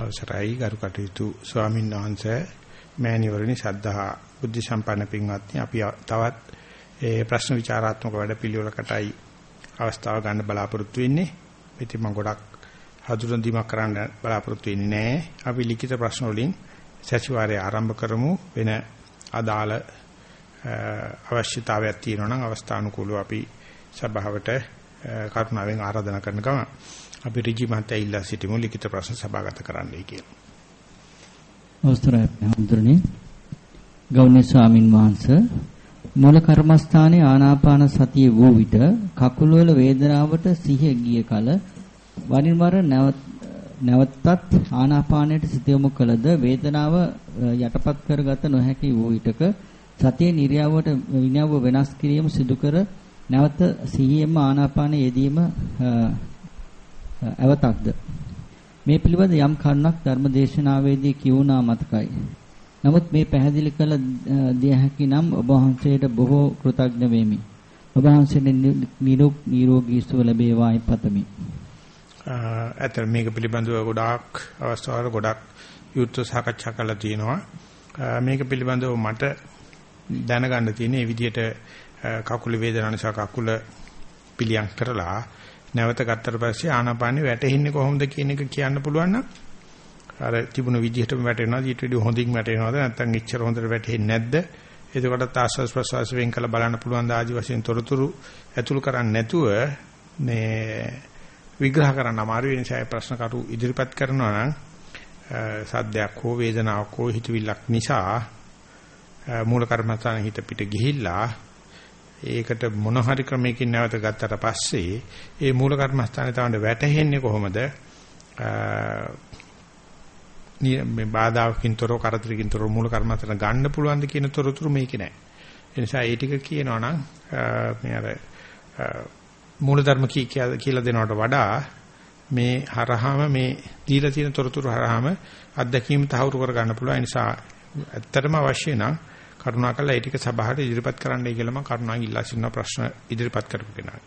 අවසරයි ගරු කටයුතු ස්වාමීන් වහන්සේ මෑණිවරණි සද්ධා බුද්ධ සම්පන්න පින්වත්නි අපි තවත් ඒ ප්‍රශ්න විචාරාත්මක වැඩපිළිවෙලකටයි අවස්ථාව ගන්න බලාපොරොත්තු වෙන්නේ. ඉතින් මම ගොඩක් හඳුනන දීමක් කරන්න බලාපොරොත්තු වෙන්නේ නැහැ. අපි ලිඛිත ප්‍රශ්න වලින් සතිವಾರය ආරම්භ කරමු. වෙන අදාළ අවශ්‍යතාවයක් තියෙනවා නම් අවස්ථානුකූලව අපි සභාවට කරුණාවෙන් ආරාධනා කරන ගමන් අපි ඍජු මහත්තයා ඉල්ලා සිටිමු ලිඛිත ප්‍රශ්න සභාගත කරන්නයි කියලා. අවස්ථරයි හඳුරන්නේ ගෞරවනීය ස්වාමින් වහන්සේ මූල කර්මස්ථානයේ ආනාපාන සතිය වූ විට කකුල වල වේදනාවට සිහිය ගිය කල වරින් වර නැවතත් ආනාපානයට සිත යොමු කළද වේදනාව යටපත් කරගත නොහැකි වූ විටක සතියේ නිර්යාවට විනයව වෙනස් කිරීම සිදු කර නැවත සිහියෙන්ම ආනාපාන යෙදීම අවතක්ද මේ පිළිබඳ යම් කරුණක් ධර්මදේශනාවේදී කියුණා මතකයි. නමුත් මේ පැහැදිලි කළ දිය හැකි නම් ඔබ වහන්සේට බොහෝ කෘතඥ වෙමි. ඔබ වහන්සේට නිරෝග නිරෝගී සුව ලැබේවායි පතමි. අතර මේක පිළිබඳව ගොඩාක් අවස්ථාවල ගොඩක් යුද්ධ සාකච්ඡා කරලා තියෙනවා. මේක පිළිබඳව මට දැනගන්න තියෙන මේ විදිහට කකුල වේදනාව නිසා කකුල පිළියම් කරලා නැවත ගත්තට පස්සේ ආනාපානෙ වැටෙන්නේ කොහොමද කියන එක කියන්න පුළුවන් නම් අර තිබුණ විදිහටම වැටෙනවද ඊට වඩා හොඳින් වැටෙනවද? නැත්නම් ඉච්චර හොඳට වැටෙන්නේ නැද්ද? එතකොට ආස්වාස් ප්‍රසවාස වෙන් කළ බලන්න පුළුවන් ද? ආදි වශයෙන් තොරතුරු ඇතුළු කරන්නේ නැතුව මේ විග්‍රහ කරන්න අමාරු වෙන නිසා ප්‍රශ්න කරු ඉදිරිපත් කරනවා නම් සද්දයක් හෝ වේදනාවක් හෝ හිතවිල්ලක් නිසා මූල කර්මස්ථාන හිත පිට ගිහිල්ලා ඒකට මොන හරි ක්‍රමයකින් නැවත ගත්තට පස්සේ ඒ මූල කර්මස්ථානේ තවන්න වැටෙන්නේ කොහොමද? මේ බාධාකින් තොරව කරදරකින් තොරව මූල කර්මස්ථාන ගන්න පුළුවන්ද කියන තොරතුරු මේකේ නැහැ. ඒ නිසා ඒ ටික කියනවා නම් මේ අර මූල ධර්ම කියලා දෙනවට වඩා මේ හරහාම මේ දීලා තියෙන තොරතුරු හරහාම අත්දැකීම් තහවුරු කර ගන්න පුළුවන්. ඒ නිසා ඇත්තටම අවශ්‍ය නම් කරුණාකරලා ඒ ටික සභාවට ඉදිරිපත් කරන්නයි කියලා මම කරුණාවෙන් ඉල්ලා සිටින ප්‍රශ්න ඉදිරිපත් කරපු කෙනා.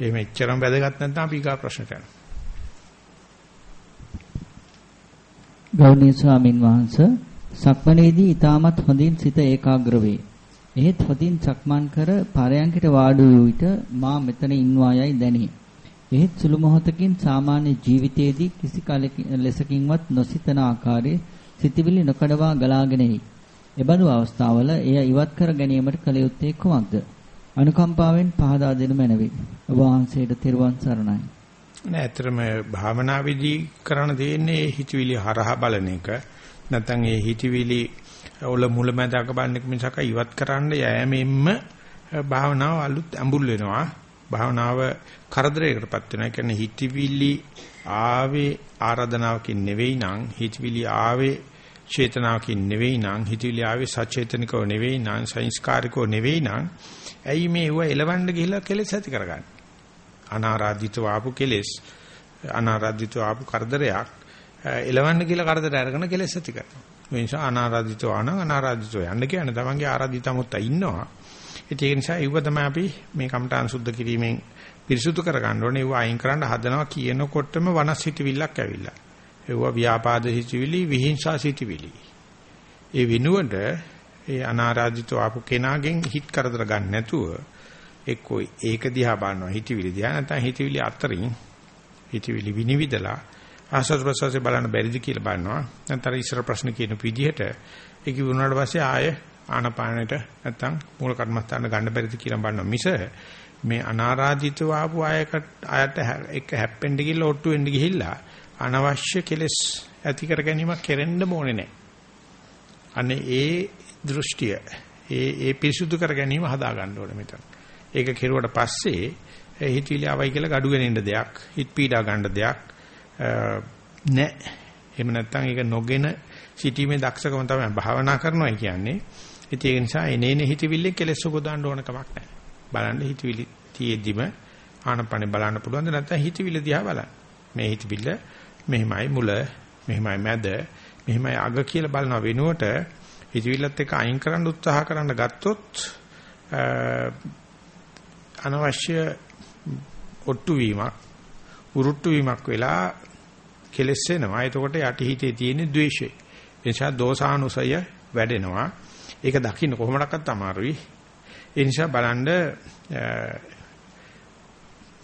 එහෙම එච්චරම වැදගත් නැත්නම් අපි ඊගා ප්‍රශ්නට යනවා. ගෞරවනීය ස්වාමින් වහන්සේ සක්මණේදී ඊටමත් හොඳින් සිත ඒකාග්‍ර වේ. එහෙත් හොඳින් සක්මන් කර පරයන්කට වාඩි වූ විට මා මෙතන ඉන්වායයි දැනේ. එහෙත් සුළු මොහොතකින් සාමාන්‍ය ජීවිතයේදී කිසි ලෙසකින්වත් නොසිතන ආකාරයේ සිතවිලි නොකඩවා ගලාගෙන එයි. එබඳු අවස්ථාවල එය ඉවත් කර ගැනීමට කල යුත්තේ කුමක්ද? අනුකම්පාවෙන් පහදා දෙනු මැනවි. ඔබ වහන්සේට තෙරුවන් සරණයි. නෑ ඇත්තටම භාවනාවේදී කරන්න තියෙන්නේ හිතවිලි හරහා බලන එක. නැත්නම් ඒ හිතවිලි වල මුලමඳාක බලන එක මිසක ඉවත් කරන්න යෑමෙන්ම භාවනාව අලුත් අඹුල් වෙනවා. භාවනාව කරදරයකටපත් වෙනවා. ඒ කියන්නේ හිතවිලි ආවේ ආරාධනාවකින් නෙවෙයි නම් හිතවිලි ආවේ චේතනාවකින් නෙවෙයි නම් හිතවිලි ආවේ සචේතනිකව නෙවෙයි නම් සංස්කාරිකව නෙවෙයි නම් ඇයි මේ ඌව එලවන්න ගිහිල්ලා කෙලෙස් ඇති කරගන්නේ? අනාරාධිතව ආපු කෙලෙස් අනාරාධිතව ආපු කරදරයක් එලවන්න කියලා කරදර අරගෙන කෙලෙස් ඇති කරනවා. ඒ නිසා අනාරාධිතව ආන අනාරාධිතව යන්න කියන්නේ තමන්ගේ ආරාධිතමුත් ඉන්නවා. ඒක නිසා ඊව තමයි අපි මේ කමඨාන් සුද්ධ කිරීමෙන් පිරිසුදු කරගන්න ඕනේ. ඊව අයින් කරන්න හදනවා කියනකොටම වනස්හිතවිල්ලක් ඇවිල්ලා. ඒවා ව්‍යාපාද සිටිවිලි විහිංසා සිටිවිලි. ඒ විනුවට ඒ අනාරාධිතව ආපු කෙනාගෙන් හිත කරදර ගන්න නැතුව එක්කෝ ඒක දිහා බලනවා හිතවිලි දිහා නැත්නම් හිතවිලි අතරින් හිතවිලි විනිවිදලා ආසස් ප්‍රසස්සේ බලන්න බැරිද කියලා බලනවා. නැත්නම් ඉස්සර ප්‍රශ්න කියන විදිහට ඒක වුණාට පස්සේ ආය ආනපානයට නැත්නම් මූල කර්මස්ථාන ගන්න බැරිද කියලා බලනවා මිස මේ අනාරාධිතව ආපු ආයකට ආයට එක හැප්පෙන්න ගිහලා ඔට්ටු වෙන්න ගිහිල්ලා අනවශ්‍ය කෙලෙස් ඇති කර ගැනීමක් කෙරෙන්න ඕනේ නැහැ. අනේ ඒ දෘෂ්ටිය ඒ ඒ පිරිසුදු කර ගැනීම හදා ගන්න ඕනේ මෙතන. ඒක කෙරුවට පස්සේ හිතවිලි ආවයි කියලා gadu වෙනින්න දෙයක්, හිත පීඩා ගන්න දෙයක් නැහැ. එහෙම නැත්නම් ඒක නොගෙන සිටීමේ දක්ෂකම තමයි භාවනා කරනවා කියන්නේ. ඉතින් ඒ නිසා එනේන හිතවිල්ලේ කෙලෙස් උපදවන්න ඕන කමක් නැහැ. බලන්න හිතවිලි තියේදිම ආනපනේ බලන්න පුළුවන් නැත්නම් හිතවිලි දිහා බලන්න. මේ හිතවිල්ල මෙහිමයි මුල, මෙහිමයි මැද, මෙහිමයි අග කියලා බලන වෙනුවට හිතවිල්ලත් එක්ක අයින් කරන්න උත්සාහ කරන්න ගත්තොත් අනවශ්‍ය ඔට්ටු වීමක්, උරුට්ටු වීමක් වෙලා කෙලස් වෙනවා. එතකොට යටිහිතේ තියෙන ද්වේෂය. ඒ නිසා දෝසානුසය වැඩෙනවා. ඒක දකින්න කොහොමඩක්වත් අමාරුයි. ඒ නිසා බලන්න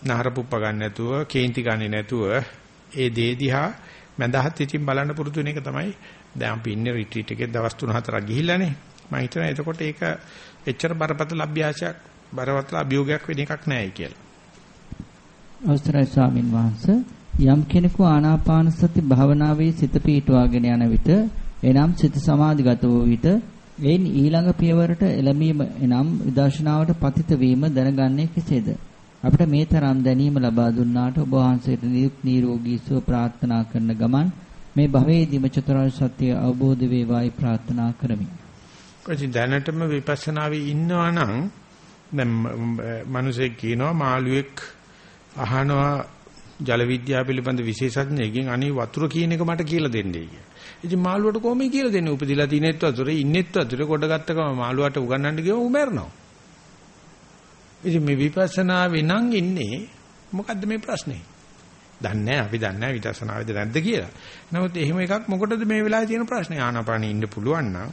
නහර පුප්ප ගන්න නැතුව, කේන්ති ගන්නේ නැතුව ඒ දේ දිහා මඳහත් ඉතින් බලන්න පුරුදු වෙන එක තමයි දැන් අපි ඉන්නේ රිට්‍රීට් එකේ දවස් 3-4ක් ගිහිල්ලානේ. මම හිතනවා එතකොට ඒක එච්චර බරපතල අභ්‍යාසයක් බරපතල අභියෝගයක් වෙන එකක් නෑයි කියලා. අවසරයි ස්වාමින් වහන්සේ යම් කෙනෙකු ආනාපාන සති භාවනාවේ සිත පීටුවාගෙන යන විට එනම් සිත සමාධිගත වූ විට එයින් ඊළඟ පියවරට එළඹීම එනම් විදර්ශනාවට පතිත වීම දැනගන්නේ කෙසේද? අපිට මේ තරම් දැනීම ලබා දුන්නාට ඔබ වහන්සේට නිරෝගී සුව ප්‍රාර්ථනා කරන ගමන් මේ භවයේදීම චතුරාර්ය සත්‍ය අවබෝධ වේවායි ප්‍රාර්ථනා කරමි. කොහොමද දැනටම විපස්සනාවේ ඉන්නවා නම් දැන් මිනිසෙක් කියනවා මාළුවෙක් අහනවා ජල විද්‍යාව පිළිබඳ විශේෂඥයෙක්ගෙන් අනේ වතුර කියන එක මට කියලා දෙන්නේ කියලා. ඉතින් මාළුවට කොහොමද කියලා දෙන්නේ? උපදිලා තියෙනෙත් වතුරේ ඉන්නෙත් වතුරේ කොට ගත්ත ගම මාළුවට උගන්නන්න ගියම ඌ මැරෙනවා. ඉතින් මේ විපස්සනාවේ නම් ඉන්නේ මොකද්ද මේ ප්‍රශ්නේ? දන්නේ නැහැ අපි දන්නේ නැහැ විදර්ශනාවේද නැද්ද කියලා. නමුත් එහෙම එකක් මොකටද මේ වෙලාවේ තියෙන ප්‍රශ්නේ? ආනාපානෙ ඉන්න පුළුවන් නම්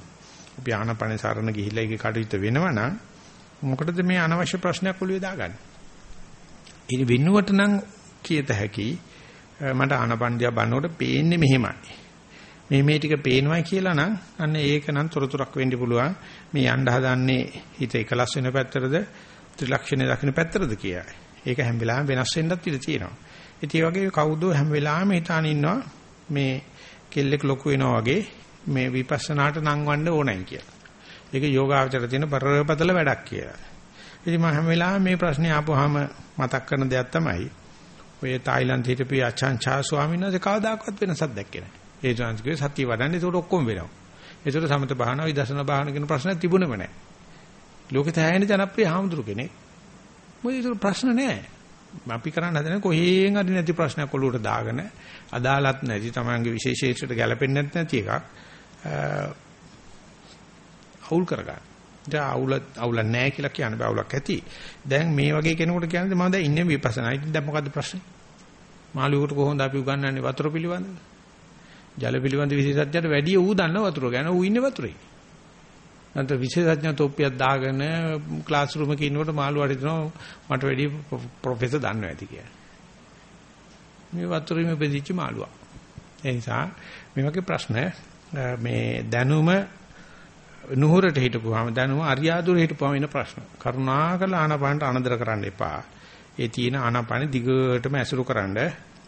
අපි ආනාපානෙ සරණ ගිහිල්ලා ඒකේ කටයුත්ත වෙනවා නම් මොකටද මේ අනවශ්‍ය ප්‍රශ්නයක් ඔළුවේ දාගන්නේ? ඉතින් වෙන්නුවට නම් කියත හැකි මට ආනාපාන දිහා බලනකොට පේන්නේ මෙහෙමයි. මේ මේ ටික පේනවා කියලා නම් අන්න ඒක නම් තොරතුරක් වෙන්න පුළුවන්. මේ යන්න හදන්නේ හිත එකලස් වෙන පැත්තටද ත්‍රිලක්ෂණය දකින්න පැත්තටද කියලා. ඒක හැම වෙලාවෙම වෙනස් වෙන්නත් ඉඩ තියෙනවා. ඉතින් ඒ වගේ කවුද හැම වෙලාවෙම හිතාන ඉන්නවා මේ කෙල්ලෙක් ලොකු වෙනවා වගේ මේ විපස්සනාට නංවන්න ඕනයි කියලා. ඒක යෝගාවචර තියෙන බරපතල වැඩක් කියලා. ඉතින් මම හැම වෙලාවෙම මේ ප්‍රශ්නේ ආපුවාම මතක් කරන දෙයක් තමයි ඔය තායිලන්ත හිටපු අචාන්චා ස්වාමීන් වහන්සේ කවදාකවත් වෙනසක් දැක්කේ නැහැ. ඒ සංස්කෘතිය සත්‍ය වඩන්නේ ඒක ඔක්කොම වෙනවා. ඒතර සමත භාවනා විදර්ශනා භාවනා කියන ප්‍රශ්න තිබුණෙම නැහැ. ලෝකේ තැහෙන ජනප්‍රිය හාමුදුරු කෙනෙක්. මොකද ඒක ප්‍රශ්න නැහැ. අපි කරන්න හදන්නේ කොහේන් හරි නැති ප්‍රශ්නයක් ඔලුවට දාගෙන අදාළත් නැති තමන්ගේ විශේෂීත්වයට ගැලපෙන්නේ නැති එකක් අවුල් කරගන්න. දැන් අවුල අවුල නැහැ කියලා කියන්න බෑ අවුලක් ඇති. දැන් මේ වගේ කෙනෙකුට කියන්නේ මම දැන් ඉන්නේ විපස්සනා. ඉතින් දැන් මොකද්ද ප්‍රශ්නේ? මාළුවෙකුට කොහොමද අපි උගන්වන්නේ වතුර පිළිබඳව? ජල පිළිබඳ විශේෂඥයට වැඩි ඌ දන්න වතුර ගැන ඌ ඉන්නේ වතුරේ. නැත්නම් විශේෂඥ තොප්පියක් දාගෙන ක්ලාස් රූම් එකේ ඉන්නකොට මාළුවාට හිතනවා මට වැඩි ප්‍රොෆෙසර් දන්නවා ඇති කියලා. මේ වතුරේම බෙදිච්ච මාළුවා. ඒ නිසා මේ වගේ ප්‍රශ්න මේ දැනුම නුහුරට හිටපුවාම දැනුම අරියාදුර හිටපුවාම එන ප්‍රශ්න. කරුණාකරලා ආනාපානට අනදර කරන්න එපා. ඒ තියෙන ආනාපාන දිගටම ඇසුරු කරන්න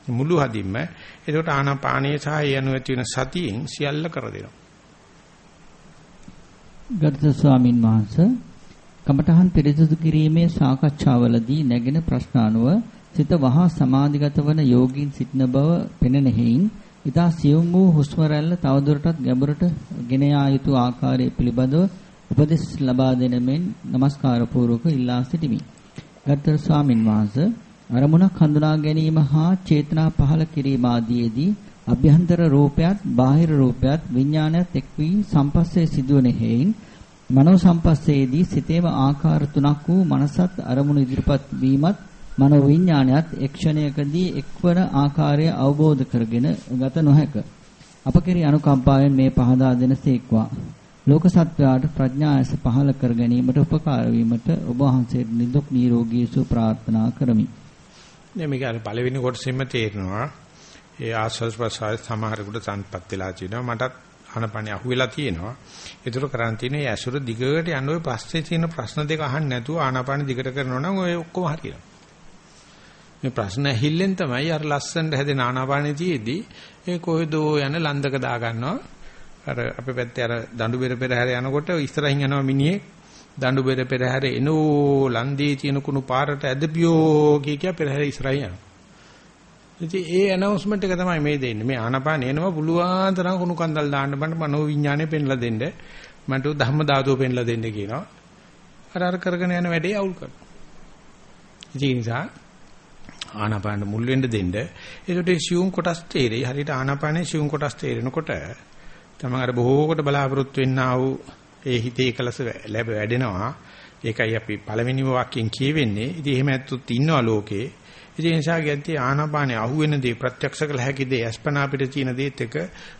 මුළු හදින්ම. එතකොට ආනාපානයේ සහ ඒ අනුව තියෙන සතියෙන් සියල්ල කර දෙනවා. ගරුතර ස්වාමින් වහන්සේ කමඨහන් පිරිසුදු කිරීමේ සාකච්ඡාවලදී නැගෙන ප්‍රශ්න අනුව සිත වහා සමාධිගත වන යෝගීන් සිටින බව පෙනෙන හේයින් ඊතා සියුම් වූ හුස්ම රැල්ල තවදුරටත් ගැඹුරට ගෙන යා යුතු ආකාරය පිළිබඳව උපදෙස් ලබා දෙන මෙන් নমස්කාර පූර්වක ඉල්ලා සිටිමි. ගරුතර ස්වාමින් වහන්සේ අරමුණක් හඳුනා ගැනීම හා චේතනා පහළ කිරීම ආදීදී අභ්‍යන්තර රූපයත් බාහිර රූපයත් විඥානයත් එක් වී සම්පස්සේ සිදුවන හේයින් මනෝ සම්පස්සේදී සිතේම ආකාර තුනක් වූ මනසත් අරමුණු ඉදිරිපත් වීමත් මනෝ විඥානයත් එක්ෂණයකදී එක්වන ආකාරය අවබෝධ කරගෙන ගත නොහැක. අප කෙරෙහි අනුකම්පාවෙන් මේ පහදා දෙනසේක්වා. ලෝක සත්වයාට ප්‍රඥා ඇස පහළ කර ගැනීමට උපකාර වීමට ඔබ වහන්සේට නිදුක් නිරෝගී සුව ප්‍රාර්ථනා කරමි. දැන් මේක අර පළවෙනි කොටසෙම තේරෙනවා. ඒ ආස්වාද ප්‍රසාර සමහරකට සංපත් වෙලා තියෙනවා. මටත් ආනපනිය අහුවෙලා තියෙනවා. ඒතර කරන් තියෙන ඒ ඇසුර දිගට යන ඔය පස්සේ තියෙන ප්‍රශ්න දෙක අහන්න නැතුව ආනපනිය දිගට කරනවා නම් ඔය ඔක්කොම හරියනවා. මේ ප්‍රශ්න ඇහිල්ලෙන් තමයි අර ලස්සනට හැදෙන ආනාපානෙ තියේදී ඒ කොහෙදෝ යන ලන්දක දා ගන්නවා. අර අපේ පැත්තේ අර දඬු බෙර පෙරහැර යනකොට ඉස්සරහින් යනවා මිනිහේ දඬු බෙර පෙරහැර එනෝ ලන්දේ තියෙන කුණු පාරට ඇදපියෝ කිය කිය පෙරහැර ඉස්සරහින් යනවා. ඉතින් ඒ ඇනවුස්මන්ට් එක තමයි මේ දෙන්නේ. මේ ආනාපාන එනවා පුළුවන් තරම් කුණු කන්දල් දාන්න බන්න මනෝ විඥානය පෙන්ලා දෙන්න. මට ධම්ම ධාතුව පෙන්ලා දෙන්න කියනවා. අර අර කරගෙන යන වැඩේ අවුල් කරනවා. ඉතින් නිසා ආනාපාන මුල් වෙන්න දෙන්න. ඒකට සියුම් කොටස් තේරෙයි. හරියට ආනාපානේ සියුම් කොටස් තේරෙනකොට තමයි අර බොහෝ කොට බලාපොරොත්තු වෙන්නා වූ ඒ හිතේ එකලස ලැබ වැඩෙනවා. ඒකයි අපි පළවෙනිම වාක්‍යයෙන් කියවෙන්නේ. ඉතින් එහෙම ඇත්තොත් ඉන්නවා ලෝකේ. ඒ නිසා ගැත්තේ ආනාපානේ අහුවෙන දේ ප්‍රත්‍යක්ෂ කළ හැකි දේ අස්පනා අපිට තියෙන දේත් එක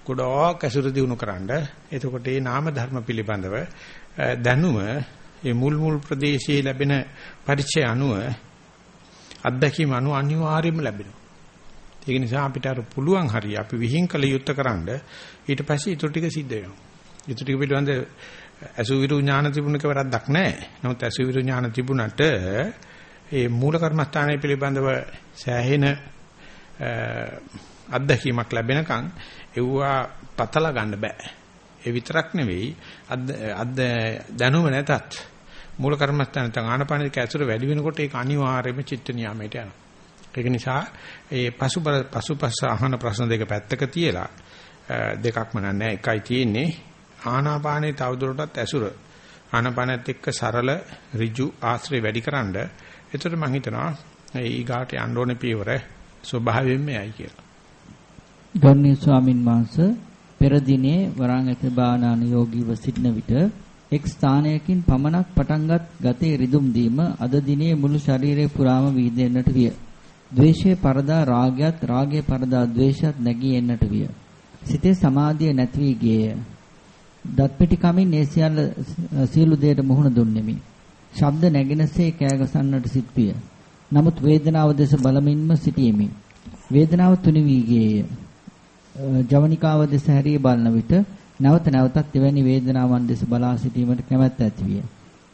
ගොඩාක් ඇසුරු දිනු කරන්න. එතකොට මේ නාම ධර්ම පිළිබඳව දැනුම මේ මුල් මුල් ප්‍රදේශයේ ලැබෙන පරිචය අනුව අත්දැකීම් අනුව අනිවාර්යයෙන්ම ලැබෙනවා. ඒක නිසා අපිට අර පුළුවන් හරිය අපි විහිං කළ යුත්තේ කරන්න ඊට පස්සේ ඊටු ටික සිද්ධ වෙනවා. ඊටු ටික පිළිබඳ අසුවිරු ඥාන තිබුණක වැරද්දක් නැහැ. නමුත් අසුවිරු ඥාන තිබුණට ඒ මූල කර්මස්ථානය පිළිබඳව සෑහෙන අත්දැකීමක් ලැබෙනකන් එව්වා පතලා ගන්න බෑ. ඒ විතරක් නෙවෙයි අද දැනුම නැතත් මූල කර්මස්ථාන නැත්නම් ආනපානික ඇසුර වැඩි වෙනකොට ඒක අනිවාර්යයෙන්ම චිත්ත නියාමයට යනවා. ඒක නිසා ඒ පසු පසුපස අහන ප්‍රශ්න දෙක පැත්තක තියලා දෙකක්ම නැහැ එකයි තියෙන්නේ ආනාපානේ තවදුරටත් ඇසුර ආනාපානෙත් එක්ක සරල ඍජු ආශ්‍රය වැඩිකරනද එතකොට මම හිතනවා ඊගාට යන්න ඕනේ පියවර ස්වභාවයෙන්ම යයි කියලා. ගෞරවනීය ස්වාමින් වහන්සේ පෙර දිනේ වරාංගත බානාන යෝගීව සිටන විට එක් ස්ථානයකින් පමණක් පටන්ගත් ගතේ රිදුම් දීම අද දිනේ මුළු ශරීරය පුරාම වීදෙන්නට විය. ද්වේෂයේ පරදා රාගයත් රාගයේ පරදා ද්වේෂයත් නැගී එන්නට විය. සිතේ සමාධිය නැති වී ගියේය. දත් පිටි කමින් ඒ සියල්ල සියලු දෙයට මුහුණ දුන්නෙමි. ශබ්ද නැගෙනසේ කෑගසන්නට සිත් විය. නමුත් වේදනාව දෙස බලමින්ම සිටියෙමි. වේදනාව තුනි වී ගියේය. ජවනිකාව දෙස හැරී බලන විට නැවත නැවතත් එවැනි වේදනාවන් දෙස බලා සිටීමට කැමැත්ත ඇතිවිය.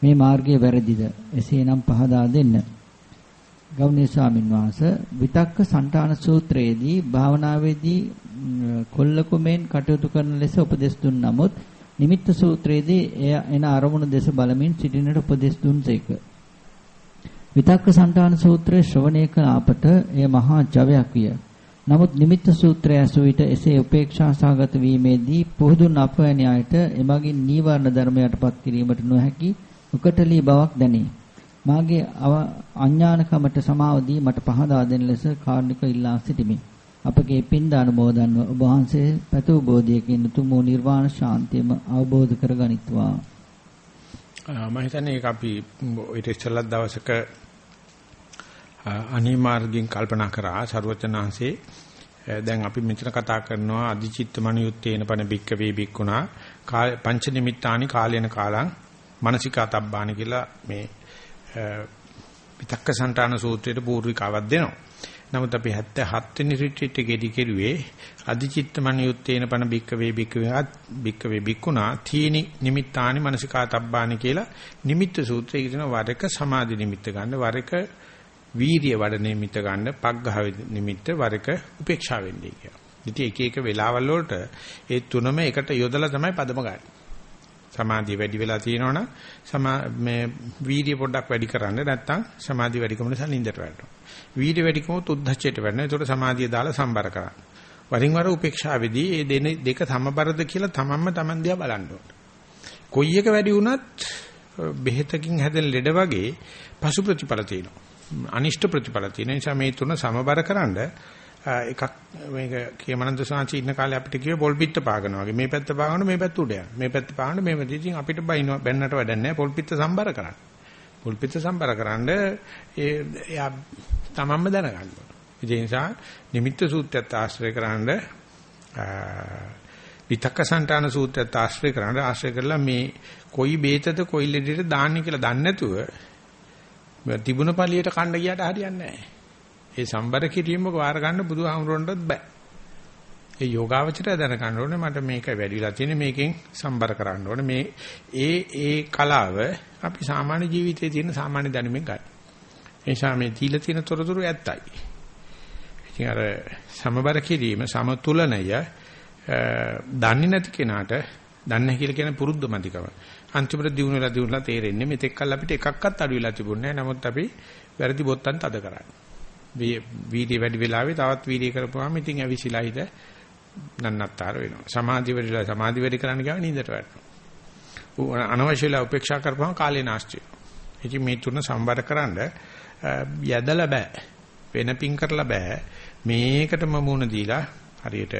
මේ මාර්ගය වැරදිද? එසේනම් පහදා දෙන්න. ගෞණීය ස්වාමින් වහන්සේ විතක්ක සන්තාන සූත්‍රයේදී භාවනාවේදී කොල්ලකුමෙන් කටයුතු කරන ලෙස උපදෙස් දුන් නමුත් නිමිත්ත සූත්‍රයේදී එය එන අරමුණු දෙස බලමින් සිටිනට උපදෙස් දුන්සේක. විතක්ක සන්තාන සූත්‍රයේ ශ්‍රවණය කළ අපට එය මහා ජවයක් විය. නමුත් නිමිත්ත සූත්‍රය ඇසු විට එසේ උපේක්ෂා සහගත වීමේදී පුහුදුන් අපවැනි අයට එමගින් නීවරණ ධර්මයටපත් කිරීමට නොහැකි උකටලී බවක් දැනේ. මාගේ අඥානකමට සමාව දී මට පහදා දෙන ලෙස කාරුණික ඉල්ලා සිටිමි. අපගේ පින්ද අනුමෝදන්ව ඔබ වහන්සේ පැතූ බෝධියකින් උතුම් නිර්වාණ ශාන්තියම අවබෝධ කරගනිත්වා. මම හිතන්නේ ඒක අපි ඊට ඉස්සෙල්ලා දවසක අනිමාර්ගින් කල්පනා කරා ਸਰවචනාංශේ දැන් අපි මෙතන කතා කරනවා අදිචිත්ත මනියුත්තේන පන බික්ක වේ බික්කුණා පංච නිමිත්තානි කාලේන කාලං මානසිකාතබ්බානි කියලා මේ විතක්ක සන්තාන සූත්‍රයේ පූර්විකාවක් දෙනවා. නමුත් අපි 77 වෙනි රිට්‍රීට් එකේදී කෙරුවේ අදිචිත්ත මනියුත්තේන පන බික්ක වේ බික්ක වේත් බික්ක වේ බික්කුණා තීනි නිමිත්තානි මානසිකාතබ්බානි කියලා නිමිත්ත සූත්‍රයේ කියන වරක සමාධි නිමිත්ත ගන්න වරක වීරිය වඩ නිමිත්ත ගන්න පග්ඝහ නිමිත්ත වරක උපේක්ෂා වෙන්නේ කියලා. ඉතින් එක එක වෙලාවල් වලට ඒ තුනම එකට යොදලා තමයි පදම ගන්න. සමාධිය වැඩි වෙලා තියෙනවනම් සමා මේ වීර්ය පොඩ්ඩක් වැඩි කරන්න නැත්නම් සමාධිය වැඩිකම නිසා නින්දට වැටෙනවා. වීර්ය වැඩිකම උද්දච්චයට වැටෙනවා. ඒකට සමාධිය දාලා සම්බර කරන්න. වරින් වර උපේක්ෂාවේදී මේ දෙන දෙක සමබරද කියලා තමන්ම තමන් දිහා බලන්න ඕනේ. කොයි එක වැඩි වුණත් බෙහෙතකින් හැදෙන ලෙඩ වගේ පසු ප්‍රතිඵල තියෙනවා. අනිෂ්ට ප්‍රතිඵල තියෙන නිසා මේ තුන සමබර කරන්න එකක් මේක කියමනන්ද සාංචි ඉන්න කාලේ අපිට කිව්වේ පොල් පිට පාගනවා වගේ මේ පැත්ත පාගන මේ පැත්ත උඩ යන මේ පැත්ත පාගන මේ පැත්ත ඉතින් අපිට බයින බැන්නට වැඩක් නැහැ පොල් පිට සම්බර කරන්න පොල් පිට සම්බර කරන්න ඒ එයා තමන්ම දැනගන්න ඕන ඒ නිසා නිමිත්ත සූත්‍රයත් ආශ්‍රය කරන්න විතක්ක සංතාන සූත්‍රයත් ආශ්‍රය කරන්න ආශ්‍රය කරලා මේ කොයි බේතද කොයි ලෙඩේට දාන්නේ කියලා දන්නේ නැතුව තිබුණ පළියට කණ්ඩ ගියට හරියන්නේ නැහැ. ඒ සම්බර කිරීමක වාර ගන්න බුදුහාමුදුරන්ටත් බෑ. ඒ යෝගාවචරය දැනගන්න ඕනේ මට මේක වැඩිලා තියෙන මේකෙන් සම්බර කරන්න ඕනේ මේ ඒ ඒ කලාව අපි සාමාන්‍ය ජීවිතයේ තියෙන සාමාන්‍ය දැනුමෙන් ගන්න. ඒ නිසා මේ තීල තියෙන තොරතුරු ඇත්තයි. ඉතින් අර සමබර කිරීම සමතුලනය දන්නේ නැති කෙනාට දන්නේ කියලා කියන පුරුද්දමදිකම. අන්තිමට දිනුනලා දිනුනලා තේරෙන්නේ මෙතෙක් කල් අපිට එකක්වත් අඩු වෙලා තිබුණේ නැහැ. නමුත් අපි වැරදි බොත්තම් තද කරන්නේ. වීර්ය වැඩි වෙලාවේ තවත් වීර්ය කරපුවාම ඉතින් ඇවිසිලා හිට නන්නත්තර වෙනවා. සමාධි වැඩිලා සමාධි වැඩි කරන්න ගියාම නින්දට වැටෙනවා. අනවශ්‍යලා උපේක්ෂා කරපුවාම කාලේ නාස්ති වෙනවා. ඉතින් මේ තුන සම්බර කරන්න යදලා බෑ. වෙන පින් කරලා බෑ. මේකටම මුණ දීලා හරියට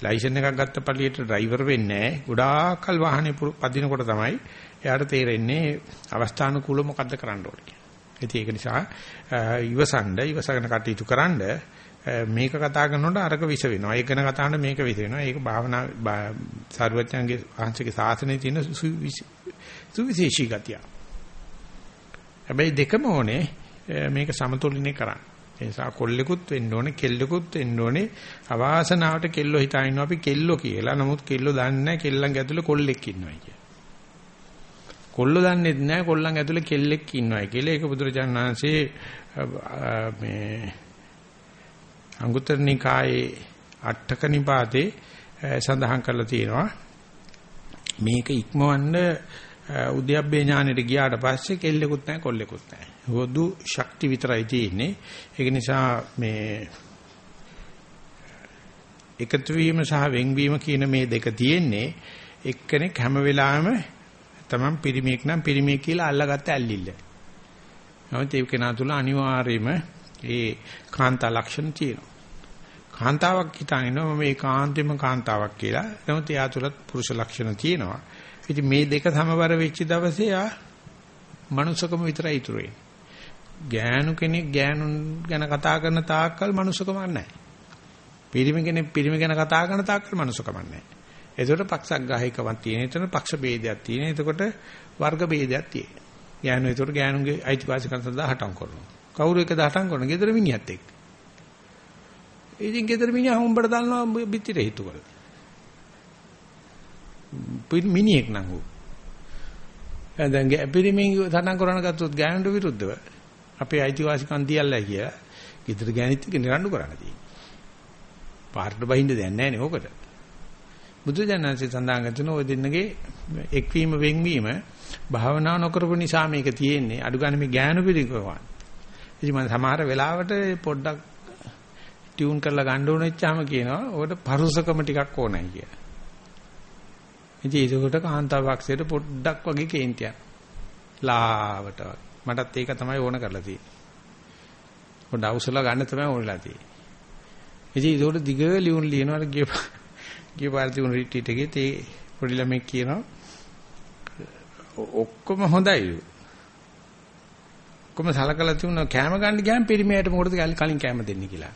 ලයිසන් එකක් ගත්ත පළියට ඩ්‍රයිවර් වෙන්නේ නැහැ. ගොඩාක් කල් වාහනේ පදිනකොට තමයි එයාට තේරෙන්නේ අවස්ථානුකූලව මොකද්ද කරන්න ඕනේ කියලා. ඉතින් ඒක නිසා ඉවසන්න ඉවසගෙන කටයුතු කරන්න මේක කතා කරනකොට අරක විස වෙනවා. ඒක ගැන කතා කරනකොට මේක විස වෙනවා. ඒක භාවනා සාරවත්යන්ගේ ආංශික සාසනයේ තියෙන සුවිශේෂී ගතිය. හැබැයි දෙකම ඕනේ මේක සමතුලිතේ කරන්න. ඒ නිසා කොල්ලෙකුත් වෙන්න ඕනේ, කෙල්ලෙකුත් වෙන්න ඕනේ. අවාසනාවට කෙල්ලෝ හිතා ඉන්නවා අපි කෙල්ලෝ කියලා. නමුත් කෙල්ලෝ දන්නේ නැහැ කෙල්ලන් ඇතුලේ කොල්ලෙක් ඉන්නවා කියලා. කොල්ලෝ දන්නේ නැහැ කොල්ලන් ඇතුලේ කෙල්ලෙක් ඉන්නවයි කියලා. ඒක බුදුරජාණන් වහන්සේ මේ අංගුත්තර නිකායේ අටක නිපාතේ සඳහන් කරලා තියෙනවා මේක ඉක්මවන්න උද්‍යප්පේ ඥානෙට ගියාට පස්සේ කෙල්ලෙකුත් නැහැ කොල්ලෙකුත් නැහැ. හොදු ශක්ති විතරයි තියෙන්නේ. ඒක නිසා මේ එකතු වීම සහ වෙන්වීම කියන මේ දෙක තියෙන්නේ එක්කෙනෙක් හැම වෙලාවෙම තමන් පිරිමියෙක් නම් පිරිමියෙක් කියලා අල්ලගත්ත ඇල්ලිල්ල. නමුත් ඒ කෙනා තුල අනිවාර්යයෙන්ම ඒ කාන්තා ලක්ෂණ තියෙනවා. කාන්තාවක් හිතාගෙන ඉන්නවා මම ඒකාන්තෙම කාන්තාවක් කියලා. නමුත් එයා තුලත් පුරුෂ ලක්ෂණ තියෙනවා. ඉතින් මේ දෙක සමබර වෙච්ච දවසේ ආ මනුස්සකම විතරයි ඉතුරු වෙන්නේ. ගෑනු කෙනෙක් ගෑනු ගැන කතා කරන තාක්කල් මනුස්සකම නැහැ. පිරිමි කෙනෙක් පිරිමි ගැන කතා කරන තාක්කල් මනුස්සකම නැහැ. එතකොට පක්ෂග්‍රාහීකමක් තියෙන. එතන පක්ෂ ભેදයක් තියෙන. එතකොට වර්ග ભેදයක් තියෙන. ගෑනු එතකොට ගෑනුගේ අයිතිවාසිකම් සඳහා හටම් කරනවා. කවුරු එකද හටම් කරන? ගෙදර මිනිහත් එක්ක. ඉතින් ගෙදර මිනිහා හොම්බට දානවා බිත්තිට හිතු කරලා. මිනිහෙක් නම් ඌ. දැන් පිරිමින් සටන් කරන ගත්තොත් ගෑනුන්ට විරුද්ධව අපේ අයිතිවාසිකම් තියල්ලා කියලා ගෙදර ගෑනිත් එක්ක නිරඬු කරන්න තියෙනවා. පාරට බහින්න දෙයක් නැහැ නේ ඕකට. බුදුජානන්සේ සඳහන් කරන ඔය දෙන්නගේ එක්වීම වෙන්වීම භාවනා නොකරපු නිසා මේක තියෙන්නේ අඩු ගන්න මේ ඥාන පිළිකවන්. ඉතින් මම සමහර වෙලාවට පොඩ්ඩක් ටියුන් කරලා ගන්න ඕන වෙච්චාම කියනවා ඔකට පරුසකම ටිකක් ඕනයි කියලා. ඉතින් ඒකට කාන්තාවක්සයට පොඩ්ඩක් වගේ කේන්තියක්. ලාවට මටත් ඒක තමයි ඕන කරලා තියෙන්නේ. පොඩ්ඩ අවසල ගන්න තමයි ඕනලා තියෙන්නේ. ඉතින් ඒකට දිග ලියුම් ලියනවා ගිය ගිය පාර තිබුණ රිට්‍රීට් එකේ තේ පොඩි ළමෙක් කියනවා ඔක්කොම හොඳයි. ඔක්කොම සලකලා තිබුණා කැම ගන්න ගියාම පිරිමියට මොකටද කලින් කැම දෙන්නේ කියලා.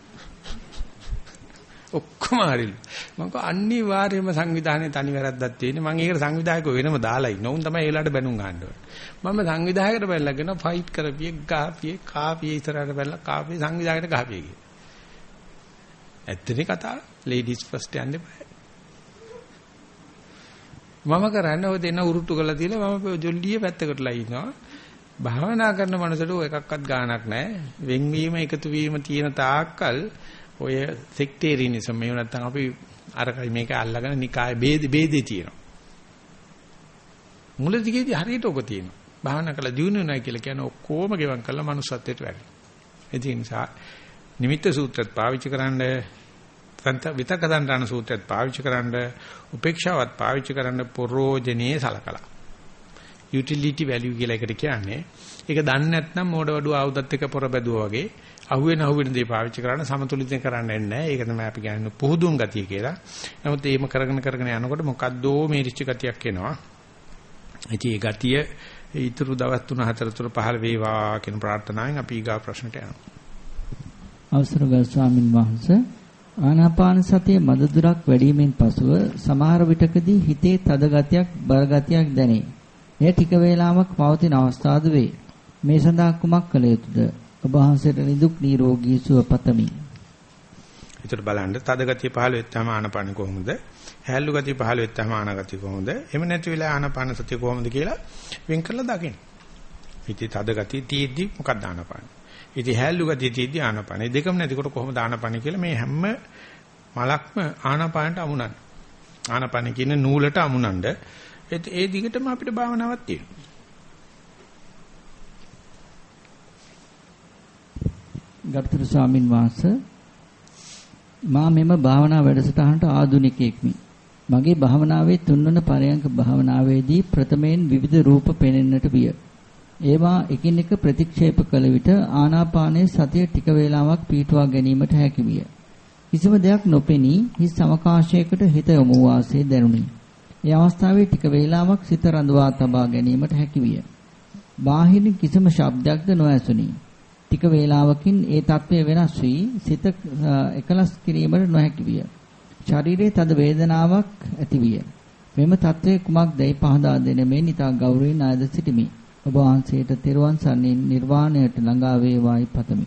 ඔක්කොම හරිලු. මම කව අනිවාර්යයෙන්ම සංවිධානයේ තනි වැරද්දක් තියෙන්නේ. මම ඒකට සංවිධායකව වෙනම දාලා ඉන්න. උන් තමයි ඒ වෙලාවට බැනුම් ගන්න මම සංවිධායකට බැලලාගෙන ෆයිට් කරපියේ ගාපියේ කාපියේ ඉතරට බැලලා කාපියේ සංවිධායකට ගහපියේ කියලා. ඇත්තනේ කතාව. ලේඩිස් ෆස්ට් යන්නේ බෑ. මම කරන්නේ ඔය දෙන්න උරුට්ටු කරලා තියලා මම ජොල්ලිය පැත්තකටලා ඉන්නවා. භාවනා කරන මනසට ඔය එකක්වත් ගාණක් නැහැ. වෙන්වීම එකතු වීම තියෙන තාක්කල් ඔය සෙක්ටේරියනිසම් එහෙම නැත්නම් අපි අරකයි මේක අල්ලගෙන නිකාය ભેද ભેදේ තියෙනවා. මුලදිගේදී හරියට ඔක තියෙනවා. භාවනා කළා දිනු වෙනවා කියලා කියන ඔක්කොම ගෙවම් කළා manussත්වයට වැඩි. ඒ නිසා නිමිත්ත සූත්‍රත් පාවිච්චි කරන්න විතක දණ්ඩන සූත්‍රයත් පාවිච්චි කරන්න උපේක්ෂාවත් පාවිච්චි කරන්න පරෝජනේ සලකලා. යුටිලිටි වැලියු කියලා එකට කියන්නේ. ඒක දන්නේ නැත්නම් මෝඩ වඩුව ආයුධත් එක්ක පොර බැදුවා වගේ අහුවෙන අහුවෙන දේ පාවිච්චි කරන්න සමතුලිතව කරන්න නැහැ. ඒක තමයි අපි කියන්නේ පුහුදුන් ගතිය කියලා. නමුත් ඒම කරගෙන කරගෙන යනකොට මොකද්දෝ මේ රිච්ච ගතියක් එනවා. ඉතින් ඒ ගතිය ඊතුරු දවස් 3 4 තුර පහළ වේවා කියන ප්‍රාර්ථනාවෙන් අපි ඊගා ප්‍රශ්නට යනවා. අවසර ගල් ස්වාමින් වහන්සේ ආනාපාන සතිය මදදුරක් වැඩිවීමෙන් පසුව සමහර විටකදී හිතේ තද ගතියක් බර ගතියක් දැනේ. එය ටික වේලාවක් පවතින අවස්ථාද වේ. මේ සඳහා කුමක් කළ යුතුද? ඔබ වහන්සේට නිදුක් නිරෝගී සුව පතමි. ඒතර බලන්න තද ගතිය පහළ වෙච්චාම ආනාපාන කොහොමද? හැල්ලු ගතිය පහළ වෙච්චාම ආනාගතිය කොහොමද? එහෙම නැති වෙලා ආනාපාන සතිය කොහොමද කියලා වෙන් කරලා දකින්න. හිතේ තද ගතිය තියෙද්දි මොකක්ද ආනාපාන? ඉතින් හැල්ලු ගතිය තියෙද්දි ආනාපාන. මේ දෙකම නැතිකොට කොහොමද ආනාපාන කියලා මේ හැම මලක්ම ආනාපානට අමුණන්න. ආනාපාන කියන නූලට අමුණන්න. ඒ දිගටම අපිට භාවනාවක් තියෙනවා. ගරුතර ස්වාමින් වහන්සේ මා මෙම භාවනා වැඩසටහනට ආධුනිකයෙක්මි. මගේ භාවනාවේ තුන්වන පරයන්ක භාවනාවේදී ප්‍රථමයෙන් විවිධ රූප පෙනෙන්නට විය. ඒවා එකින් එක ප්‍රතික්ෂේප කළ විට ආනාපානයේ සතිය ටික වේලාවක් පීටුවා ගැනීමට හැකි විය. කිසිම දෙයක් නොපෙනී හිස් අවකාශයකට හිත යොමු වාසේ දැනුනි. ඒ අවස්ථාවේ ටික වේලාවක් සිත රඳවා තබා ගැනීමට හැකි විය. බාහිරින් කිසිම ශබ්දයක්ද නොඇසුනි. ටික වේලාවකින් ඒ తත්වය වෙනස් වී සිත එකලස් කිරීමට නොහැකි විය. ශරීරයේ තද වේදනාවක් ඇති විය. මෙම తත්වයේ කුමක්දයි පහදා දෙන මේ නිතා ගෞරවයෙන් ආයද සිටිමි. ඔබ වහන්සේට තෙරුවන් සරණින් නිර්වාණයට ළඟා වේවායි පතමි.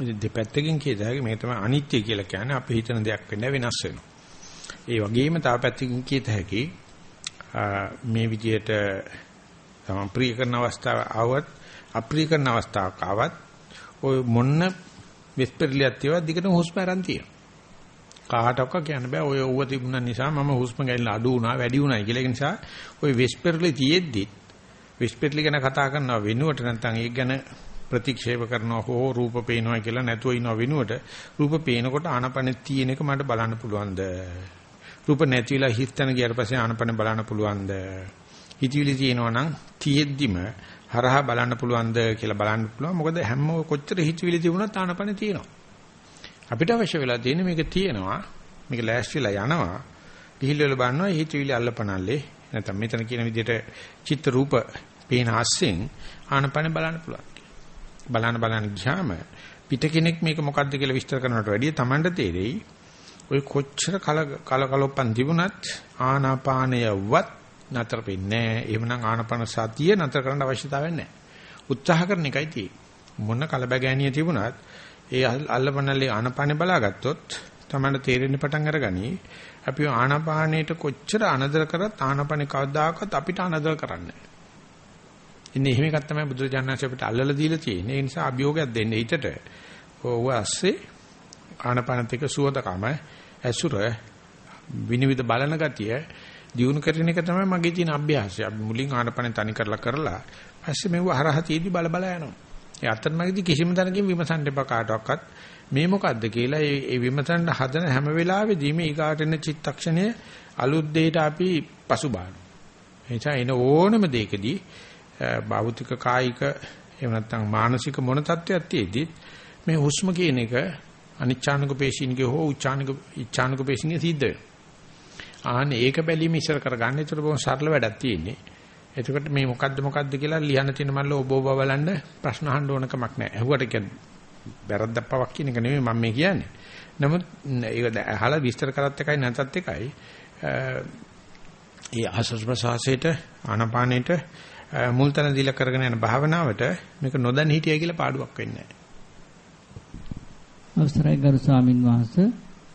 ඉතින් දෙපැත්තකින් කියදාගේ මේ තමයි අනිත්‍ය කියලා කියන්නේ අපි හිතන දෙයක් වෙන්න වෙනස් වෙනවා. ඒ වගේම තව පැත්තකින් කියත හැකි මේ විදියට තමන් ප්‍රිය කරන අවස්ථාව ආවත් අප්‍රිය කරන අවස්ථාවක් ආවත් ඔය මොන්න විස්පර්ලියක් තියවා දිගටම හුස්ම අරන් තියෙනවා. කාටවත් කියන්න බෑ ඔය ඌව තිබුණ නිසා මම හුස්ම ගැනීම අඩු වුණා වැඩි වුණායි කියලා. ඒ නිසා ඔය විස්පර්ලි තියෙද්දි විස්පර්ලි ගැන කතා කරනව වෙනුවට නැත්නම් ඒක ගැන ප්‍රතික්ෂේප කරනවා හෝ රූප පේනවා කියලා නැතුව ඉනව වෙනුවට රූප පේනකොට ආනපන තියෙන එක මට බලන්න පුළුවන්ද? රූප නැතිලා හිතන ගියට පස්සේ ආනපන බලන්න පුළුවන්ද? හිතවිලි තියෙනවා නම් තියෙද්දිම හරහා බලන්න පුළුවන්ද කියලා බලන්න පුළුවන්. මොකද හැම කොච්චර හිතවිලි තිබුණත් ආනපන තියෙනවා. අපිට අවශ්‍ය වෙලා තියෙන්නේ මේක තියෙනවා. මේක ලෑස්තිලා යනවා. ගිහිල්ලා බලනවා හිතවිලි අල්ලපනල්ලේ. නැත්නම් මෙතන කියන විදිහට චිත්ත රූප පේන ආස්සෙන් ආනපන බලන්න පුළුවන්. බලන්න බලන්න ගියාම පිට කෙනෙක් මේක මොකද්ද කියලා විස්තර කරනවට වැඩිය Tamanට තේරෙයි. ඔය කොච්චර කල කලකලොප්පන් තිබුණත් ආනාපානයවත් නතර වෙන්නේ නැහැ. එහෙමනම් ආනපන සතිය නතර කරන්න අවශ්‍යතාවයක් නැහැ. උත්සාහ කරන එකයි තියෙන්නේ. මොන කලබගෑනිය තිබුණත් ඒ අල්ලපනල්ලේ ආනපානේ බලාගත්තොත් තමයි තේරෙන්න පටන් අරගනි. අපි ආනපානේට කොච්චර අනදර කරත් ආනපනේ කවදාකවත් අපිට අනදර කරන්නේ නැහැ. ඉන්නේ එහෙම එකක් තමයි බුදුරජාණන්සේ අපිට අල්ලලා දීලා තියෙන්නේ. ඒ නිසා අභියෝගයක් දෙන්න හිතට. ඕව ඇස්සේ ආනපනත් එක්ක සුවදකම ඇසුර විනිවිද බලන ගතිය දියුණු කරන එක තමයි මගේ තියෙන අභ්‍යාසය. අපි මුලින් ආනපන තනි කරලා කරලා පස්සේ මෙව හරහා තීදි බල බල යනවා. ඒ අතරමැදි කිසිම තැනකින් විමසන්න එපා කාටවත්. මේ මොකද්ද කියලා ඒ විමසන්න හදන හැම වෙලාවෙදීම ඊගාට එන චිත්තක්ෂණය අලුත් දෙයකට අපි පසුබාන. එනිසා එන ඕනම දෙයකදී භෞතික කායික එහෙම නැත්නම් මානසික මොන තත්ත්වයක් තියේදී මේ හුස්ම කියන එක අනිච්ඡානුක පේශින්ගේ හෝ උච්ඡානුක ඉච්ඡානුක පේශින්ගේ සිද්ධ වෙනවා. ආන්නේ ඒක බැලීම ඉස්සර කරගන්න. ඒතර බොහොම සරල වැඩක් තියෙන්නේ. එතකොට මේ මොකද්ද මොකද්ද කියලා ලියන්න තියෙන මල්ල ඔබ ඔබ බලන්න ප්‍රශ්න අහන්න ඕන කමක් නැහැ. ඇහුවට කියන්නේ වැරද්දක් පවක් කියන එක නෙමෙයි මම මේ කියන්නේ. නමුත් ඒක අහලා විස්තර කරත් එකයි නැතත් එකයි. ඒ ආසස් ප්‍රසාසයට ආනපානෙට මුල් තැන දීලා කරගෙන යන භාවනාවට මේක නොදැන හිටියයි කියලා පාඩුවක් වෙන්නේ නැහැ. අවසරයි ගරු ස්වාමින් වහන්සේ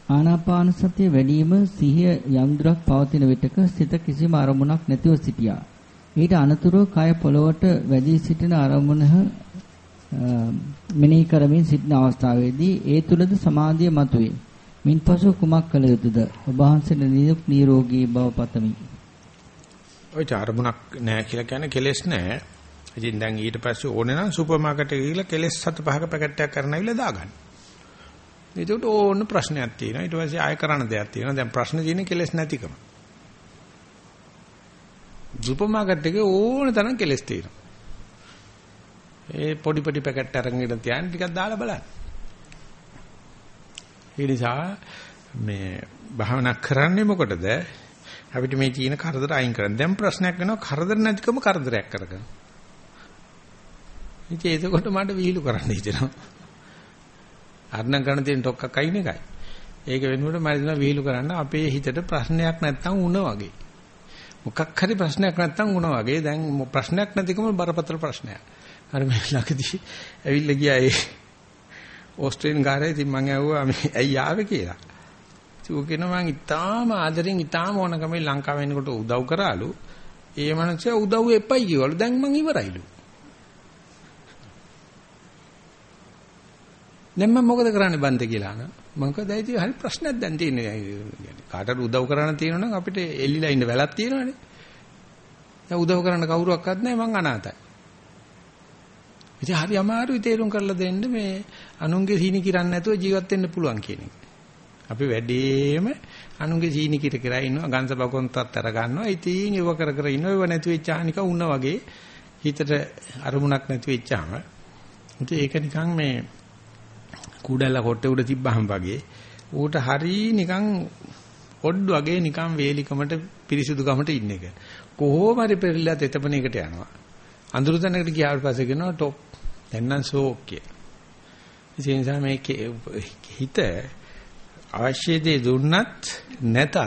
ආනාපාන සතිය වැඩිම සිහිය යම් දුරක් පවතින විටක සිත කිසිම අරමුණක් නැතිව සිටියා. ඊට අනතුරුව කය පොළවට වැදී සිටින අරමුණ මෙනෙහි කරමින් සිටින අවස්ථාවේදී ඒ තුලද සමාධිය මතුවේ. මින්පසු කුමක් කළ යුතුද? ඔබ වහන්සේට නිරුක් නිරෝගී බව පතමි. ඔය අරමුණක් නැහැ කියලා කියන්නේ කෙලෙස් නැහැ. ඉතින් දැන් ඊට පස්සේ ඕනේ නම් සුපර් මාකට් එකේ ගිහලා කෙලෙස් හත පහක පැකට් එකක් කරන්න ඇවිල්ලා දාගන්න. එතකොට ඕන ප්‍රශ්නයක් තියෙනවා. ඊට පස්සේ ආය කරන්න දෙයක් තියෙනවා. දැන් ප්‍රශ්න තියෙන්නේ කෙලස් නැතිකම. සුපර් මාකට් එකේ ඕන තරම් කෙලස් තියෙනවා. ඒ පොඩි පොඩි පැකට් අරගෙන තියන් ටිකක් දාලා බලන්න. ඒ නිසා මේ භාවනා කරන්නේ මොකටද? අපිට මේ තියෙන කරදර අයින් කරන්න. දැන් ප්‍රශ්නයක් වෙනවා කරදර නැතිකම කරදරයක් කරගන්න. ඉතින් ඒකකොට මට විහිළු කරන්න හිතෙනවා. අරණ ගන්න තියෙන ටොක්කක් අයින් එකයි. ඒක වෙනුවට මම දෙනවා විහිළු කරන්න අපේ හිතට ප්‍රශ්නයක් නැත්තම් උණ වගේ. මොකක් හරි ප්‍රශ්නයක් නැත්තම් උණ වගේ. දැන් ප්‍රශ්නයක් නැතිකම බරපතල ප්‍රශ්නයක්. අර මේ ළඟදී ඇවිල්ලා ගියා ඒ ඕස්ට්‍රේලියානු ගාරේ ඉතින් මම ඇහුවා මේ ඇයි ආවේ කියලා. ඌ කියනවා මං ඉතාලම ආදරෙන් ඉතාලම ඕනකමයි ලංකාව එනකොට උදව් කරාලු. ඒ මනුස්සයා උදව් එපයි කිව්වලු. දැන් මං ඉවරයිලු. දැන් මම මොකද කරන්න බන්ද කියලා අහන. මම කිව්වා දැන් ඉතින් හරි ප්‍රශ්නයක් දැන් තියෙන්නේ. කාටට උදව් කරන්න තියෙනවනම් අපිට එල්ලිලා ඉන්න වැලක් තියෙනවනේ. දැන් උදව් කරන්න කවුරුවක්වත් නැහැ මං අනාතයි. ඉතින් හරි අමාරුයි තේරුම් කරලා දෙන්න මේ අනුන්ගේ සීනි කිරන්න නැතුව ජීවත් වෙන්න පුළුවන් කියන එක. අපි වැඩිම අනුන්ගේ සීනි කිර කර ඉන්නවා ගංශ බකොන්තත් අර ගන්නවා. ඉතින් ඒව කර කර ඉන්නවා. ඒව නැති වෙච්චානික උන්න වගේ හිතට අරමුණක් නැති වෙච්චාම. ඉතින් ඒක නිකන් මේ කුඩැල්ල කොට්ටේ උඩ තිබ්බහම වගේ ඌට හරි නිකන් ඔඩ් වගේ නිකන් වේලිකමට පිරිසුදුකමට ඉන්න එක. කොහොම හරි පෙරලිලා තෙතපණේකට යනවා. අඳුරු තැනකට ගියාට පස්සේ කියනවා টොප්. දැන් නම් ෂෝක් කිය. ඒ නිසා මේ හිත අවශ්‍ය දේ දුන්නත් නැතත්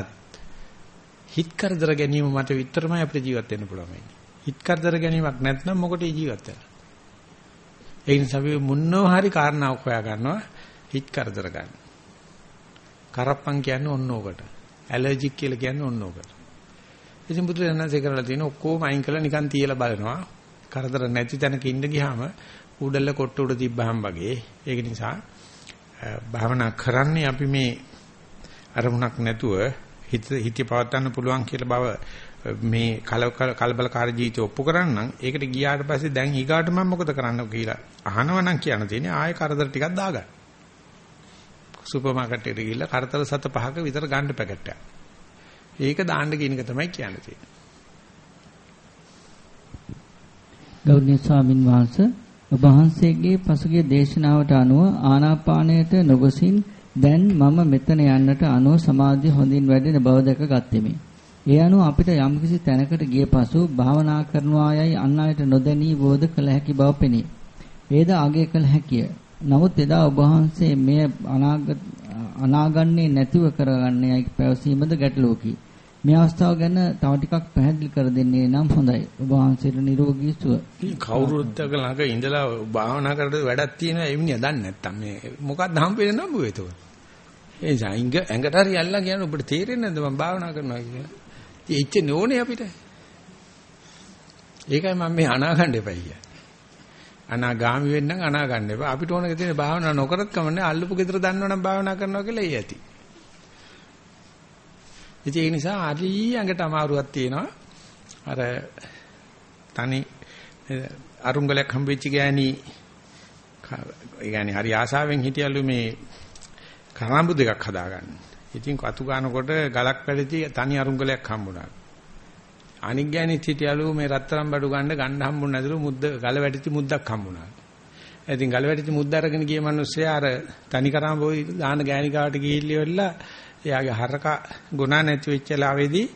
හිත කරදර ගැනීම මත විතරමයි අපිට ජීවත් වෙන්න පුළුවන් වෙන්නේ. හිත කරදර ගැනීමක් නැත්නම් මොකටද ජීවත් වෙන්නේ? ඒ නිසා අපි මුන්නෝ හරි කාරණාවක් හොයා ගන්නවා හිත කරදර ගන්න. කරප්පන් කියන්නේ ඔන්න ඕකට. ඇලර්ජික් කියලා කියන්නේ ඔන්න ඕකට. ඉතින් බුදුරජාණන්සේ කරලා තියෙන ඔක්කොම අයින් කරලා නිකන් තියලා බලනවා. කරදර නැති තැනක ඉන්න ගියාම උඩල්ල කොට්ට උඩ තිබ්බහම වගේ. ඒක නිසා භාවනා කරන්නේ අපි මේ අරමුණක් නැතුව හිත හිතේ පවත්වන්න පුළුවන් කියලා බව මේ කලබලකාරී ජීවිතය ඔප්පු කරන්නම් ඒකට ගියාට පස්සේ දැන් ඊගාට මම මොකද කරන්න කියලා අහනවනම් කියන්න තියෙන්නේ ආයෙ කරදර ටිකක් දාගන්න. සුපර් මාකට් එකට ගිහිල්ලා කරතල සත පහක විතර ගන්න පැකට් එකක්. ඒක දාන්න කියන එක තමයි කියන්න තියෙන්නේ. ගෞරවනීය ස්වාමින් වහන්සේ ඔබ වහන්සේගේ පසුගිය දේශනාවට අනුව ආනාපානයට නොගොසින් දැන් මම මෙතන යන්නට අනුව සමාධිය හොඳින් වැඩෙන බව දැක ගත්ෙමි. ඒ අනුව අපිට යම්කිසි තැනකට ගිය පසු භාවනා කරනවා යයි අන් අයට නොදැනී බෝධ කළ හැකි බව පෙනේ. වේද ආගේ කළ හැකිය. නමුත් එදා ඔබ වහන්සේ මෙය අනාගන්නේ නැතිව කරගන්නේයි පැවසීමද ගැටලුවකි. මේ අවස්ථාව ගැන තව ටිකක් පැහැදිලි කර දෙන්නේ නම් හොඳයි. ඔබ වහන්සේට නිරෝගී සුව. කවුරුත් ළඟ ඉඳලා භාවනා කරද්දී වැඩක් තියෙනවා ඒ මිනිහා දන්නේ නැත්තම් මේ මොකක්ද හම්බෙන්නේ නම්බුව එතකොට. ඒ නිසා ඇඟට හරි අල්ලලා කියන ඔබට තේරෙන්නේ නැද්ද මම භාවනා කරනවා කියලා. ඉතින් එච්ච නෝනේ අපිට. ඒකයි මම මේ අනාගන්න එපයි කියන්නේ. අනාගාමි වෙන්න අනාගන්න එපා. අපිට ඕන තියෙන භාවනා නොකරත් කමන්නේ අල්ලපු ගෙදර දන්නවනම් භාවනා කරනවා කියලා එයි ඇති. ඉතින් ඒ නිසා හරි ඇඟට අමාරුවක් තියෙනවා. අර තනි අරුංගලයක් හම්බෙච්ච ගෑණි ඒ කියන්නේ හරි ආසාවෙන් හිටියලු මේ කරාඹු දෙකක් හදාගන්න. ඉතින් කතු ගන්නකොට ගලක් පැලති තනි අරුංගලයක් හම්බුණා. අනික් ගෑණිත් හිටියලු මේ රත්තරන් බඩු ගන්න ගන්න හම්බුනේ නැතිලු මුද්ද ගල වැටිච්ච මුද්දක් හම්බුණා. ඉතින් ගල වැටිච්ච මුද්ද අරගෙන ගිය මිනිස්සයා අර තනි කරාඹෝයි දාන ගෑණි ගාවට ගිහිල්ලා එයාගේ හරක ගුණ නැති වෙච්ච ලාවේදී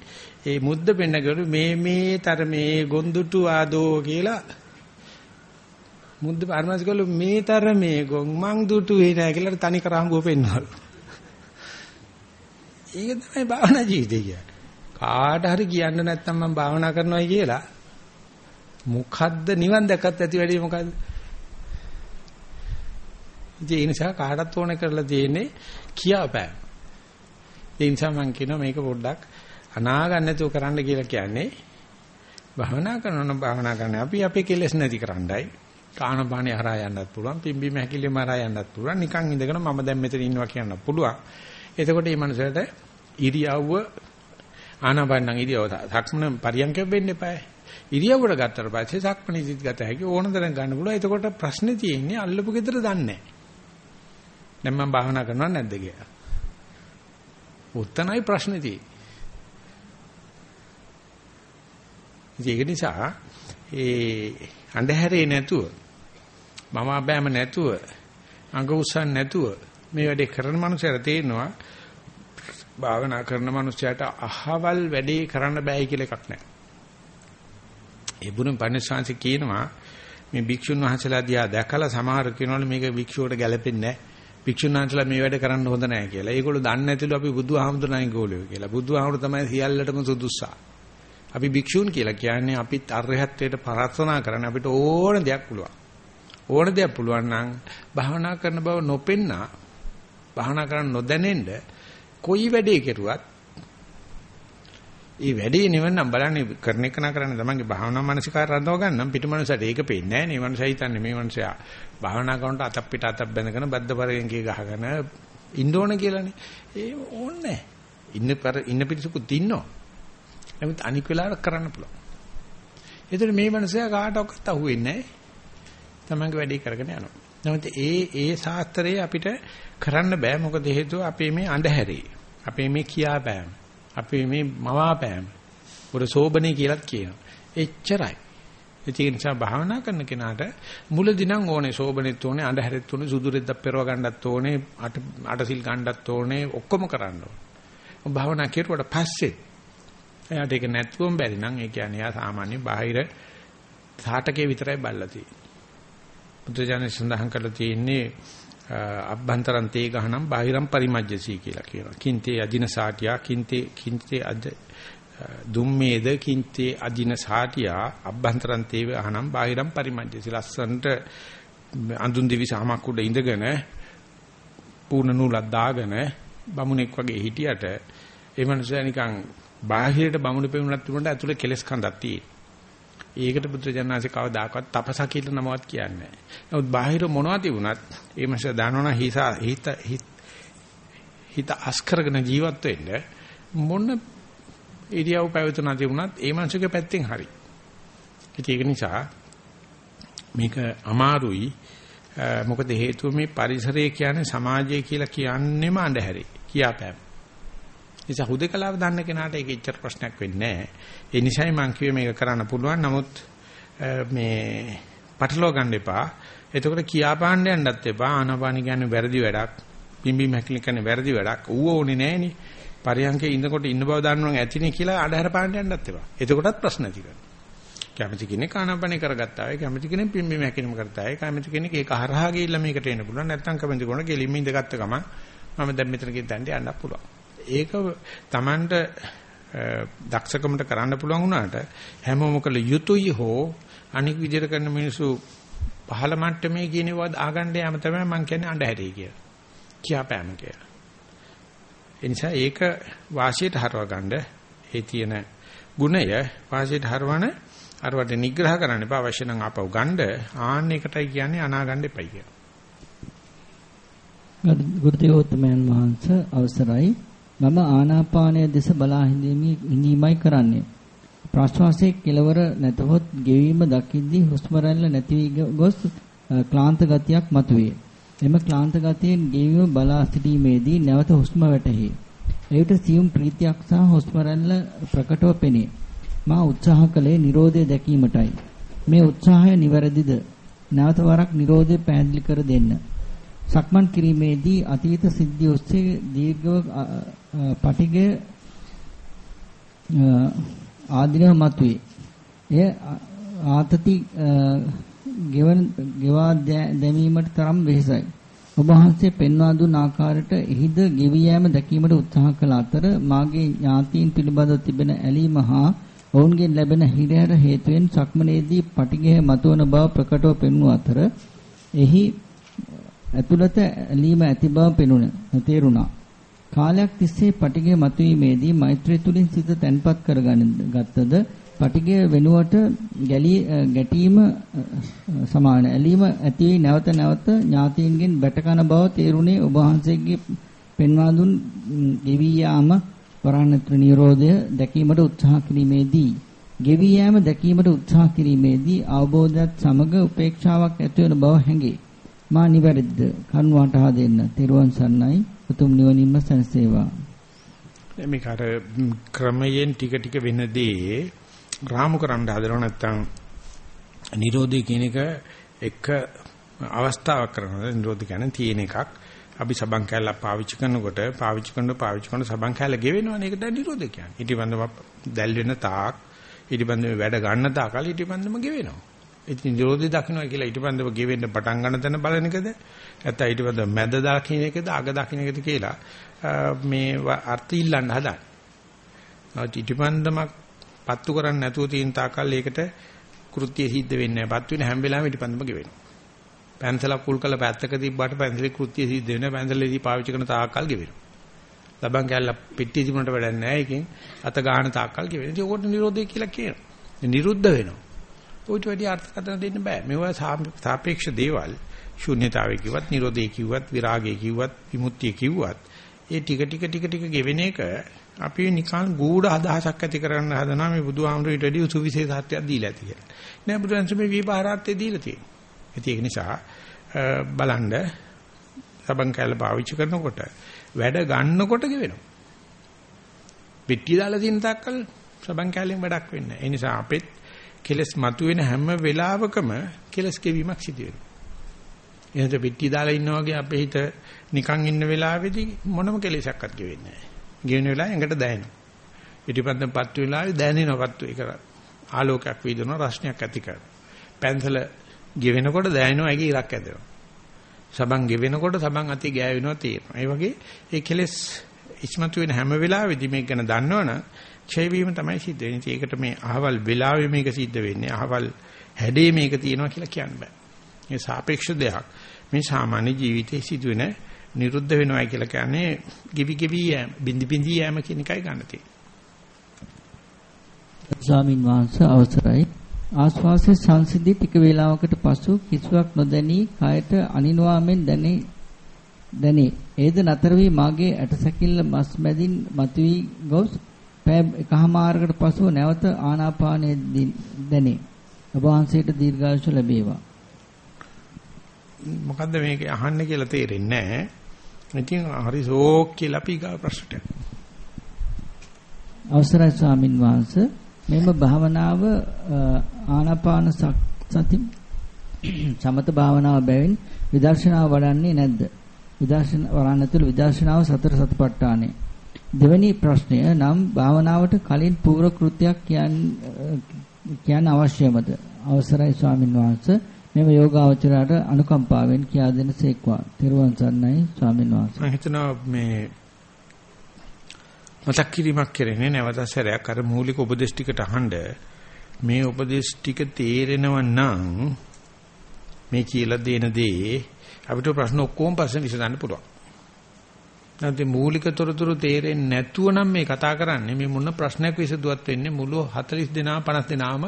ඒ මුද්ද පෙන්නගලු මේ මේ තර මේ ගොන්දුටු ආදෝ කියලා මුද්ද පරමස්කලු මේ තර මේ ගොන් මං දුටු වේ නෑ කියලා තනි කරාඹුව පෙන්නවලු. ඒක තමයි භාවනා ජීවිතය කියන්නේ. කාට හරි කියන්න නැත්නම් මම භාවනා කරනවායි කියලා මොකද්ද නිවන් දැක්කත් ඇති වැඩි මොකද්ද? ඒ නිසා කාටත් ඕනේ කරලා තියෙන්නේ කියාපෑ. ඒ නිසා මම කියනවා මේක පොඩ්ඩක් අනා ගන්න නැතුව කරන්න කියලා කියන්නේ භාවනා කරනවා නම් භාවනා කරන්න අපි අපේ කෙලෙස් නැති කරන්නයි කාණ පාණේ හරහා යන්නත් පුළුවන් පිම්බීම හැකිලිම හරහා යන්නත් පුළුවන් නිකන් ඉඳගෙන මම දැන් මෙතන ඉන්නවා කියන්න පුළුවන් එතකොට මේ මනසට ඉරියව්ව ආනාපාන නම් ඉරියව්ව සක්මන පරියන්ක වෙන්න එපායි. ඉරියව්වට ගත්තට පස්සේ සක්මන ඉදිත් ගත හැකි ඕන තරම් ගන්න පුළුවන්. එතකොට ප්‍රශ්නේ තියෙන්නේ අල්ලපු ගෙදර දන්නේ නැහැ. දැන් මම භාවනා කරනව නැද්ද කියලා. උත්තනයි ප්‍රශ්නේ තියෙන්නේ. ඒක නිසා ඒ අන්ධහැරේ නැතුව මම බෑම නැතුව අඟ උස්සන් නැතුව මේ වැඩේ කරන මනුස්සයර තේරෙනවා භාවනා කරන මනුස්සයට අහවල් වැඩේ කරන්න බෑයි කියලා එකක් නැහැ. ඒ බුදුන් පණිස්සාංශ කියනවා මේ භික්ෂුන් වහන්සේලා දිහා දැකලා සමහර කෙනෙකුට මේක භික්ෂුවට ගැලපෙන්නේ නැහැ. භික්ෂුන් වහන්සේලා මේ වැඩ කරන්න හොඳ නැහැ කියලා. ඒගොල්ලෝ දන්නේ නැතිලු අපි බුදුහාමුදුරණයි ගෝලියෝ කියලා. බුදුහාමුදුර තමයි සියල්ලටම සුදුස්සා. අපි භික්ෂූන් කියලා කියන්නේ අපිත් අරහත්ත්වයට ප්‍රාර්ථනා කරන අපිට ඕන දෙයක් පුළුවන්. ඕන දෙයක් පුළුවන් නම් භාවනා කරන බව නොපෙන්නා භාවනා කරන්න නොදැනෙන්න කොයි වැඩේ කෙරුවත් ඒ වැඩේ නිවන නම් බලන්නේ කරන එක නා කරන්නේ තමන්ගේ භාවනා මානසිකාර රඳව ගන්න පිටමනසට ඒක පේන්නේ නැහැ නේ. මනසයි හිතන්නේ මේ මනසයා භාවනා කරනකොට අතක් පිට අතක් බැඳගෙන බද්ද පරෙන්කේ ගහගෙන ඉන්න ඕන කියලානේ. ඒ ඕනේ ඉන්න පර ඉන්න පිටසකුත් ඉන්නවා. නමුත් අනික් වෙලාවට කරන්න පුළුවන්. ඒතර මේ මනසයා කාටවත් අහුවෙන්නේ නැහැ. තමන්ගේ වැඩේ කරගෙන යනවා. නමුත් ඒ ඒ ශාස්ත්‍රයේ අපිට කරන්න බෑ මොකද හේතුව අපේ මේ අඳුරේ අපේ මේ කියාපෑම අපේ මේ මවාපෑම උර සෝබනේ කියලාත් කියනවා. එච්චරයි. ඒ නිසා භාවනා කරන කෙනාට මුලදී නම් ඕනේ සෝබනෙත් ඕනේ අඳුරෙත් ඕනේ සුදු රෙද්දක් පෙරව ගන්නත් ඕනේ අට අටසිල් ගන්නත් ඕනේ ඔක්කොම කරන්න ඕනේ. භාවනා කෙරුවට පස්සේ එයාට ඒක නැතුවම බැරි නම් ඒ කියන්නේ යා සාමාන්‍ය බාහිර සාටකේ විතරයි බල්ලා තියෙන්නේ. බුදුජානක සඳහන් කරලා තියෙන්නේ අබ්බන්තරං තේ ගහනම් බාහිරම් පරිමජ්ජසී කියලා කියනවා. කින්තේ අදින සාටියා කින්තේ කින්තේ අද දුම්මේද කින්තේ අදින සාටියා අබ්බන්තරං තේ ගහනම් බාහිරම් පරිමජ්ජසී ලස්සන්ට අඳුන් දිවි සහමක් උඩ ඉඳගෙන පූර්ණ නූලක් දාගෙන බමුණෙක් වගේ හිටියට ඒ මනුස්සයා නිකන් බාහිරට බමුණු පෙමුණක් තිබුණාට ඇතුලේ කෙලස් කඳක් තියෙනවා. ඒකට බුදුජානනාංශේ කවදාකවත් තපස කියලා නමවත් කියන්නේ නැහැ. නමුත් බාහිර මොනවද තිබුණත් ඒ මාස දානවන හිත හිත හිත අස්කරගෙන ජීවත් වෙන්න මොන ඉරියව් පැවතුනා තිබුණත් ඒ මාසගේ පැත්තෙන් හරි. ඒක නිසා මේක අමාරුයි. මොකද හේතුව මේ පරිසරය කියන්නේ සමාජය කියලා කියන්නේම අඳුරේ. කියාපෑම. නිසා හුදකලාව දන්න කෙනාට ඒක ඉච්චර ප්‍රශ්නයක් වෙන්නේ නැහැ. ඒ නිසායි මම කිව්වේ මේක කරන්න පුළුවන්. නමුත් මේ පටලවා ගන්න එපා. එතකොට කියා පාන්න යන්නත් එපා. ආනාපාන කියන්නේ වැරදි වැඩක්. පිම්බි මැකිලි කියන්නේ වැරදි වැඩක්. ඌව ඕනේ නැහෙනි. පරියන්කේ ඉන්නකොට ඉන්න බව දන්නවනම් ඇතිනේ කියලා අඩහැර පාන්න යන්නත් එපා. එතකොටත් ප්‍රශ්න නැති කරනවා. කැමති කෙනෙක් ආනාපානේ කරගත්තා වෙයි කැමති කෙනෙක් පිම්බි මැකිලිම කරත්තා වෙයි කැමති කෙනෙක් ඒක හරහා ගිහිල්ලා මේකට එන්න පුළුවන් නැත්නම් කැමති කෙනෙක් ගෙලින්ම ඉඳගත්ත ගමන් මම දැන් මෙතන ගිහින් දැන් යන්න පුළුවන් ඒක Tamanට දක්ෂකමට කරන්න පුළුවන් වුණාට හැමෝම කළ යුතුයි හෝ අනික් විදිහට කරන මිනිස්සු පහළ මට්ටමේ කියනවා ආගන්න යාම තමයි මම කියන්නේ අඬහැරේ කියලා. කියාපෑම කියලා. ඒ නිසා ඒක වාසියට හරව ගන්න ඒ තියෙන ගුණය වාසියට හරවන අරවට නිග්‍රහ කරන්න එපා අවශ්‍ය නම් ආපහු ගන්න ආන්න එකටයි කියන්නේ අනාගන්න එපයි කියලා. ගුරුදේවෝත්තමයන් වහන්සේ අවසරයි මම ආනාපානය දෙස බලා හිඳීමයි කරන්නේ. ප්‍රශ්වාසයේ කෙලවර නැතහොත් ගෙවීම දකිද්දී හුස්ම රැල්ල නැති ගොස් ක්ලාන්ත ගතියක් මතුවේ. එම ක්ලාන්ත ගතියෙන් ගෙවීම බලා සිටීමේදී නැවත හුස්ම වැටහි. එවිට සියුම් ප්‍රීතියක් සහ හුස්ම රැල්ල ප්‍රකටව පෙනේ. මා උත්සාහ කළේ Nirodhe දැකීමටයි. මේ උත්සාහය නිවැරදිද? නැවත වරක් Nirodhe පැහැදිලි කර දෙන්න. සක්මන් කිරීමේදී අතීත සිද්ධි ඔස්සේ දීර්ඝව පටිගය ආධිනව මතුවේ. එය ආතති ගෙවන ගෙවා දැමීමට තරම් වෙහෙසයි. ඔබ වහන්සේ පෙන්වා දුන් ආකාරයට එහිද ගෙවි යෑම දැකීමට උත්සාහ කළ අතර මාගේ ඥාතීන් පිළිබඳව තිබෙන ඇලීම හා ඔවුන්ගෙන් ලැබෙන හිරහැර හේතුවෙන් සක්මනේදී පටිඝය මතුවන බව ප්‍රකටව පෙන්වූ අතර එහි ඇතුළත ඇලීම ඇති බව පෙනුණ තේරුණා. කාලයක් තිස්සේ පටිඝය මතුවීමේදී මෛත්‍රිය තුලින් සිත තැන්පත් කරගත්තද පටිඝය වෙනුවට ගැලී ගැටීම සමාන ඇලීම ඇති වී නැවත නැවත ඥාතීන්ගෙන් බැටකන බව තේරුණේ ඔබ වහන්සේගේ පෙන්වා දුන් ගෙවි යාම වරණත්‍ර නිරෝධය දැකීමට උත්සාහ කිරීමේදී. ගෙවි යාම දැකීමට උත්සාහ කිරීමේදී අවබෝධයත් සමග උපේක්ෂාවක් ඇති වෙන බව හැඟේ. මා නිවැරදිද? කරුණාට හා දෙන්න. තෙරුවන් සරණයි. උතුම් නිවනින්ම සැනසේවා. මේක අර ක්‍රමයෙන් ටික ටික වෙන දේ රාමු කරන්න හදනව නැත්තම් නිරෝධය කියන එක එක අවස්ථාවක් කරනවා. නිරෝධ කියන්නේ තියෙන එකක්. අපි සබන් කැල්ල පාවිච්චි කරනකොට පාවිච්චි කරන පාවිච්චි කරන සබන් කැල්ල ගෙවෙනවනේ ඒකට නිරෝධය කියන්නේ. ඊටිබන්දම දැල් වෙන තාක් ඊටිබන්දම වැඩ ගන්න තාකල් ඊටිබන්දම ගෙවෙනවා. ඉතින් නිරෝධය දකින්නයි කියලා ඊටපන්දව ගෙවෙන්න පටන් ගන්න තැන බලන එකද නැත්නම් ඊටපන්දව මැද දකින්න එකද අග දකින්න එකද කියලා මේ අර්ථ ඉල්ලන්න හදන. ඊටපන්දමක් පත්තු කරන්නේ නැතුව තියෙන තාකල් ඒකට කෘත්‍ය සිද්ධ වෙන්නේ නැහැ. පත් වෙන හැම වෙලාවෙම ඊටපන්දම ගෙවෙනවා. පැන්සලක් කුල් කළ පැත්තක තිබ්බට පැන්සලේ කෘත්‍ය සිද්ධ වෙන්නේ නැහැ. පැන්සලේදී පාවිච්චි කරන තාකල් ගෙවෙනවා. ලබන් කැල්ල පෙට්ටිය තිබුණට වැඩක් නැහැ. ඒකෙන් අත ගන්න තාකල් ගෙවෙනවා. ඉතින් ඕකට නිරෝධය කියලා කියනවා. නිරුද්ධ වෙනවා. ඔයිට වැඩි අර්ථකථන දෙන්න බෑ. මේවා සාපේක්ෂ දේවල්. ශුන්‍යතාවය කිව්වත්, නිරෝධය කිව්වත්, විරාගය කිව්වත්, විමුක්තිය කිව්වත් ඒ ටික ටික ටික ටික ගෙවෙන එක අපි නිකන් ගූඪ අදහසක් ඇති කරන්න හදනවා මේ බුදුහාමුදුරට වැඩි සුවිශේෂත්වයක් දීලා ඇති කියලා. නෑ බුදුන්සේ මේ විපාරාර්ථය දීලා තියෙනවා. ඒක නිසා බලන්න සබන් කැල පාවිච්චි කරනකොට වැඩ ගන්නකොට ගෙවෙනවා. පිටිය දාලා තියෙන තාක්කල් සබන් කැලෙන් වැඩක් වෙන්නේ නැහැ. ඒ නිසා අපෙත් කෙලස් මතුවෙන හැම වෙලාවකම කෙලස් කෙවීමක් සිදු වෙනවා. එහෙනම් පිටි දාලා ඉන්නා වගේ අපේ හිත නිකන් ඉන්න වෙලාවේදී මොනම කෙලෙසක්වත් ගෙවෙන්නේ නැහැ. ගෙවෙන වෙලාවෙ ඇඟට දැනෙනවා. පිටිපස්සෙන් පත්තු වෙලාවේ දැනෙනවත් ඒක ආලෝකයක් වීදනවා රශ්නයක් ඇති කරනවා. පැන්සල ගෙවෙනකොට දැනෙනවා ඒකේ ඉරක් ඇදෙනවා. සබන් ගෙවෙනකොට සබන් අතේ ගෑවෙනවා තියෙනවා. ඒ වගේ ඒ කෙලෙස් ඉස්මතු වෙන හැම වෙලාවෙදි මේක ගැන දන්නවනම් ඡය වීම තමයි සිද්ධ වෙන්නේ. ඒකට මේ අහවල් වෙලාවෙ මේක සිද්ධ වෙන්නේ. අහවල් හැඩේ මේක තියෙනවා කියලා කියන්න බෑ. මේ සාපේක්ෂ දෙයක්. මේ සාමාන්‍ය ජීවිතයේ සිදුවෙන නිරුද්ධ වෙනවයි කියලා කියන්නේ ගිවි ගිවි යෑම, බින්දි බින්දි යෑම කියන එකයි ගන්න තියෙන්නේ. ස්වාමින් වහන්සේ අවසරයි. ආස්වාසයේ සංසිද්ධි ටික වේලාවකට පසු කිසිවක් නොදැනී කයට අනිනවාමෙන් දැනේ දැනේ. ඒද නතර වී මාගේ ඇටසැකිල්ල මස් මැදින් මතුවී ගොස් පැය එකහමාරකට පසුව නැවත ආනාපානයේ දැනේ. ඔබ වහන්සේට දීර්ඝායුෂ ලැබේවා. මොකද්ද මේක අහන්නේ කියලා තේරෙන්නේ නැහැ. ඉතින් හරි ෂෝක් කියලා අපි ගා ප්‍රශ්නට. අවසරයි ස්වාමින් වහන්සේ මෙම භාවනාව ආනාපාන සති සමත භාවනාව බැවින් විදර්ශනාව වඩන්නේ නැද්ද? විදර්ශන වරන්නතුළු විදර්ශනාව සතර සතිපට්ඨානය. දෙවැනි ප්‍රශ්නය නම් භාවනාවට කලින් පූර්ව කෘත්‍යයක් කියන්න අවශ්‍යමද? අවසරයි ස්වාමින් වහන්සේ මෙම යෝගාවචරයට අනුකම්පාවෙන් කියා දෙන සේක්වා. තෙරුවන් සරණයි ස්වාමින් වහන්සේ. මම හිතනවා මේ මතක් කිරීමක් කරන්නේ නැවත සැරයක් අර මූලික උපදේශ ටිකට අහන්න මේ උපදේශ ටික තේරෙනව නම් මේ කියලා දෙන දේ අපිට ප්‍රශ්න ඔක්කොම පස්සේ විසඳන්න පුළුවන්. නැත්නම් මූලික තොරතුරු තේරෙන්නේ නැතුව නම් මේ කතා කරන්නේ මේ මොන ප්‍රශ්නයක් විසඳුවත් වෙන්නේ මුළු 40 දෙනා 50 දෙනාම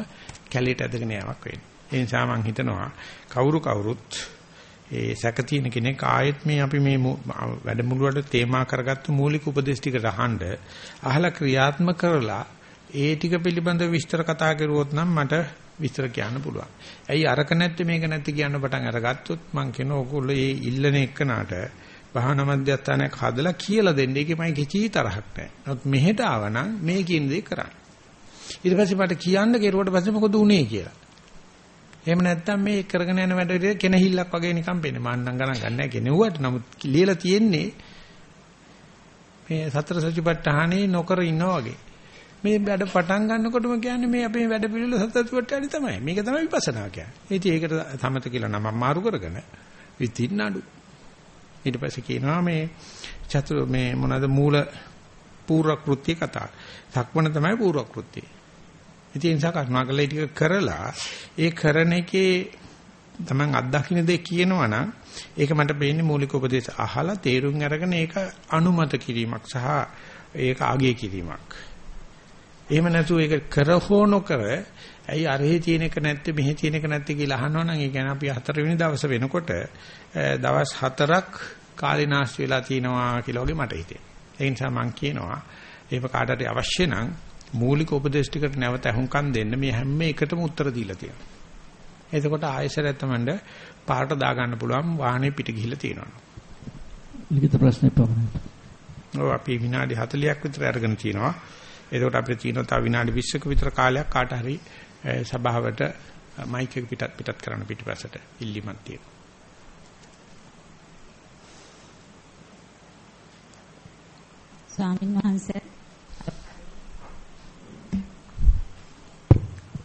කැලේට ඇදගෙන යamak වෙන්නේ. ඒ නිසා මම හිතනවා කවුරු කවුරුත් ඒ සැක තියෙන කෙනෙක් ආයෙත් මේ අපි මේ වැඩමුළුවට තේමා කරගත්තු මූලික උපදේශ ටික රහඬ අහලා ක්‍රියාත්මක කරලා ඒ ටික පිළිබඳව විස්තර කතා කරුවොත් නම් මට විස්තර කියන්න පුළුවන්. ඇයි අරක නැත්තේ මේක නැත්තේ කියන්න පටන් අරගත්තොත් මං කියන ඕගොල්ලෝ ඒ ඉල්ලන එකනට භාවනා මධ්‍යස්ථානයක් හදලා කියලා දෙන්න. ඒකේ මම කිසි තරහක් නැහැ. නමුත් මෙහෙට ආවනම් මේ කියන දේ කරන්න. ඊට පස්සේ මට කියන්න කෙරුවට පස්සේ මොකද උනේ කියලා. එහෙම නැත්නම් මේ කරගෙන යන වැඩ විදිහට කෙනහිල්ලක් වගේ නිකන් පේන්නේ. මාන්නම් ගණන් ගන්න නැහැ කෙනෙව්වට. නමුත් ලියලා තියෙන්නේ මේ සතර සතිපට්ඨානේ නොකර ඉන්නා වගේ. මේ වැඩ පටන් ගන්නකොටම කියන්නේ මේ අපේ වැඩ පිළිවෙල සතර සතිපට්ඨානේ තමයි. මේක තමයි විපස්සනා කියන්නේ. ඉතින් ඒකට සමත කියලා නම මාරු කරගෙන විතින් නඩු. ඊට පස්සේ කියනවා මේ චතුර මේ මොනවාද මූල පූර්ව කෘත්‍ය කතා. සක්මණ තමයි පූර්ව කෘත්‍යය. ඉතින් ඒ නිසා කරුණාකරලා ඒ ටික කරලා ඒ කරන එකේ තමන් අත්දකින්න දේ කියනවා නම් ඒක මට පේන්නේ මූලික උපදේශ අහලා තේරුම් අරගෙන ඒක අනුමත කිරීමක් සහ ඒක ආගය කිරීමක්. එහෙම නැතුව ඒක කර හෝ නොකර ඇයි අරහේ තියෙන එක නැත්තේ මෙහි තියෙන එක නැත්තේ කියලා අහනවනම් ඒ කියන්නේ අපි හතරවෙනි දවස වෙනකොට දවස් හතරක් කාලේ නාස්ති වෙලා තිනවා කියලා වගේ මට හිතෙනවා. ඒ නිසා මම කියනවා එහෙම කාටට අවශ්‍ය නම් මූලික උපදේශ ටිකට නැවත අහුම්කම් දෙන්න මේ හැම එකටම උත්තර දීලා තියෙනවා. එතකොට ආයෙසරයක් තමන්ට පාරට දා ගන්න පුළුවන් වාහනේ පිට ගිහිල්ලා තියෙනවා. ලිඛිත ප්‍රශ්නේ පමණයි. ඔව් අපි විනාඩි 40ක් විතර අරගෙන තිනවා. එතකොට අපිට තියෙනවා තව විනාඩි 20ක විතර කාලයක් කාට හරි සභාවට මයික් එක පිටත් පිටත් කරන්න පිටිපස්සට ඉල්ලීමක් තියෙනවා. ස්වාමීන් වහන්සේ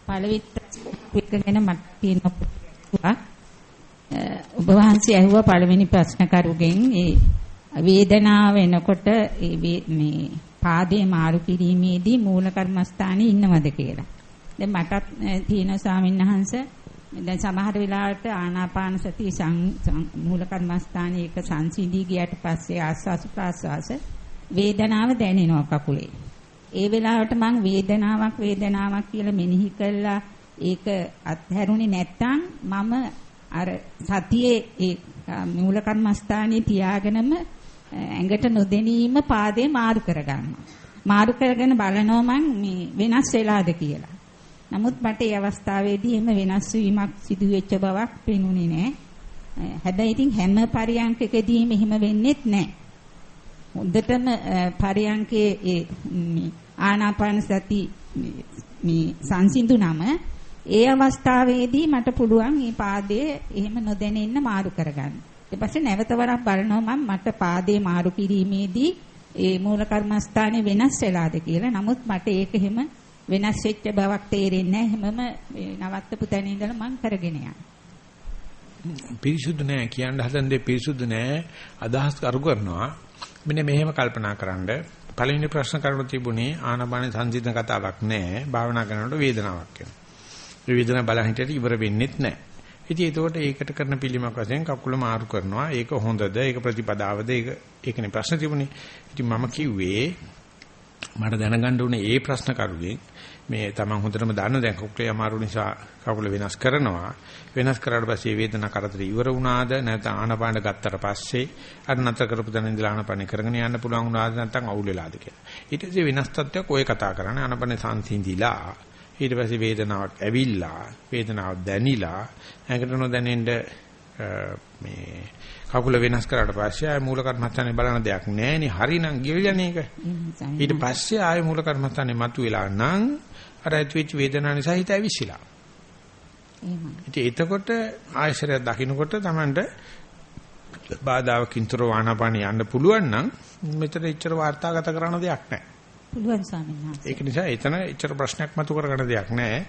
පළවෙනි ප්‍රශ්න ගැන මට තියෙනවා ඔබ වහන්සේ ඇහුවා පළවෙනි ප්‍රශ්න කරුගෙන් ඒ වේදනාව එනකොට ඒ මේ පාදේ මාරු කිරීමේදී මූල කර්මස්ථානයේ ඉන්නවද කියලා. දැන් මටත් තියෙන ස්වාමීන් වහන්සේ දැන් සමහර වෙලාවට ආනාපාන සති මූල කර්මස්ථානයේ එක සංසිඳී ගියට පස්සේ ආස්වාස ප්‍රාස්වාස වේදනාව දැනෙනවා කකුලේ. ඒ වෙලාවට මං වේදනාවක් වේදනාවක් කියලා මෙනෙහි කළා ඒක අත්හැරුණේ නැත්තම් මම අර සතියේ ඒ මූල කර්මස්ථානයේ තියාගෙනම ඇඟට නොදෙනීම පාදේ මාරු කරගන්නවා. මාරු කරගෙන බලනවා මං මේ වෙනස් වෙලාද කියලා. නමුත් මට ඒ අවස්ථාවේදී එහෙම වෙනස් වීමක් සිදු වෙච්ච බවක් පෙනුනේ නැහැ. හැබැයි ඉතින් හැම පරියන්කකදීම එහෙම වෙන්නේත් නැහැ. හොඳටම පරියන්කේ ඒ ආනාපාන සති මේ සංසිඳුනම ඒ අවස්ථාවේදී මට පුළුවන් මේ පාදයේ එහෙම නොදැනෙන්න මාරු කරගන්න. ඊට පස්සේ නැවත වරක් බලනවා මම මට පාදේ මාරු කිරීමේදී ඒ මූල කර්මස්ථානේ වෙනස් වෙලාද කියලා. නමුත් මට ඒක එහෙම වෙනස් වෙච්ච බවක් තේරෙන්නේ නැහැ. හැමම නවත්තපු තැන ඉඳලා මං කරගෙන යනවා. පිරිසුදු නෑ. කියන්න හදන දේ පිරිසුදු නෑ. අදහස් කරු කරනවා. මෙන්න මෙහෙම කල්පනා කරන්න. පළවෙනි ප්‍රශ්න කරන්න තිබුණේ ආනාපාන සංසිඳන කතාවක් නෑ. භාවනා කරනකොට වේදනාවක් එනවා. ඒ වේදනාව බලන් හිටියට ඉවර වෙන්නෙත් නෑ. ඉතින් ඒකට ඒකට කරන පිළිමක් වශයෙන් කකුල මාරු කරනවා. ඒක හොඳද? ඒක ප්‍රතිපදාවද? ඒක ඒකනේ ප්‍රශ්න තිබුණේ. ඉතින් මම කිව්වේ මට දැනගන්න උනේ ඒ ප්‍රශ්න කරුගෙන් මේ තමන් හොඳටම දන්න දැන් කකුලේ අමාරු නිසා කකුල වෙනස් කරනවා. වෙනස් කරාට පස්සේ වේදනා කරදර ඉවර වුණාද? නැත්නම් ආනපාන ගත්තට පස්සේ අර නතර කරපු තැන ඉඳලා ආනපාන කරගෙන යන්න පුළුවන් වුණාද? නැත්නම් අවුල් වෙලාද කියලා. ඊට පස්සේ වෙනස් තත්ත්වයක් ඔය කතා කරන්නේ. ආනපාන සංසිඳිලා ඊට පස්සේ වේදනාවක් ඇවිල්ලා වේදනාවක් දැනිලා ඇඟට නොදැනෙන්න මේ කකුල වෙනස් කරාට පස්සේ ආය මූල කර්මස්ථානේ බලන දෙයක් නැහැ නේ හරිනම් ගියවිලානේ ඒක ඊට පස්සේ ආය මූල කර්මස්ථානේ මතුවෙලා නම් අර ඇතිවෙච්ච වේදනාව නිසා හිත ඇවිස්සලා. එහෙමයි. එතකොට ආයශරය දකින්නකොට Tamanට බාධාවකින් තොර ආනාපාන යන්න පුළුවන් නම් මෙතන එච්චර වාර්තාගත කරන දෙයක් නැහැ. පුළුවන් ස්වාමීන් වහන්සේ. ඒක නිසා එතන එච්චර ප්‍රශ්නයක් මතු කරගන්න දෙයක් නැහැ.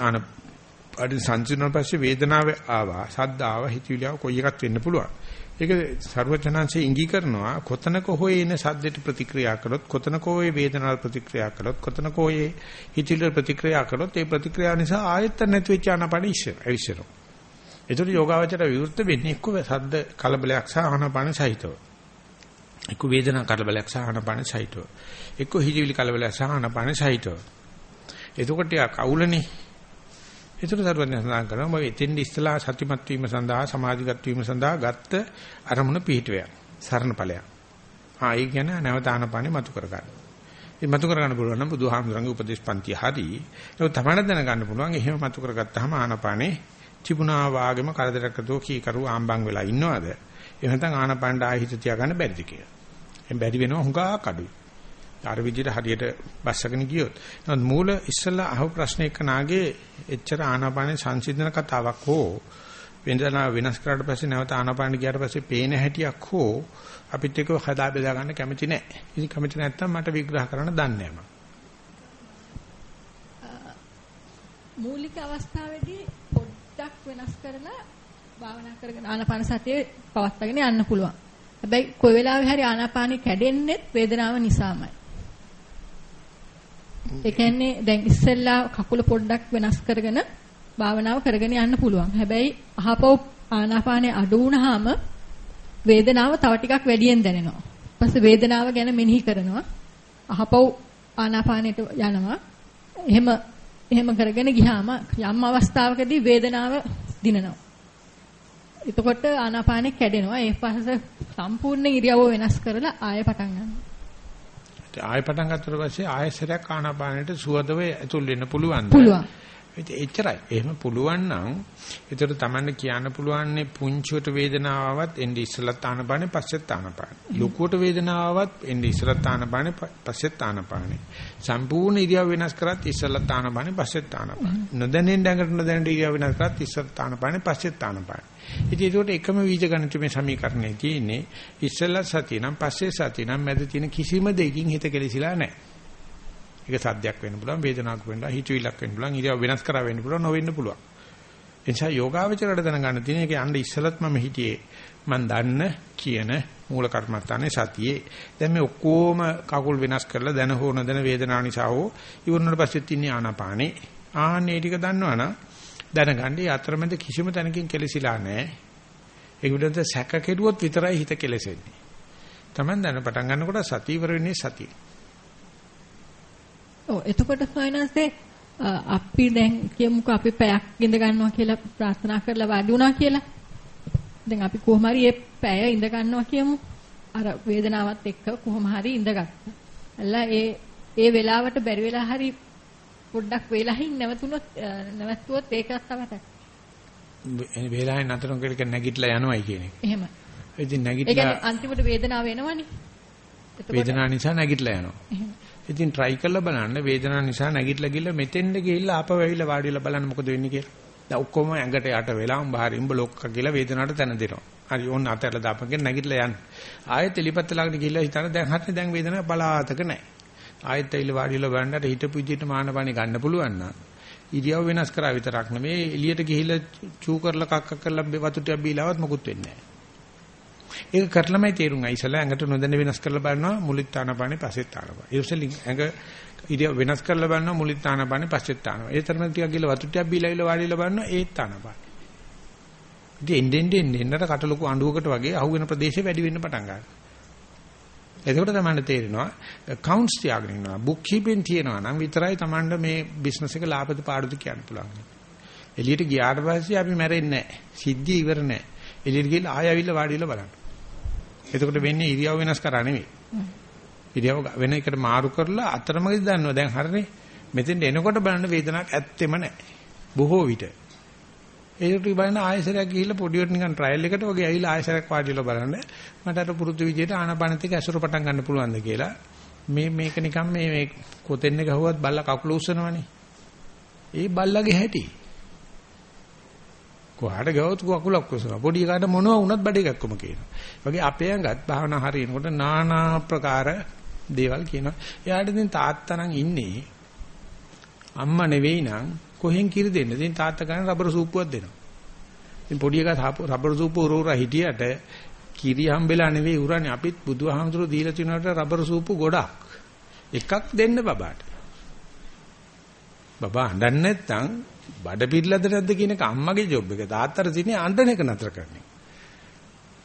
ආන අඩි සංසිඳන පස්සේ වේදනාව ආවා, සද්ද ආවා, හිතවිලිව කොයි එකක් වෙන්න පුළුවන්. ඒක ਸਰවඥාන්සේ ඉඟි කරනවා කොතනක හොයේන සද්දයට ප්‍රතික්‍රියා කළොත් කොතනක හොයේ වේදනාවට ප්‍රතික්‍රියා කළොත් කොතනක හොයේ හිතිලට ප්‍රතික්‍රියා කළොත් ඒ ප්‍රතික්‍රියාව නිසා ආයත නැති වෙච්ච ආනපන ඉස්සර ඇවිස්සරෝ. ඒතර යෝගාවචර විවෘත වෙන්නේ එක්ක සද්ද කලබලයක් සහ ආනපන සහිතව. එක්ක වේදනා කලබලයක් සහ ආනපන සහිතව. එක්ක හිතිවිලි කලබලයක් සහ ආනපන සහිතව. එතකොට යා කවුලනේ ඒතර සරුවෙන් සඳහන් කරනවා මම එතෙන්දි ඉස්සලා සතිමත් වීම සඳහා සමාධිගත වීම සඳහා ගත්ත අරමුණ පිහිටුවයක් සරණ ඵලයක්. ආ ඒ කියන්නේ නැවත ආනපානෙ මතු කර ගන්න. ඒ මතු කර ගන්න පුළුවන් නම් බුදුහාමුදුරන්ගේ උපදේශ පන්ති හරි. ඒක තමයි දැනගන්න පුළුවන්. එහෙම මතු කරගත්තාම ආනපානෙ තිබුණා වාගේම කරදරකදෝ කීකරු ආම්බන් වෙලා ඉන්නවද? එහෙම නැත්නම් ආනපානට ආහිත තියාගන්න බැරිද කියලා. එම් බැරි වෙනවා හුඟා කඩුයි. අර විදිහට හරියට බස්සගෙන ගියොත්. නමුත් මූල ඉස්සලා අහපු ප්‍රශ්න එක නාගේ එච්චර ආනාපානේ සංසිඳන කතාවක් හෝ වෙනදා වෙනස් කරාට පස්සේ නැවත ආනාපාන ගියාට පස්සේ පේන හැටියක් හෝ අපිත් එක්ක හදා බෙදා ගන්න කැමති නැහැ. ඉතින් කැමති නැත්තම් මට විග්‍රහ කරන්න දන්නේ නැහැ මූලික අවස්ථාවේදී පොඩ්ඩක් වෙනස් කරලා භාවනා කරගෙන ආනාපාන සතිය පවත්වාගෙන යන්න පුළුවන්. හැබැයි කොයි වෙලාවෙ හරි ආනාපානෙ කැඩෙන්නේ වේදනාව නිසාමයි. ඒ කියන්නේ දැන් ඉස්සෙල්ලා කකුල පොඩ්ඩක් වෙනස් කරගෙන භාවනාව කරගෙන යන්න පුළුවන්. හැබැයි අහපව ආනාපානේ අඩු වුණාම වේදනාව තව ටිකක් වැඩියෙන් දැනෙනවා. ඊපස්සේ වේදනාව ගැන මෙනෙහි කරනවා. අහපව ආනාපානෙට යනවා. එහෙම එහෙම කරගෙන ගියාම යම් අවස්ථාවකදී වේදනාව දිනනවා. එතකොට ආනාපානෙ කැඩෙනවා. ඒ පස්සේ සම්පූර්ණ ඉරියව්ව වෙනස් කරලා ආයෙ පටන් ගන්නවා. ආයෙ පටන් ගත්තට පස්සේ ආයෙසරයක් ආනාපානෙට සුවදව ඇතුල් වෙන්න පුළුවන්ද? පුළුවන්. එච්චරයි. එහෙම පුළුවන් නම් ඒතර තමන්න කියන්න පුළුවන්නේ පුංචිවට වේදනාවවත් එන්නේ ඉස්සලත් ආනපානේ පස්සෙත් ආනපානේ. ලොකුවට වේදනාවවත් එන්නේ ඉස්සලත් ආනපානේ පස්සෙත් ආනපානේ. සම්පූර්ණ ඉරියව් වෙනස් කරත් ඉස්සලත් ආනපානේ පස්සෙත් ආනපානේ. නොදැනෙන් ඩඟට නොදැනෙන් ඉරියව් වෙනස් කරත් ඉස්සලත් ආනපානේ පස්සෙත් ආනපානේ. ඉතින් ඒකට එකම වීජ ගණිතමේ සමීකරණය තියෙන්නේ ඉස්සලත් සතිය නම් පස්සේ සතිය නම් මැද තියෙන කිසිම දෙයකින් හිත කෙලසිලා නැහැ. ඒක සද්දයක් වෙන්න පුළුවන්, වේදනාවක් වෙන්න පුළුවන්, හිතවිල්ලක් වෙන්න පුළුවන්, ඉරියව් වෙනස් කරා වෙන්න පුළුවන්, නොවෙන්න පුළුවන්. ඒ නිසා යෝගාවචරයට දැනගන්න තියෙන එක යන්න ඉස්සලත් මම හිටියේ මම දන්න කියන මූල කර්මස්ථානේ සතියේ. දැන් මේ ඔක්කොම කකුල් වෙනස් කරලා දැන හෝ නොදැන වේදනාව නිසා හෝ ඉවරනට පස්සෙත් ඉන්නේ ආනාපානේ. ආන්නේ ටික දන්නවනම් දැනගන්නේ අතරමැද කිසිම තැනකින් කෙලසිලා නැහැ. ඒක විදිහට සැක කෙරුවොත් විතරයි හිත කෙලසෙන්නේ. Taman දැන පටන් ගන්නකොට සතිය ඉවර වෙන්නේ සතිය. ඔව් එතකොට ෆයිනන්ස්ේ අපි දැන් කියමුකෝ අපි පැයක් ඉඳ ගන්නවා කියලා ප්‍රාර්ථනා කරලා වාඩි වුණා කියලා. දැන් අපි කොහොම හරි මේ පැය ඉඳ ගන්නවා කියමු. අර වේදනාවත් එක්ක කොහොම හරි ඉඳගත්තා. අල්ලා ඒ ඒ වෙලාවට බැරි වෙලා හරි පොඩ්ඩක් වේලාහින් නැවතුනොත් නැවතුවොත් ඒකත් තමයි. වේලාවෙන් නතර කරගෙන නැගිටලා යනවයි කියන එක. එහෙම. ඉතින් ඒ නැගිටලා කියන්නේ අන්තිමට වේදනාව එනවනේ. වේදනාව නිසා නැගිටලා යනවා. එහෙම. ඉතින් try කරලා බලන්න වේදනාව නිසා නැගිටලා ගිහලා මෙතෙන්ද ගිහිල්ලා ආපහු ඇවිල්ලා වාඩි වෙලා බලන්න මොකද වෙන්නේ කියලා. දැන් ඔක්කොම ඇඟට යට වෙලා උඹ හරි උඹ ලොක්ක කියලා වේදනාවට තැන දෙනවා. හරි ඕන්න අතහැරලා දාපන් කියලා නැගිටලා යන්න. ආයෙත් එලිපත්ත ළඟට ගිහිල්ලා හිතන දැන් හරිනේ දැන් වේදනාව බලාතක නැහැ. ආයෙත් ඇවිල්ලා වාඩිලා බලන්නට හිටපු විදිහට මානපාණි ගන්න පුළුවන් නම් ඉරියව් වෙනස් කරා විතරක් නෙමෙයි එළියට ගිහිල්ලා චූ කරලා කක්ක කරලා වතු ටිකක් බීලාවත් මොකුත් වෙන්නේ නැහැ. ඒක කරලමයි තේරුම් ගන්න. ඉතලා ඇඟට නොදැන වෙනස් කරලා බලනවා මුලිත් ආනපානේ පස්සෙත් ආනපානේ. ඊටසෙලින් ඇඟ ඉරියව් වෙනස් කරලා බලනවා මුලිත් ආනපානේ පස්සෙත් ආනපානේ. ඒ තරම ටිකක් ගිහලා වතු ටිකක් බීලා ඉල වාඩිලා බලනවා ඒත් ආනපානේ. ඉතින් එන්නේ එන්නේ එන්නට කට ලොකු අඬුවකට වගේ අහුවෙන ප්‍රදේශය වැඩි වෙන්න පටන් ගන්නවා. එතකොට තමයි තේරෙනවා accounts තියාගෙන ඉන්නවා book keeping තියනවා නම් විතරයි Tamanda මේ business එක ලාභද පාඩුද කියන්න පුළුවන්. එළියට ගියාට පස්සේ අපි මැරෙන්නේ නැහැ. සිද්ධිය ඉවර නැහැ. එළියට ගිහලා ආය ආවිල්ලා වාඩිලා බලන්න. එතකොට වෙන්නේ ඉරියව් වෙනස් කරා නෙවෙයි. ඉරියව් වෙන එකට මාරු කරලා අතරමඟදී දන්නවා දැන් හරිනේ. මෙතෙන් එනකොට බලන්න වේදනාවක් ඇත්තෙම නැහැ. බොහෝ විට ඒකට බලන්න ආයසරයක් ගිහිල්ලා පොඩියට නිකන් ට්‍රයල් එකට වගේ ඇවිල්ලා ආයසරයක් වාඩිලා බලන්න මට අර පුරුදු විදියට ආනාපානත් එක්ක ඇසුර පටන් ගන්න පුළුවන්ද කියලා මේ මේක නිකන් මේ මේ කොතෙන්ද ගහුවත් බල්ලා කකුල උස්සනවනේ ඒ බල්ලගේ හැටි කොහාට ගවොත් කකුලක් උස්සනවා පොඩි එකාට මොනවා වුණත් බඩ එකක්කම කියනවා වගේ අපේ ඇඟත් භාවනා හරියනකොට নানা ප්‍රකාර දේවල් කියනවා එයාට ඉතින් තාත්තා නම් ඉන්නේ අම්මා නෙවෙයි නම් කොහෙන් කිරි දෙන්න? ඉතින් තාත්තා ගන්න රබර් සූප්පුවක් දෙනවා. ඉතින් පොඩි එකා රබර් සූප්පුව උරෝරා හිටියට කිරි හම්බෙලා නෙවෙයි උරන්නේ අපිත් බුදුහාමුදුරුවෝ දීලා තිනවට රබර් සූප්පු ගොඩක්. එකක් දෙන්න බබාට. බබා අඬන්නේ නැත්නම් බඩ පිරලද නැද්ද කියන එක අම්මගේ ජොබ් එක. තාත්තට තියෙන්නේ අඬන එක නතර කරන්නේ.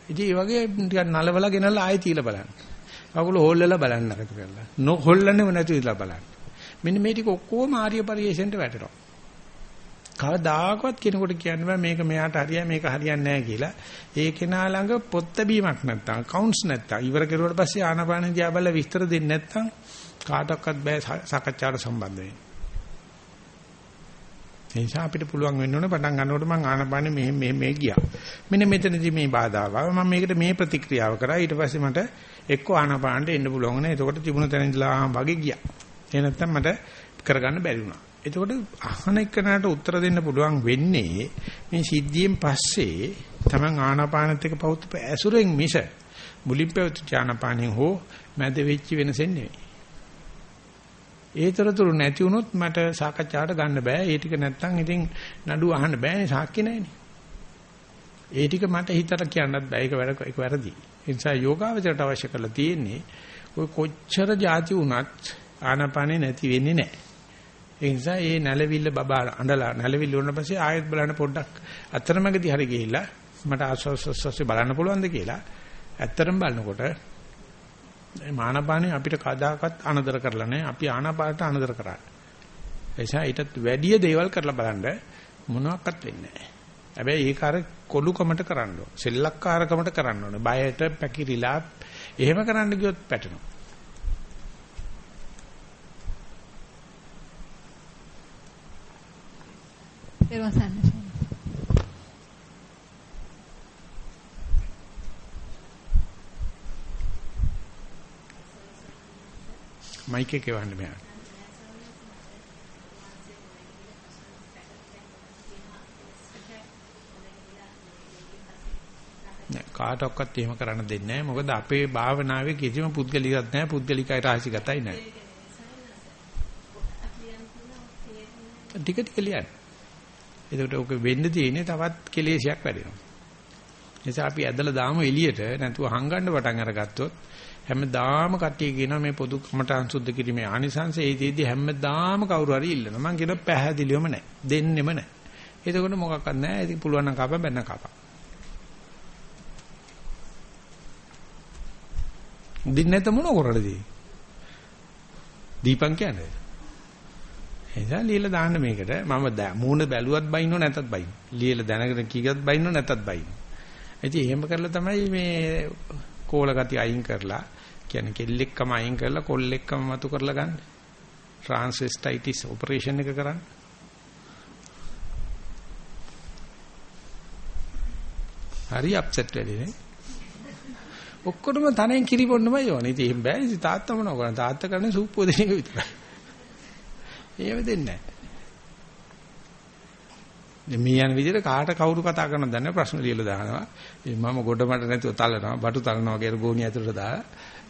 ඉතින් ඒ වගේ ටිකක් නලවලා ගෙනල්ලා ආයෙ තියලා බලන්න. කකුල හොල්ලලා බලන්න නතර කරලා. නොහොල්ලන්නේම නැතුව ඉඳලා බලන්න. මෙන්න මේ ටික ඔක්කොම ආර්ය පරිශ්‍රයෙන්ට වැටෙනවා. කවදාකවත් කෙනෙකුට කියන්න බෑ මේක මෙයාට හරියයි මේක හරියන්නේ නැහැ කියලා. ඒ කෙනා ළඟ පොත්ත බීමක් නැත්තම් කවුන්ට්ස් නැත්තම් ඉවර කරුවට පස්සේ ආනාපාන දිහා බලලා විස්තර දෙන්නේ නැත්තම් කාටවත් බෑ සාකච්ඡාවට සම්බන්ධ වෙන්න. ඒ නිසා අපිට පුළුවන් වෙන්න ඕනේ පටන් ගන්නකොට මම ආනාපානෙ මෙහෙම මෙහෙම මේ ගියා. මෙන්න මෙතනදී මේ බාධාව ආවා. මම මේකට මේ ප්‍රතික්‍රියාව කරා. ඊට පස්සේ මට එක්ක ආනාපානට එන්න පුළුවන් නේ. එතකොට තිබුණ තැන ඉඳලා වගේ ගියා. ඒ නැත්තම් මට කරගන්න බැරි වුණා. එතකොට අහන එකනට උත්තර දෙන්න පුළුවන් වෙන්නේ මේ සිද්ධියෙන් පස්සේ තමන් ආනාපානත් එක්ක පවුත් ඇසුරෙන් මිස මුලින් පැවති ආනාපානෙන් හෝ මැද වෙච්ච වෙනසෙන් නෙවෙයි. ඒතරතුරු නැති වුණොත් මට සාකච්ඡාවට ගන්න බෑ. ඒ ටික නැත්තම් ඉතින් නඩුව අහන්න බෑනේ සාක්ෂි නැහැනේ. ඒ ටික මට හිතට කියන්නත් බෑ. ඒක වැඩ ඒක වැරදි. ඒ නිසා යෝගාවචරයට අවශ්‍ය කරලා තියෙන්නේ ඔය කොච්චර જાති වුණත් ආනාපානේ නැති වෙන්නේ නැහැ. ඒ නිසා ඒ නැලවිල්ල බබා අඬලා නැලවිල්ල වුණ පස්සේ ආයෙත් බලන්න පොඩ්ඩක් අතරමඟදී හරි ගිහිල්ලා මට ආස්වාස්වාස්වාස්සේ බලන්න පුළුවන්ද කියලා ඇත්තරම බලනකොට මානපානේ අපිට කදාකත් අනදර කරලා නැහැ අපි ආනාපානට අනදර කරා. එيشා ඊටත් වැඩි දේවල් කරලා බලන්න මොනවත් වෙන්නේ නැහැ. හැබැයි ඒක අර කොලුකමට කරන්න ඕන. සෙල්ලක්කාරකමට කරන්න ඕනේ. බයට පැකිරිලා එහෙම කරන්න ගියොත් පැටෙනවා. පෙරවන් මයික් එකේ වහන්න මෙහා. නෑ කාටවත් එහෙම කරන්න දෙන්නේ නැහැ. මොකද අපේ භාවනාවේ කිසිම පුද්ගලිකයක් නැහැ. පුද්ගලිකයි රාශිගතයි නැහැ. ටික ටික ලියන්න. එතකොට ඔක වෙන්න තියෙන්නේ තවත් කෙලෙසයක් වැඩෙනවා. නිසා අපි ඇදලා දාමු එළියට නැතුව හංගන්න පටන් අරගත්තොත් හැමදාම කට්ටිය කියනවා මේ පොදු කමටහන් සුද්ධ කිරීමේ ආනිසංශ ඒදීදී හැමදාම කවුරු හරි ඉල්ලනවා. මං කියනවා පැහැදිලිවම නැහැ. දෙන්නෙම නැහැ. එතකොට මොකක්වත් නැහැ. ඉතින් පුළුවන් නම් කපා බැන්න කපා. දින්නේ නැත මොන කරන්නද? දීපන් කියන්නේ. එනිසා ලියලා දාන්න මේකට මම මූණ බැලුවත් බයින්නෝ නැතත් බයින්නෝ. ලියලා දැනගෙන කීගත් බයින්නෝ නැතත් බයින්නෝ. ඉතින් එහෙම කරලා තමයි මේ කෝල ගති අයින් කරලා කියන්නේ කෙල්ලෙක්කම අයින් කරලා කොල්ලෙක්කම මතු කරලා ගන්න. ට්‍රාන්ස්වෙස්ටයිටිස් ඔපරේෂන් එක කරන්න. හරි අප්සෙට් වෙලේ නේ. ඔක්කොටම තනෙන් කිරි බොන්නමයි ඕනේ. ඉතින් එහෙම බෑ. ඉතින් තාත්තා මොනව කරන්නේ? තාත්තා කරන්නේ සූප් පොදින එක විතරයි. ඒව දෙන්නේ නැහැ. මේ යන විදිහට කාට කවුරු කතා කරනවද දන්නේ ප්‍රශ්න ලියලා දානවා. මම ගොඩ මඩ නැතුව තලනවා, බටු තලනවා කියලා ගෝණිය ඇතුලට දාලා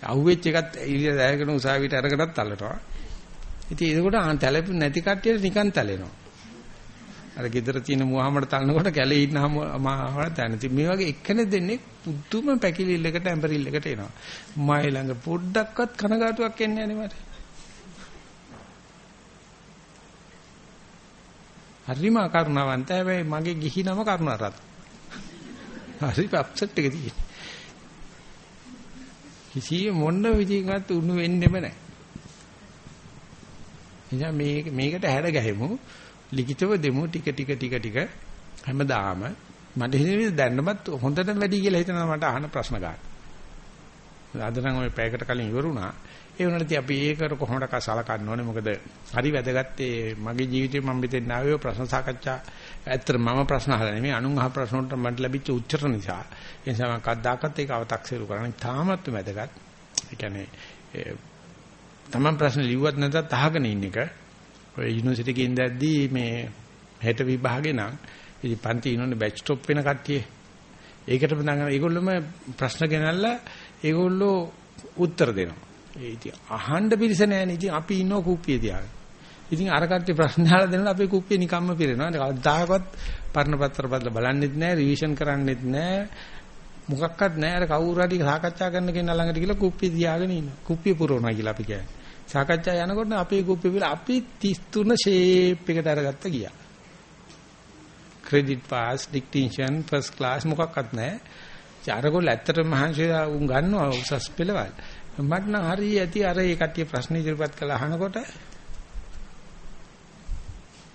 අහුවෙච්ච එකත් ඉලිය දැයගෙන උසාවියට අරගෙනත් තල්ලනවා. ඉතින් ඒකට ආ තැලපු නැති කට්ටියට නිකන් තැලෙනවා. අර ගෙදර තියෙන මුවහමඩ තලනකොට කැලේ ඉන්නම මාහමඩ තැන. ඉතින් මේ වගේ එක්කෙනෙක් දෙන්නේ පුදුම පැකිලිල්ලකට ඇඹරිල්ලකට එනවා. මයි ළඟ පොඩ්ඩක්වත් කනගාටුවක් එන්නේ නැහැ මට. හරිම කරුණාවන්ත හැබැයි මගේ ගිහි නම කරුණාරත්. හරි අප්සෙට් එක තියෙන්නේ. කිසි මොන්න විදිහකට උණු වෙන්නෙම නැහැ. එනිසා මේ මේකට හැඩ ගැහෙමු. ලිඛිතව දෙමු ටික ටික ටික ටික හැමදාම මට හිතෙන්නේ දැන්නමත් හොඳටම වැඩි කියලා හිතනවා මට අහන ප්‍රශ්න ගන්න. අද නම් ওই පැයකට කලින් ඉවරුණා. ඒ වුණාට අපි ඒකට කොහොමද කසලකන්න ඕනේ මොකද හරි වැදගත් මගේ ජීවිතේ මම මෙතෙන් ආවේ ප්‍රශ්න සාකච්ඡා ඇත්තට මම ප්‍රශ්න අහලා නෙමෙයි අනුන් අහ ප්‍රශ්න වලට මට ලැබිච්ච උත්තර නිසා. ඒ නිසා මම කද්දාකත් ඒක අව탁සිරු කරන්නේ. තාමත් වැදගත්. ඒ කියන්නේ තමන් ප්‍රශ්න ලිව්වත් නැත්නම් අහගෙන ඉන්න එක. ඔය යුනිවර්සිටි එකේ ඉඳද්දී මේ හෙට විභාගේ නම් ඉතින් පන්ති ඉන්නෝනේ බැච් ස්ටොප් වෙන කට්ටිය. ඒකටම දඟන ඒගොල්ලොම ප්‍රශ්න ගෙනල්ලා ඒගොල්ලෝ උත්තර දෙනවා. ඒ ඉතින් අහන්න පිරිස නැහැනේ. ඉතින් අපි ඉන්නව කුප්පිය තියාගෙන. ඉතින් අර කට්ටිය ප්‍රශ්න අහලා දෙනකොට අපේ කුප්පිය නිකම්ම පිරෙනවා. කවදාකවත් පරණ පත්‍ර බදලා බලන්නෙත් නැහැ, රිවිෂන් කරන්නෙත් නැහැ. මොකක්වත් නැහැ. අර කවුරු හරි සාකච්ඡා කරන්න කෙනා ළඟට ගිහලා කුප්පිය තියාගෙන ඉන්නවා. කුප්පිය පුරවනවා කියලා අපි කියන්නේ. සාකච්ඡා යනකොට අපේ කුප්පිය පිළ අපි 33 ෂේප් එකට අරගත්ත ගියා. Credit pass, distinction, first class මොකක්වත් නැහැ. අරගොල්ල ඇත්තටම මහන්සිලා උන් ගන්නවා උසස් පෙළවල්. මට නම් හරි ඇති අර ඒ කට්ටිය ප්‍රශ්න ඉදිරිපත් කළා අහනකොට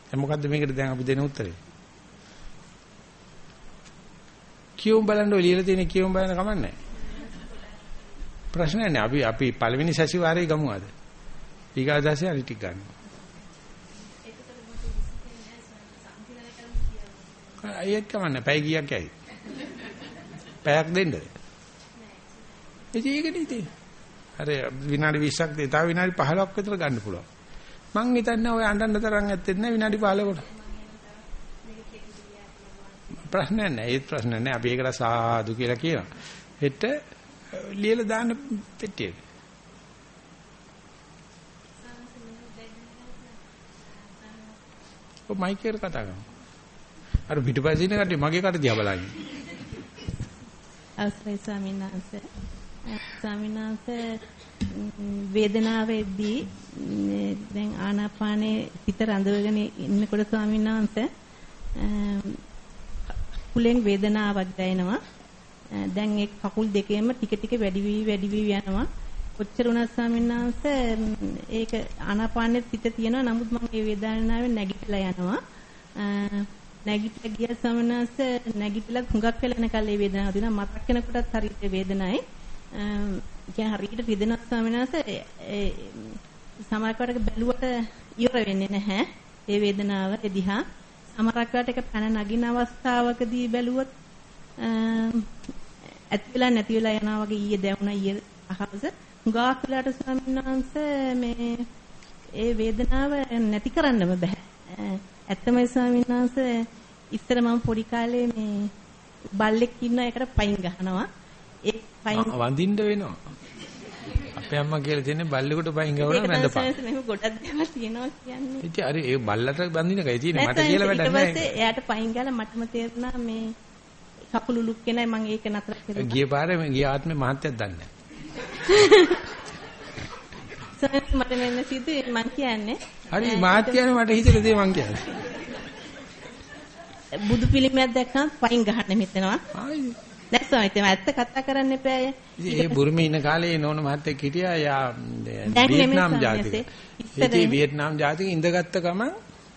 දැන් මොකද්ද මේකට දැන් අපි දෙන උත්තරේ? කියුම් බලන්න ඔය ලියලා තියෙන කියුම් බලන්න කමන්නේ ප්‍රශ්නයක් නෑ අපි අපි පළවෙනි සැසිවාරයේ ගමු අද ඊගා දැසේ අරි ටික ගන්න. අයියත් කමන්නේ පැය කීයක් ඇයි පැයක් දෙන්නද? ඉතින් ඒක නේ අර විනාඩි 20ක් දෙ තව විනාඩි 15ක් විතර ගන්න පුළුවන්. මං හිතන්නේ ඔය අඬන්න තරම් ඇත්තෙත් නෑ විනාඩි 15කට. ප්‍රශ්නයක් නෑ ඒත් ප්‍රශ්න නෑ අපි ඒකට සාදු කියලා කියනවා. හෙට ලියලා දාන්න පෙට්ටියට. ඔය මයික් එකට කතා කරමු. අර පිටපස්සේ ඉන්න කට්ටිය මගේ කට දිහා බලන්නේ. අවසරයි ස්වාමීන් වහන්සේ. ස්වාමීන් වහන්සේ වේදනාවේදී දැන් ආනාපානේ හිත රඳවගෙන ඉන්නකොට ස්වාමීන් වහන්සේ කුලෙන් වේදනාවක් දැනෙනවා. දැන් ඒ කකුල් දෙකේම ටික ටික වැඩි වී වැඩි වී යනවා. කොච්චර වුණත් ස්වාමීන් වහන්සේ ඒක ආනාපානෙත් හිත තියෙනවා. නමුත් මම මේ වේදනාවෙන් නැගිටලා යනවා. නැගිටලා ගිය ස්වාමීන් වහන්සේ නැගිටලා හුඟක් වෙලා නැකල් ඒ වේදනාව තියෙනවා. මතක් වෙනකොටත් හරියට වේදනায়. කියන හරියට රිදෙනත් ස්වාමීන් වහන්සේ සමහරකට බැලුවට ඉවර වෙන්නේ නැහැ. ඒ වේදනාව එදිහා සමහරකට ඒක පැන නගින අවස්ථාවකදී බැලුවොත් ඇති වෙලා නැති වෙලා යනවා වගේ ඊයේ දැවුණා ඊයේ අහවස හුඟක් වෙලාට ස්වාමීන් වහන්සේ මේ ඒ වේදනාව නැති කරන්නම බෑ. ඇත්තමයි ස්වාමීන් වහන්සේ ඉස්සර මම පොඩි කාලේ මේ බල්ලෙක් ඉන්න එකට පයින් ගහනවා. ඒ පයින් වඳින්න වෙනවා. අපේ අම්මා කියලා තියෙන්නේ බල්ලෙකුට පයින් ගවනවා මැදපා. ඒක තමයි ගොඩක් දේවල් තියෙනවා කියන්නේ. ඉතින් අර ඒ බල්ලට බඳින එකයි තියෙන්නේ මට කියලා වැඩක් නැහැ. ඊට පස්සේ එයාට පයින් ගාලා මටම තේරුණා මේ කකුළු ලුක් කෙනයි මම ඒක නතර කළා. ගිය පාරේ ගිය ආත්මේ මහත්යක් දන්නේ නැහැ. මට මෙන්න සිදුවේ මං කියන්නේ. හරි මහත්යනේ මට හිතෙන දේ මං කියන්නේ. බුදු පිළිමයක් දැක්කම පයින් ගහන්න මෙතනවා. ආයි නැත්නම් ඉතින් ඇත්ත කතා කරන්න එපාය. ඒ බුරුමේ ඉන්න කාලේ නෝන මහත්තයෙක් හිටියා යා වියට්නාම් ජාතික. ඉතින් වියට්නාම් ජාතික ඉඳගත්ත ගමන්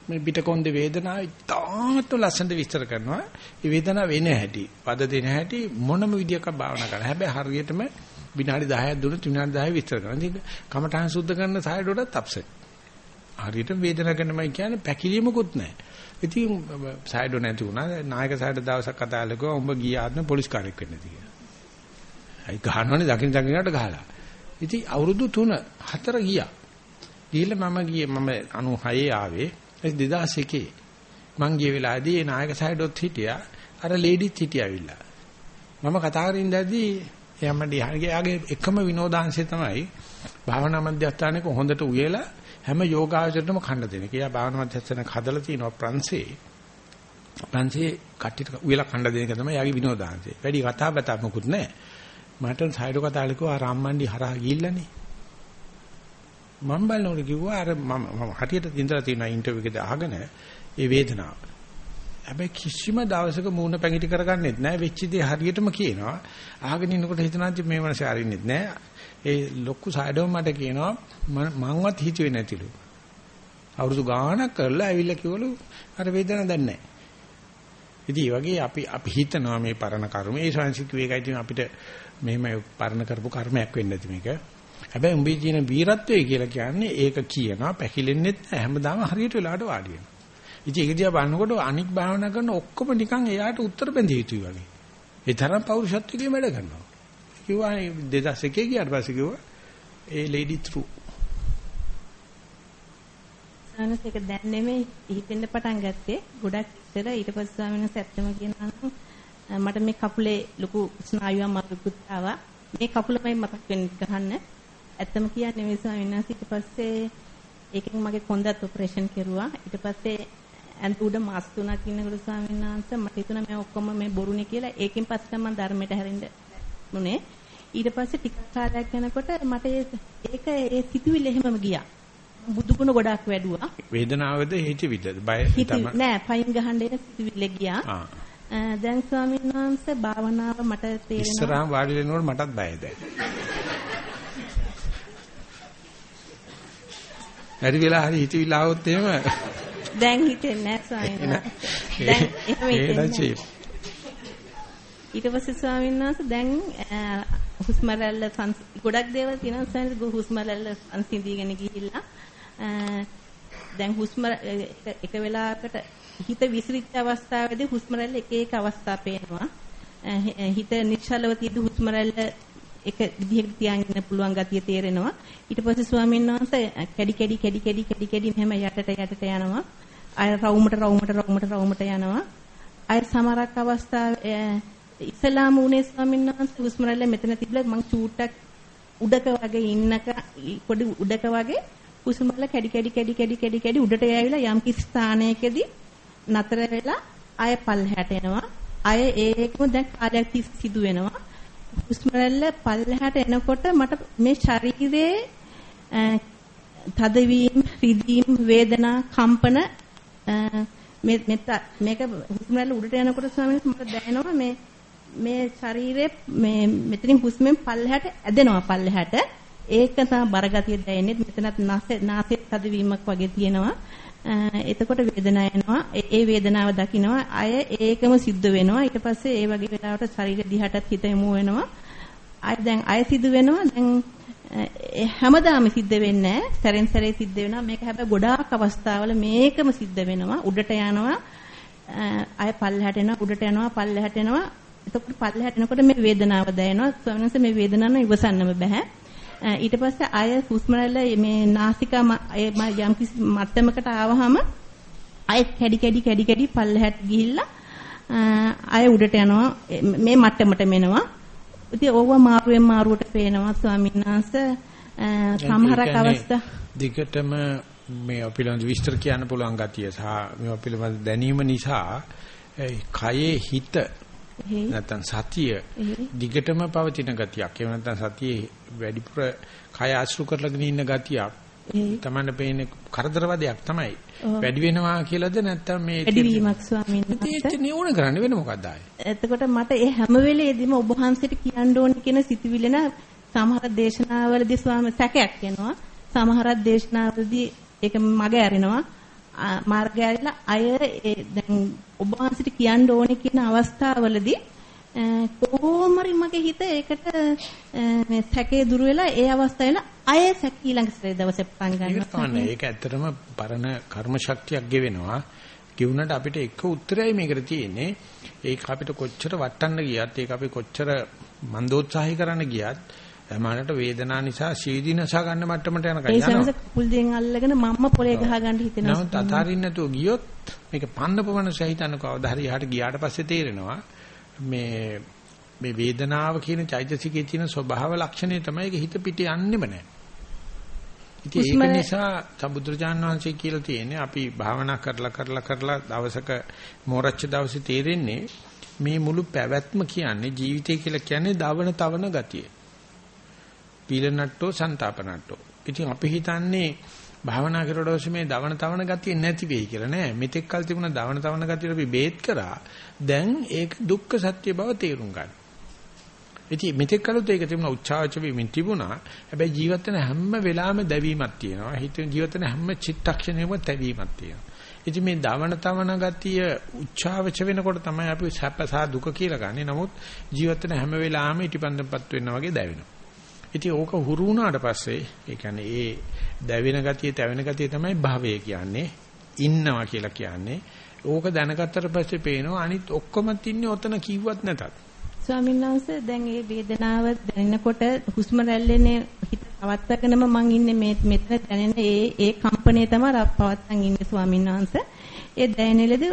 මේ පිටකොන්දේ වේදනාව ඉතාමත් ලස්සනට විස්තර කරනවා. ඒ වේදනාව වෙන හැටි, පද දෙන හැටි මොනම විදියක භාවනා කරන්න. හැබැයි හරියටම විනාඩි 10ක් දුන්නොත් විනාඩි 10 විස්තර කරනවා. ඉතින් කමඨහන් සුද්ධ කරන සායඩටත් අප්සෙට්. හරියට වේදනාව ගැනමයි කියන්නේ පැකිලීමකුත් නැහැ. ඉතින් සයිඩෝ නැති වුණා. නායක සයිඩ දවසක් කතා කළා උඹ ගිය ආත්ම පොලිස් කාර්යයක් වෙන්න කියලා. අයි ගහනවනේ දකින් දකින්නට ගහලා. ඉතින් අවුරුදු 3 4 ගියා. ගිහිල්ලා මම ගියේ මම 96 ආවේ. ඒ 2001 මං ගිය වෙලාවේදී ඒ නායක සයිඩොත් හිටියා. අර ලේඩිත් හිටියාවිලා. මම කතා කරමින් ඉඳද්දී එයා මට යාගේ එකම විනෝදාංශය තමයි භාවනා මධ්‍යස්ථානයක හොඳට උයලා හැම යෝගාචරයකටම කණ්ඩ දෙන. කියා භාවනා මධ්‍යස්ථානයක් හදලා තිනවා ප්‍රංශේ. ප්‍රංශේ කට්ටියට උයලා කණ්ඩ දෙන එක තමයි යාගේ විනෝදාංශය. වැඩි කතා බතා මොකුත් නැහැ. මට සයිඩෝ කතාවල කිව්වා රාම්මන්ඩි හරහා ගිහිල්ලානේ. මම බලනකොට කිව්වා අර මම මම හටියට ඉඳලා තියෙන ඉන්ටර්විව් එකද අහගෙන ඒ වේදනාව. හැබැයි කිසිම දවසක මූණ පැංගිටි කරගන්නෙත් නැහැ. වෙච්ච දේ හරියටම කියනවා. අහගෙන ඉන්නකොට හිතනවා මේ මනසේ අරින්නෙත් නැහැ. ඒ ලොකු සයිඩෝ මට කියනවා මංවත් හිතුවේ නැතිලු. අවුරුදු ගාණක් කරලා ඇවිල්ලා කිව්වලු අර වේදනාවක් දැන් නැහැ. ඉතින් ඒ වගේ අපි අපි හිතනවා මේ පරණ කර්ම ඒ සංසික වේගයි තියෙන අපිට මෙහෙම පරණ කරපු කර්මයක් වෙන්න ඇති මේක. හැබැයි උඹේ තියෙන වීරත්වය කියලා කියන්නේ ඒක කියනවා පැකිලෙන්නෙත් නැහැ හැමදාම හරියට වෙලාවට වාඩි වෙනවා. ඉතින් ඒක දිහා බලනකොට අනික් භාවනා කරන ඔක්කොම නිකන් එයාට උත්තර බැඳිය යුතුයි වගේ. ඒ තරම් පෞරුෂත්වයෙන් වැඩ කරනවා. කිව්වා 2001 ගියාට පස්සේ කිව්වා ඒ ලේඩි ත්‍රු. සානස් එක දැන් නෙමෙයි හිතෙන්න පටන් ගත්තේ. ගොඩක් ඉස්සර ඊට පස්සේ ස්වාමීන් වහන්සේ ඇත්තම කියනවා මට මේ කකුලේ ලොකු ස්නායුවක් මතකුත් ආවා. මේ කකුලමයි මතක් වෙන්න ගහන්න. ඇත්තම කියන්නේ මේ ස්වාමීන් වහන්සේ ඊට පස්සේ ඒකෙන් මගේ කොන්දත් ඔපරේෂන් කෙරුවා. ඊට පස්සේ ඇන්ත උඩ මාස් තුනක් ඉන්නකොට ස්වාමීන් වහන්සේ මට හිතුණා මේ ඔක්කොම මේ බොරුනේ කියලා. ඒකෙන් පස්සේ මම ධර්මයට හැරෙන්න මුනේ. ඊට පස්සේ ටිකක් කාලයක් යනකොට මට ඒක ඒ සිතුවිල්ල එහෙමම ගියා. බුදුගුණ ගොඩාක් වැඩුවා. වේදනාවද හිතවිල්ලද බය තමයි නෑ පයින් ගහන්න එන සිතුවිල්ල ගියා. දැන් ස්වාමීන් වහන්සේ භාවනාව මට තේරෙනවා. ඉස්සරහා වාඩි වෙනකොට මටත් දැන්. හරි වෙලා හරි හිතවිල්ල આવොත් එහෙම දැන් හිතෙන්නේ නැහැ ස්වාමීන් වහන්සේ. දැන්. ඊට පස්සේ ස්වාමීන් වහන්සේ දැන් හුස්ම රැල්ල ගොඩක් දේවල් තියෙනවා ස්වාමීන් හුස්ම රැල්ල සංසිඳීගෙන ගිහිල්ලා දැන් හුස්ම එක වෙලාවකට හිත විසිරිච්ච අවස්ථාවේදී හුස්ම රැල්ල එක එක අවස්ථා පේනවා. හිත නිශ්චලව තියෙද්දි හුස්ම රැල්ල එක විදිහකට තියාගෙන පුළුවන් ගතිය තේරෙනවා. ඊට පස්සේ ස්වාමීන් වහන්සේ කැඩි කැඩි කැඩි කැඩි කැඩි කැඩි මෙහෙම යටට යටට යනවා. අය රවුමට රවුමට රවුමට රවුමට යනවා. අය සමහරක් අවස්ථා ඉස්ලාම උනේ ස්වාමීන් වහන්සේ හුස්ම රැල්ල මෙතන තිබ්බලා මං චූට්ටක් උඩක වගේ ඉන්නක පොඩි උඩක වගේ හුස්ම රැල්ල කැඩි කැඩි කැඩි කැඩි කැඩි කැඩි උඩට යවිලා යම් කිසි ස්ථානයකදී නතර වෙලා අය පල්හැට එනවා. අය ඒකම දැන් කාලයක් තිස්සේ සිදු වෙනවා. හුස්ම රැල්ල පල්ලෙහාට එනකොට මට මේ ශරීරයේ තදවීම, රිදීම්, වේදනා, කම්පන මේ මේක හුස්ම රැල්ල උඩට යනකොට ස්වාමීන් මට දැනෙනවා මේ මේ ශරීරයේ මේ මෙතනින් හුස්මෙන් පල්ලෙහාට ඇදෙනවා පල්ලෙහාට. ඒක තමයි බරගතිය දැනෙන්නේ. මෙතනත් නාසයේ තදවීමක් වගේ තියෙනවා. එතකොට වේදනාව එනවා. ඒ වේදනාව දකිනවා. අය ඒකම සිද්ධ වෙනවා. ඊට පස්සේ ඒ වගේ වෙලාවට ශරීර දිහාටත් හිත යොමු වෙනවා. අය දැන් අය සිද්ධ වෙනවා. දැන් හැමදාම සිද්ධ වෙන්නේ නැහැ. සැරෙන් සැරේ සිද්ධ වෙනවා. මේක හැබැයි ගොඩාක් අවස්ථාවල මේකම සිද්ධ වෙනවා. උඩට යනවා. අය පල්ලෙහාට එනවා. උඩට යනවා. පල්ලෙහාට එනවා. එතකොට පල්ලෙහාට එනකොට මේ වේදනාව දැනෙනවා. ස්වාමීන් වහන්සේ මේ වේදනාව ඉවසන්නම බෑ. ඊට පස්සේ අය හුස්ම මේ නාසිකා යම් කිසි මට්ටමකට ආවහම අය කැඩි කැඩි කැඩි කැඩි පල්ලෙහාට ගිහිල්ලා අය උඩට යනවා. මේ මට්ටමට මෙනවා. ඉතින් ඕව මාරුවෙන් මාරුවට පේනවා ස්වාමීන් වහන්සේ. සමහරක් අවස්ථා දිගටම මේ අපිලඳ විස්තර කියන්න පුළුවන් ගතිය සහ මේ අපිලඳ දැනීම නිසා කයේ හිත නැත්නම් සතිය දිගටම පවතින ගතියක්. එහෙම නැත්නම් සතියේ වැඩිපුර කය ආශ්‍රු කරලාගෙන ඉන්න ගතියක්. තමන්න පේන්නේ කරදරවදයක් තමයි. වැඩි වෙනවා කියලාද නැත්නම් මේ වැඩිවීමක් ස්වාමීන් වහන්සේ. ඒක නියුණ කරන්න වෙන මොකක්ද? එතකොට මට ඒ හැම වෙලේදීම ඔබ වහන්සේට කියන්න ඕනේ කියන සිතුවිල්ල න සමහර දේශනාවලදී ස්වාමීන් සැකයක් එනවා. සමහර දේශනාවලදී ඒක මග ඇරෙනවා. මාර්ගය ඇරිලා අය දැන් ඔබ වහන්සේට කියන්න ඕනේ කියන අවස්ථාවවලදී කොහොමරි මගේ හිත ඒකට මේ සැකේ දුර වෙලා ඒ අවස්ථාවල අය සැක ඊළඟ සැරේ දවසේ පටන් ගන්නවා. ඒක ඇත්තටම පරණ කර්ම ශක්තියක් ගෙවෙනවා. කිවුනට අපිට එක උත්තරයයි මේකට තියෙන්නේ. ඒක අපිට කොච්චර වටන්න ගියත් ඒක අපි කොච්චර මන්දෝත්සාහය කරන්න ගියත් සමහරට වේදනාව නිසා සීදීනස ගන්න මට්ටමට යනකම් යනවා. ඒ සංස කුල් දෙන් අල්ලගෙන මම්ම පොලේ ගහ ගන්න හිතෙනවා. නමුත් අතාරින්න නැතුව ගියොත් මේක පන්නපවන සහිතන කවදා හරි යහට ගියාට පස්සේ තේරෙනවා මේ මේ වේදනාව කියන චෛතසිකයේ තියෙන ස්වභාව ලක්ෂණය තමයි ඒක හිත පිට යන්නෙම නැහැ. ඉතින් ඒක නිසා සම්බුදුරජාණන් වහන්සේ කියලා තියෙන්නේ අපි භාවනා කරලා කරලා කරලා දවසක මෝරච්ච දවසේ තේරෙන්නේ මේ මුළු පැවැත්ම කියන්නේ ජීවිතය කියලා කියන්නේ දවන තවන ගතිය. පීලනට්ටෝ සන්තාපනට්ටෝ. ඉතින් අපි හිතන්නේ භාවනා කරුවට මේ දවන තවන ගතිය නැති වෙයි කියලා නෑ. මෙතෙක් කල් තිබුණ දවන තවන ගතියට අපි බේත් කරා. දැන් ඒක දුක්ඛ සත්‍ය බව තේරුම් ගන්න. ඉතින් මෙතෙක් කලොත් ඒක තිබුණා උච්චාවච වීමින් තිබුණා. හැබැයි ජීවිත වෙන හැම වෙලාවෙම දැවීමක් තියෙනවා. හිත ජීවිත වෙන හැම චිත්තක්ෂණයකම තැවීමක් තියෙනවා. ඉතින් මේ දවන තවන ගතිය උච්චාවච වෙනකොට තමයි අපි සැපසා දුක කියලා ගන්නෙ. නමුත් ජීවිත වෙන හැම වෙලාවෙම ඉටිපන්දම්පත් වෙනවා වගේ දැවෙනවා. ඉතින් ඕක හුරු වුණාට පස්සේ ඒ කියන්නේ ඒ දැවෙන ගතිය, තැවෙන ගතිය තමයි භවය කියන්නේ. ඉන්නවා කියලා කියන්නේ. ඕක දැනගත්තට පස්සේ පේනවා අනිත් ඔක්කොම තින්නේ ඔතන කිව්වත් නැතත්. ස්වාමීන් වහන්සේ දැන් මේ වේදනාව දැනෙනකොට හුස්ම රැල්ලේනේ හිත පවත්වාගෙනම මං ඉන්නේ මේ මෙතන දැනෙන ඒ ඒ කම්පණය තමයි පවත්වාගෙන ඉන්නේ ස්වාමීන් වහන්සේ. ඒ දැනෙලද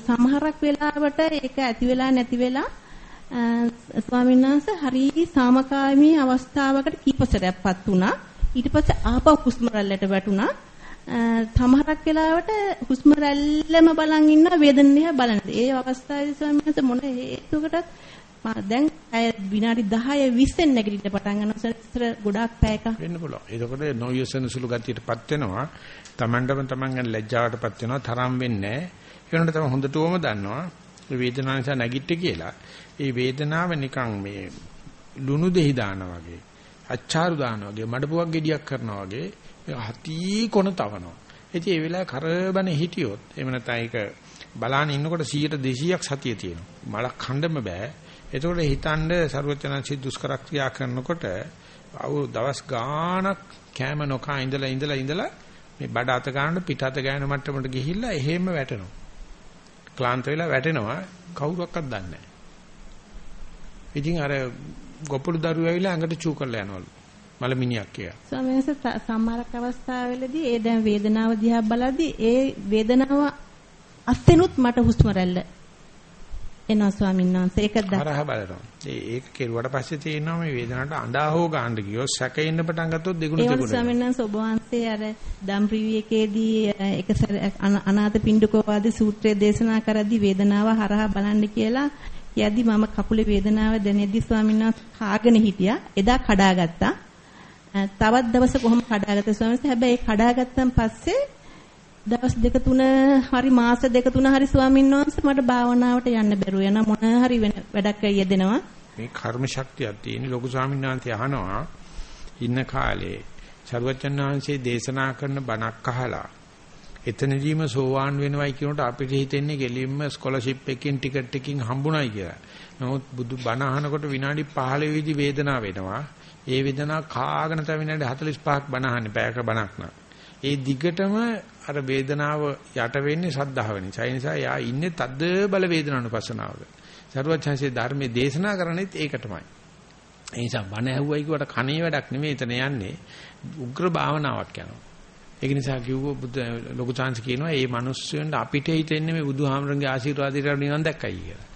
සමහරක් වෙලාවට ඒක ඇති වෙලා නැති වෙලා ස්වාමීන් වහන්සේ හරි සාමකාමී අවස්ථාවකට කීපසරයක්පත් වුණා. ඊට පස්සේ ආපහු හුස්ම රැල්ලට වැටුණා. සමහරක් වෙලාවට හුස්ම රැල්ලම බලන් ඉන්න වේදන දිහා බලන. ඒ අවස්ථාවේදී ස්වාමීන් වහන්සේ මොන හේතුවකටත් දැන් අය විනාඩි 10 20 නැගිටින්න පටන් ගන්නවා සර ගොඩාක් පැයක වෙන්න පුළුවන්. ඒකකොට නොයසන සුළු ගතියටපත් වෙනවා. Tamandම Taman ගැන ලැජ්ජාවටපත් වෙනවා. තරම් වෙන්නේ නැහැ. ඒ වෙනකොට තමයි හොඳටම දන්නවා. වේදනාව නිසා නැගිට්ටි කියලා. ඒ වේදනාව නිකන් මේ ලුණු දෙහි දානවා වගේ. අච්චාරු දානවා වගේ. මඩපුවක් ගෙඩියක් කරනවා වගේ. හති කොන තවනවා. ඉතින් ඒ වෙලාවේ කරබනේ හිටියොත් එහෙම නැත්නම් ඒක බලාන ඉන්නකොට 100ට 200ක් සතිය තියෙනවා. මලක් හඬම බෑ. එතකොට හිතනද ਸਰවචනන්සි දුෂ්කර ක්‍රියා කරනකොට අවු දවස් ගාණක් කැම නොකා ඉඳලා ඉඳලා ඉඳලා මේ බඩ අත ගන්න පිට අත ගෑන මට්ටමට ගිහිල්ලා එහෙම වැටෙනවා. ක්ලාන්ත වෙලා වැටෙනවා කවුරක්වත් දන්නේ නැහැ. ඉතින් අර ගොපළු දරුවෝ ඇවිල්ලා ඇඟට චූ කරලා යනවලු. මලමිනියක් කියලා. ස්වාමීන් වහන්සේ සමහරක් අවස්ථාවලදී ඒ දැන් වේදනාව දිහා බලද්දී ඒ වේදනාව අස්සෙනුත් මට හුස්ම රැල්ල එනවා ස්වාමීන් වහන්සේ ඒක දැක්ක. හරහ බලනවා. ඒක කෙරුවට පස්සේ තියෙනවා මේ වේදනාවට අඬා හෝ ගන්න ගියොත් සැකෙන්න පටන් ගත්තොත් දෙගුණ දෙගුණ. ඒ ස්වාමීන් වහන්සේ ඔබ වහන්සේ අර දම් රිවියකේදී එක අනාථ පිණ්ඩකෝ ආදී සූත්‍රය දේශනා කරද්දී වේදනාව හරහා බලන්න කියලා යද්දි මම කකුලේ වේදනාව දැනෙද්දි ස්වාමීන් වහන්සේ කාගෙන හිටියා. එදා කඩාගත්තා. තවත් දවස කොහොම කඩාගත්ත ස්වාමීන් වහන්සේ හැබැයි කඩාගත්තන් පස්සේ දවස් දෙක තුන හරි මාස දෙක තුන හරි ස්වාමීන් වහන්සේ මට භාවනාවට යන්න බැරුව යන මොන හරි වෙන වැඩක් යෙදෙනවා මේ කර්ම ශක්තියක් තියෙන ලොකු ස්වාමීන් වහන්සේ අහනවා ඉන්න කාලේ සර්වචන් වහන්සේ දේශනා කරන බණක් අහලා එතනදීම සෝවාන් වෙනවයි කියනකොට අපිට හිතෙන්නේ ගෙලින්ම ස්කෝලර්ෂිප් එකකින් ටිකට් එකකින් හම්බුණයි කියලා. නමුත් බුදු බණ අහනකොට විනාඩි 15 විදි වේදනාව වෙනවා. ඒ වේදනාව කාගෙන තව විනාඩි 45ක් බණ අහන්නේ පැයක බණක් නා. ඒ දිගටම අර වේදනාව යට වෙන්නේ ශද්ධාව නිසා. ඒ නිසා යා ඉන්නේ තද්ද බල වේදනානුපස්සනාවක. සරුවචන්සේ ධර්මයේ දේශනා කරන්නේත් ඒකටමයි. ඒ නිසා බණ ඇහුවයි කියවට කණේ වැඩක් නෙමෙයි එතන යන්නේ. උග්‍ර භාවනාවක් යනවා. ඒක නිසා කිව්ව බුදු ලොකු chance කියනවා මේ මිනිස්සුන්ට අපිට හිතෙන්නේ මේ බුදුහාමරගේ ආශිර්වාදයට නිවන් දැක්කයි කියලා.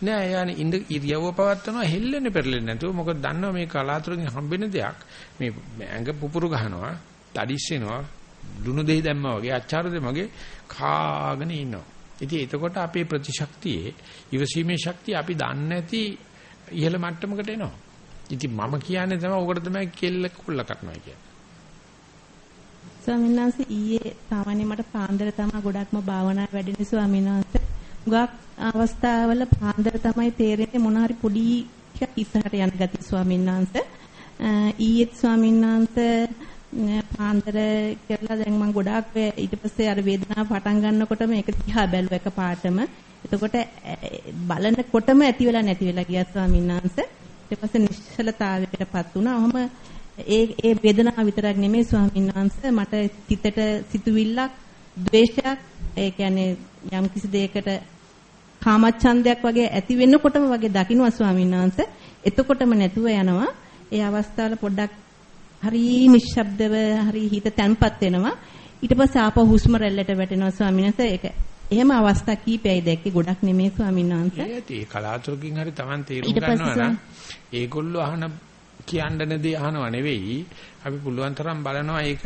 නෑ යන්නේ ඉඳ ඉරියව්ව පවත්නවා හෙල්ලෙන්නේ පෙරලෙන්නේ නැතුව මොකද දන්නවා මේ කලාතුරකින් හම්බෙන දෙයක් මේ ඇඟ පුපුරු ගහනවා තඩිස් වෙනවා ලුණු දෙහි දැම්මා වගේ අච්චාරු දෙම වගේ කාගෙන ඉන්නවා. ඉතින් එතකොට අපේ ප්‍රතිශක්තියේ ඉවසීමේ ශක්තිය අපි දන්නේ නැති ඉහළ මට්ටමකට එනවා. ඉතින් මම කියන්නේ තමයි ඕකට තමයි කෙල්ල කුල්ල කටනවා කියන්නේ. ස්වාමීන් වහන්සේ ඊයේ සාමාන්‍ය මට පාන්දර තමයි ගොඩක්ම භාවනා වැඩෙන ස්වාමීන් වහන්සේ. ගොඩක් අවස්ථාවල පාන්දර තමයි තේරෙන්නේ මොන හරි පොඩි ටිකක් ඉස්සරහට යන ගතිය ස්වාමීන් වහන්සේ. ඊයේත් ස්වාමීන් වහන්සේ පාන්දර කියලා දැන් මම ගොඩාක් ඊට පස්සේ අර වේදනාව පටන් ගන්නකොටම ඒක දිහා බැලුව එක පාටම. එතකොට බලනකොටම ඇති වෙලා නැති වෙලා ගියා ස්වාමීන් වහන්සේ. ඊට පස්සේ නිශ්චලතාවයකටපත් වුණා. ඔහම ඒ ඒ වේදනාව විතරක් නෙමෙයි ස්වාමීන් වහන්සේ මට සිතට සිතුවිල්ලක්, ද්වේෂයක්, ඒ කියන්නේ යම් කිසි දෙයකට කාමච්ඡන්දයක් වගේ ඇති වෙනකොටම වගේ දකින්නවා ස්වාමීන් වහන්සේ. එතකොටම නැතුව යනවා. ඒ අවස්ථාවල පොඩ්ඩක් හරි නිශ්ශබ්දව හරි හිත තැන්පත් වෙනවා. ඊට පස්සේ ආපහු හුස්ම රැල්ලට වැටෙනවා ස්වාමීන් වහන්සේ. ඒක එහෙම අවස්ථා කීපයයි දැක්කේ ගොඩක් නෙමෙයි ස්වාමීන් වහන්සේ. ඒ කලාතුරකින් හරි Taman තේරුම් ගන්නවා නම් ඒගොල්ලෝ අහන කියන්න දේ අහනව නෙවෙයි. අපි පුළුවන් තරම් බලනවා ඒක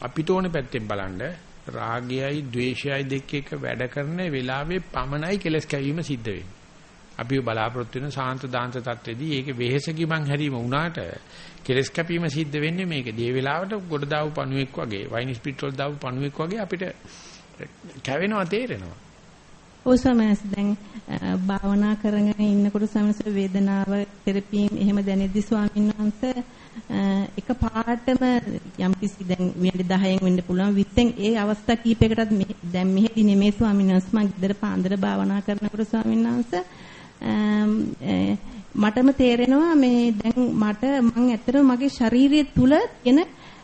අපිට ඕනේ පැත්තෙන් බලන්න. රාගයයි ද්වේෂයයි දෙක එක වැඩ කරන වෙලාවේ පමණයි කෙලස් කැවීම සිද්ධ වෙන්නේ. අපි බලාපොරොත්තු වෙන සාන්ත දාන්ත තත්ත්වෙදී ඒක වෙහෙස ගිමන් හැරීම වුණාට කෙලස් කැපීම සිද්ධ වෙන්නේ මේකදී. ඒ වෙලාවට ගොඩ දාපු පණුවෙක් වගේ වයින් ස්පිරිට් වල දාපු පණුවෙක් වගේ අපිට කැවෙනවා තේරෙනවා. ඔව් සමහරස් දැන් භාවනා කරගෙන ඉන්නකොට සමහරස් වේදනාව තෙරපීම් එහෙම දැනෙද්දි ස්වාමීන් වහන්සේ එක පාටම යම් කිසි දැන් විනාඩි 10න් වෙන්න පුළුවන්. 20න් ඒ අවස්ථා කීපයකටත් දැන් මෙහෙදි නෙමේ ස්වාමීන් වහන්සේ. මම ගෙදර පාන්දර භාවනා කරනකොට ස්වාමීන් වහන්සේ මටම තේරෙනවා මේ දැන් මට මං ඇත්තටම මගේ ශරීරය තුල තියෙන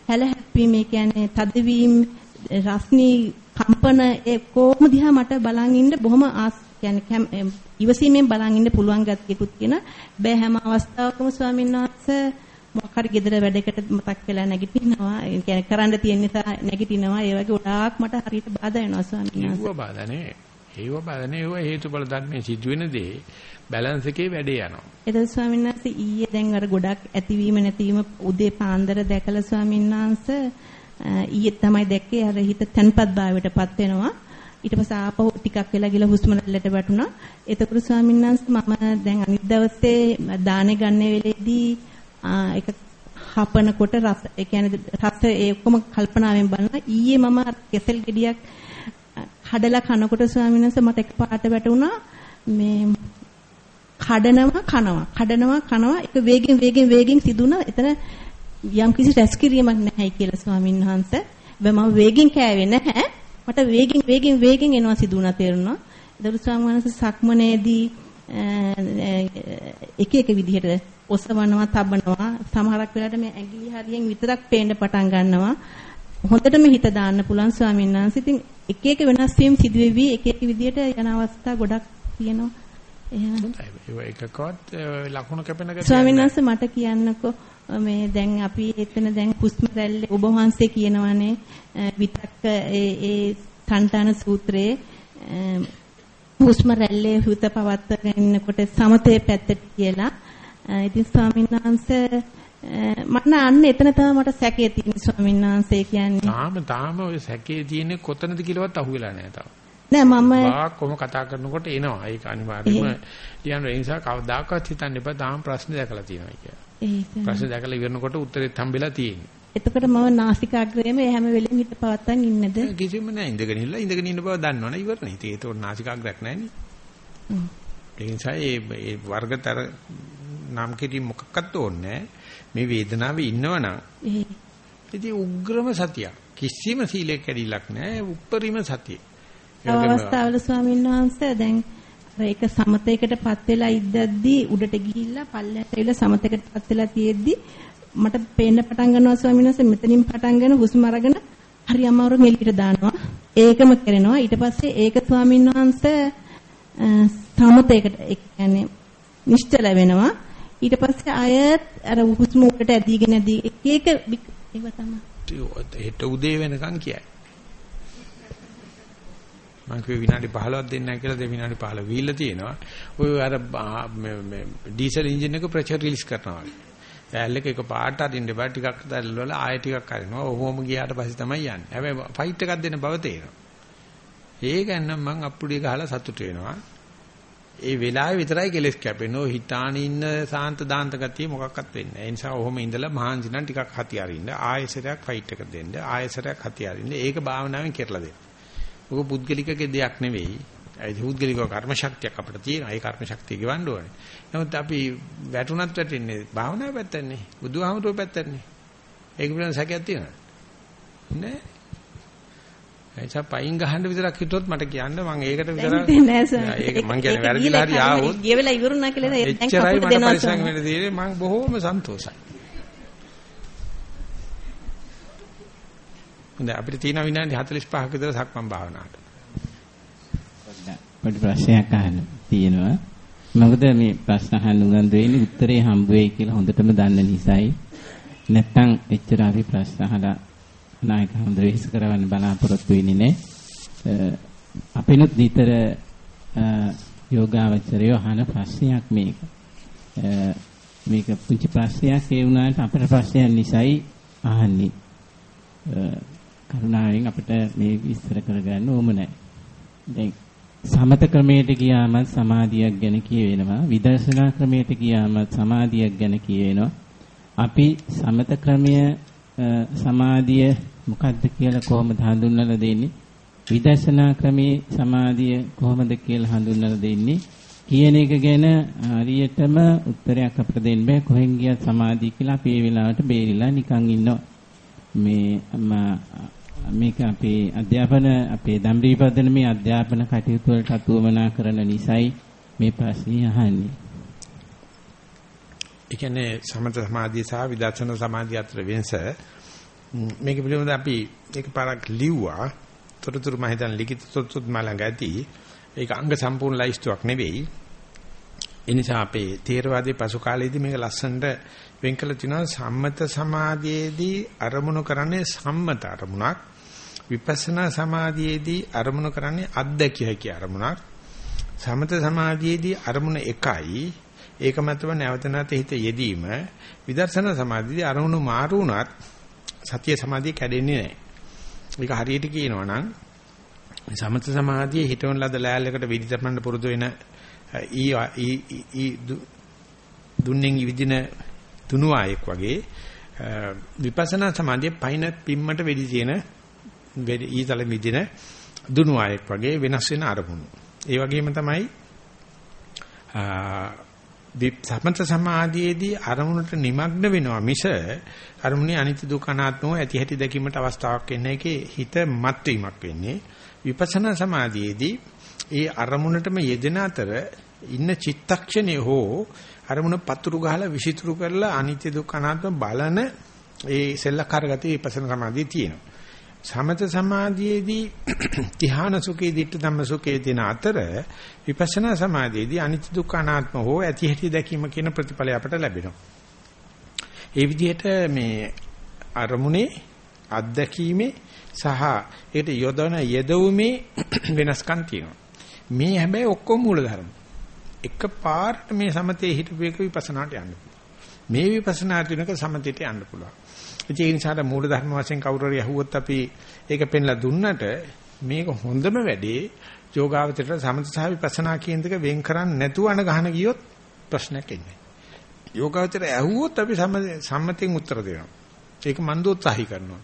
හැල හැප්පීම කියන්නේ තදවීම රස්නී කම්පන ඒ කොහොම දිහා මට බලන් ඉන්න බොහොම කියන්නේ ඉවසීමෙන් බලන් ඉන්න පුළුවන් ගැතියකුත් කියන බෑ හැම අවස්ථාවකම ස්වාමීන් වහන්සේ මොකක් හරි gedara වැඩකට මතක් වෙලා නැගිටිනවා. ඒ කියන්නේ කරන්න තියෙන නිසා නැගිටිනවා. ඒ වගේ ගොඩාක් මට හරියට බාධා වෙනවා ස්වාමීන් වහන්සේ. ඒව බාධා නේ. ඒව බාධා නේ. ඒව හේතුඵල ධර්මයේ සිදුවෙන දේ බැලන්ස් එකේ වැඩේ යනවා. එතකොට ස්වාමීන් වහන්සේ ඊයේ දැන් අර ගොඩක් ඇතිවීම නැතිවීම උදේ පාන්දර දැකලා ස්වාමීන් වහන්සේ ඊයේ තමයි දැක්කේ අර හිත තැන්පත් භාවයටපත් වෙනවා. ඊට පස්සේ ආපහු ටිකක් වෙලා ගිහලා හුස්ම රැල්ලට වැටුණා. එතකොට ස්වාමීන් වහන්සේ මම දැන් අනිත් දවසේ දානේ ගන්න වෙලේදී ඒක හපනකොට රස ඒ කියන්නේ රස ඒ ඔක්කොම කල්පනාවෙන් බලනවා. ඊයේ මම කෙසෙල් ගෙඩියක් හදලා කනකොට ස්වාමීන් වහන්සේ මට එකපාරට වැටුණා මේ කඩනවා කනවා කඩනවා කනවා එක වේගෙන් වේගෙන් වේගෙන් සිදුණා. එතන යම් කිසි රැස්කිරීමක් නැහැ කියලා ස්වාමීන් වහන්සේ. මම වේගෙන් කෑවේ නැහැ. මට වේගෙන් වේගෙන් වේගෙන් එනවා සිදුණා තේරුණා. ඒතර ස්වාමීන් වහන්සේ සක්මනේදී එක එක විදිහට ඔසවනවා, තබනවා. සමහරක් වෙලාවට මේ ඇඟිලි හරියෙන් විතරක් පේන්න පටන් ගන්නවා. හොඳටම හිත දාන්න පුළුවන් ස්වාමීන් වහන්සේ. ඉතින් එක එක වෙනස් වීම් සිදුවෙවි එක එක විදිහට යන අවස්ථා ගොඩක් තියෙනවා. එහෙනම් ඒක එකකවත් ලකුණු කැපෙන ගතිය ස්වාමීන් වහන්සේ මට කියන්නකෝ මේ දැන් අපි එතන දැන් හුස්ම රැල්ල ඔබ වහන්සේ කියනවානේ විතක්ක ඒ ඒ තන්ටාන සූත්‍රයේ හුස්ම රැල්ලේ හිත පවත්වාගෙන ඉන්නකොට සමතේ පැත්තට කියලා. ඉතින් ස්වාමීන් වහන්සේ මට අන්න එතන තමයි මට සැකේ තියෙන්නේ ස්වාමීන් වහන්සේ කියන්නේ. තාම තාම ඔය සැකේ තියෙන්නේ කොතනද කියලාවත් අහුවෙලා නැහැ තාම. නෑ මම කොහොම කතා කරනකොට එනවා. ඒක අනිවාර්යයෙන්ම ලියන ඒ නිසා කවදාකවත් හිතන්න එපා තාම ප්‍රශ්න දැකලා තියෙනවා කියලා. ප්‍රශ්න දැකලා ඉවරනකොට උත්තරෙත් හම්බෙලා තියෙන්නේ. එතකොට මම නාසිකාග්‍රයේම හැම වෙලෙම හිත පවත්තන් ඉන්නද? කිසිම නෑ ඉඳගෙන ඉන්න ඉඳගෙන ඉන්න බව දන්නවනේ ඉවරනේ. ඉතින් ඒක උන් නාසිකාග්‍රයක් නෑනේ. ඒ නිසා මේ වර්ගතර නම් කිරි මොකක්වත් ඕනේ මේ වේදනාවේ ඉන්නවනම් ඉතින් උග්‍රම සතිය කිසිම සීලයක් කැඩිලක් නෑ උප්පරිම සතිය. අවස්ථාවල ස්වාමීන් වහන්සේ දැන් ඒක සමතේකටපත් වෙලා ඉද්දද්දී උඩට ගිහිල්ලා පල්ලයට ඇවිල්ලා සමතේකටපත් වෙලා තියෙද්දි මට පේන්න පටන් ගන්නවා ස්වාමීන් වහන්සේ. මෙතනින් පටන්ගෙන හුස්ම අරගෙන හරි අමාරුවෙන් එළියට දානවා. ඒකම කරනවා. ඊට පස්සේ ඒක ස්වාමීන් වහන්සේ සමතේකට ඒ කියන්නේ නිශ්චල වෙනවා. ඊට පස්සේ ආයත් අර හුස්ම උඩට ඇදීගෙන ඇදී එක එක ඒව තමයි. හෙට උදේ වෙනකන් කියයි. මම කිව්වේ විනාඩි 15ක් දෙන්න නැහැ කියලා දෙ විනාඩි 15 වීල්ල තියෙනවා. ඔය අර මේ ඩීසල් එන්ජින් එක ප්‍රෙෂර් රිලීස් කරනවා වගේ. ඇල් එක එක පාට අරින්න බෑ ටිකක් දැල්වල ආයෙ ටිකක් අරිනවා. ඔහොම ගියාට පස්සේ තමයි යන්නේ. හැබැයි ෆයිට් එකක් දෙන්න බව තේරෙනවා. ඒක නම් මං අප්පුඩිය ගහලා සතුට වෙනවා. ඒ වෙලාවේ විතරයි කෙලස් කැපෙන්නේ. ඔය හිතාන ඉන්න සාන්ත දාන්ත ගතිය මොකක්වත් වෙන්නේ නැහැ. ඒ නිසා ඔහොම ඉඳලා මහන්සි නම් ටිකක් හති අරින්න. ආයෙසරයක් ෆයිට් එක දෙන්න. ආයෙසරයක් හති අරින්න. ඒක භාවනාවෙන් කරලා දෙන්න. ඔක පුද්ගලිකගේ දෙයක් නෙවෙයි. ඒ පුද්ගලිකව කර්ම ශක්තියක් අපිට තියෙනවා. ඒ කර්ම ශක්තිය ගෙවන්න ඕනේ. නමුත් අපි වැටුණත් වැටෙන්නේ භාවනාව පැත්තන්නේ. බුදුහාමුදුරුවෝ පැත්තන්නේ. ඒක පිළිබඳ සැකයක් තියෙනවද? නෑ. එයිසා පයින් ගහන්න විතරක් හිතුවොත් මට කියන්න මම ඒකට විතරක්. ඒක මං කියන්නේ වැරදිලා හරි ආවොත් ගියවෙලා ඉවරුණා කියලා දැන් එච්චරයි මට පරිස්සම් වෙන්න තියෙන්නේ මං බොහොම සන්තෝෂයි. හොඳයි අපිට තියෙන විනාඩි 45ක විතර සක්මන් භාවනාවට. පොඩි ප්‍රශ්නයක් අහන්න තියෙනවා. මොකද මේ ප්‍රශ්න අහන්න උනන්දු වෙන්නේ උත්තරේ හම්බ වෙයි කියලා හොඳටම දන්න නිසායි. නැත්තම් එච්චර අපි ප්‍රශ්න අහලා නායක හඳුරේස් කරවන්න බලාපොරොත්තු වෙන්නේ නැහැ. අපිනුත් නිතර යෝගාවචරය අහන ප්‍රශ්නයක් මේක. මේක පුංචි ප්‍රශ්නයක් ඒ වුණාට අපේ ප්‍රශ්නයක් නිසායි අහන්නේ. කරුණාවෙන් අපිට මේ විස්තර කරගන්න ඕම නැහැ. දැන් සමත ක්‍රමයට ගියාමත් සමාධියක් ගැන කියවෙනවා. විදර්ශනා ක්‍රමයට ගියාමත් සමාධියක් ගැන කියවෙනවා. අපි සමත ක්‍රමය සමාධිය මොකද්ද කියලා කොහොමද හඳුන්වලා දෙන්නේ? විදර්ශනා ක්‍රමේ සමාධිය කොහොමද කියලා හඳුන්වලා දෙන්නේ? කියන එක ගැන හරියටම උත්තරයක් අපිට දෙන්න බෑ. කොහෙන් ගියත් සමාධිය කියලා අපි ඒ වෙලාවට බේරිලා නිකන් ඉන්නවා. මේ මේක අපේ අධ්‍යාපන අපේ දම්රීපදනමේ අධ්‍යාපන කටයුතු වලට අතුවමනා කරන නිසායි මේ ප්‍රශ්නේ අහන්නේ. ඒ කියන්නේ සමත සමාධිය සහ විදර්ශනා සමාධිය අතර වෙනස මේක පිළිබඳව අපි එකපාරක් ලිව්වා. තොරතුරු මම හිතන ලිඛිත තොරතුරු මම ළඟ ඇති. ඒක අංග සම්පූර්ණ ලයිස්තුවක් නෙවෙයි. ඒ නිසා අපේ තේරවාදී පසු කාලයේදී මේක ලස්සනට වෙන් කළ තිනවා සම්මත සමාධියේදී අරමුණු කරන්නේ සම්මත අරමුණක්. විපස්සනා සමාධියේදී අරමුණු කරන්නේ අත්දැකිය හැකි අරමුණක්. සමත සමාධියේදී අරමුණ එකයි. ඒක මතම නැවත නැවත හිත යෙදීම. විදර්ශනා සමාධියේදී අරමුණු මාරු වුණත් සතිය සමාධිය කැඩෙන්නේ නැහැ. ඒක හරියට කියනවා නම් සමත සමාධියේ හිතවන ලද ලෑල්ලකට විදි තමන්න පුරුදු වෙන ඊ ඊ දුන්නෙන් විදින තුනු ආයෙක් වගේ විපස්සනා සමාධියේ පයින් පිම්මට වෙඩි තියෙන ඊතල විදින දුනු ආයෙක් වගේ වෙනස් වෙන අරමුණු. ඒ වගේම තමයි සමත සමාධියේදී අරමුණට নিমগ্ন වෙනවා මිස අරමුණේ අනිත්‍ය දුක්ඛ අනාත්මව ඇති හැටි දැකීමට අවස්ථාවක් එන්නේ ඒකේ හිත මත් වීමක් වෙන්නේ විපස්සනා සමාධියේදී ඒ අරමුණටම යෙදෙන අතර ඉන්න චිත්තක්ෂණේ හෝ අරමුණ පතුරු ගහලා විසිතුරු කරලා අනිත්‍ය දුක්ඛ අනාත්ම බලන ඒ සෙල්ලක්කාර ගතිය විපස්සනා සමාධියේ තියෙනවා. සමත සමාධියේදී ධ්‍යාන සුඛේ දිට්ඨ ධම්ම සුඛේ දින අතර විපස්සනා සමාධියේදී අනිත්‍ය දුක්ඛ අනාත්ම හෝ ඇති හැටි දැකීම කියන ප්‍රතිඵලය අපට ලැබෙනවා. ඒ විදිහට මේ අරමුණේ අත්දැකීමේ සහ ඒකට යොදවන යෙදවීමේ වෙනස්කම් තියෙනවා. මේ හැබැයි ඔක්කොම මූලධර්ම. එක පාරට මේ සමතේ හිටපු එක විපස්සනාට යන්න පුළුවන්. මේ විපස්සනාට වෙනක සමතේට යන්න පුළුවන්. ඒ නිසා මූල ධර්ම වශයෙන් කවුරු හරි අහුවොත් අපි ඒක පෙන්ලා දුන්නට මේක හොඳම වැඩේ යෝගාවචරයට සමත සහ විපස්සනා කියන දෙක වෙන් කරන්නේ නැතුව අන ගහන ගියොත් ප්‍රශ්නයක් එන්නේ. යෝගාවචරය ඇහුවොත් අපි සම්මතයෙන් උත්තර දෙනවා. ඒක මන් දෝත්සාහි කරනවා.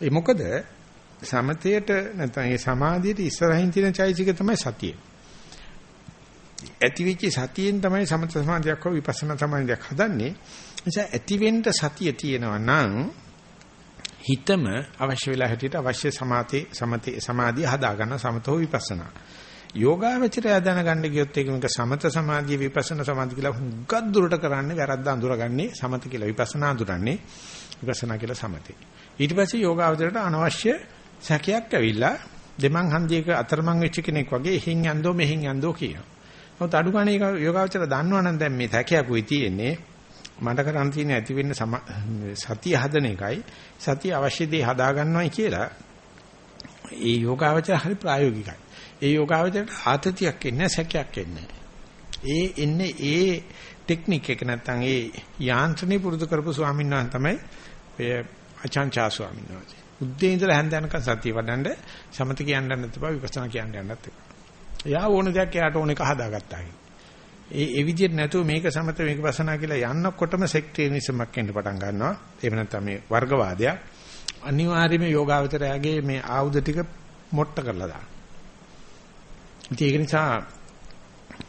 ඒ මොකද සමතයට නැත්නම් ඒ සමාධියට ඉස්සරහින් තියෙන චෛසික තමයි සතිය. ඇතිවිච්ච සතියෙන් තමයි සමත සමාධියක් හෝ විපස්සනා සමාධියක් හදන්නේ. නිසා ඇතිවෙන්න සතිය තියෙනවා නම් හිතම අවශ්‍ය වෙලා හැටියට අවශ්‍ය සමාතේ සමතේ සමාධිය හදා ගන්න සමතෝ විපස්සනා. යෝගාවචරය දැනගන්න ගියොත් ඒක මේක සමත සමාධිය විපස්සනා සමාධිය කියලා හුඟක් දුරට කරන්නේ වැරද්ද අඳුරගන්නේ සමත කියලා විපස්සනා අඳුරන්නේ විපස්සනා කියලා සමතේ. ඊට පස්සේ යෝගාවචරයට අනවශ්‍ය සැකයක් ඇවිල්ලා දෙමන් හන්දියක අතරමං වෙච්ච කෙනෙක් වගේ එහින් යන්දෝ මෙහින් යන්දෝ කියනවා. මොකද අඩු ගානේ යෝගාවචර දන්නවනම් දැන් මේ සැකයක් වෙයි තියෙන්නේ මට කරන්න තියෙන ඇති වෙන්න සතිය හදන එකයි සතිය අවශ්‍ය දේ හදා ගන්නවයි කියලා ඒ යෝගාවචර හරි ප්‍රායෝගිකයි. ඒ යෝගාවචරයට ආතතියක් එන්නේ සැකයක් එන්නේ. ඒ එන්නේ ඒ ටෙක්නික් එක නැත්තම් ඒ යාන්ත්‍රණය පුරුදු කරපු ස්වාමීන් වහන්සේ තමයි ඔය අචාන්චා ස්වාමීන් වහන්සේ. උද්දී ඉඳලා හැන්ද යනකම් සතිය වඩන්න සමත කියන්න යන්නත් එපා විපස්සනා කියන්න යන්නත් එපා. එයා ඕන දෙයක් එයාට ඕන එක හදාගත්තා. ඒ ඒ විදිහට නැතුව මේක සමත මේක වසනා කියලා යන්නකොටම සෙක්ටේරියනිසමක් එන්න පටන් ගන්නවා. එහෙම නැත්නම් මේ වර්ගවාදයක්. අනිවාර්යයෙන්ම යෝගාවචරයාගේ මේ ආයුධ ටික මොට්ට කරලා දාන්න. ඒක නිසා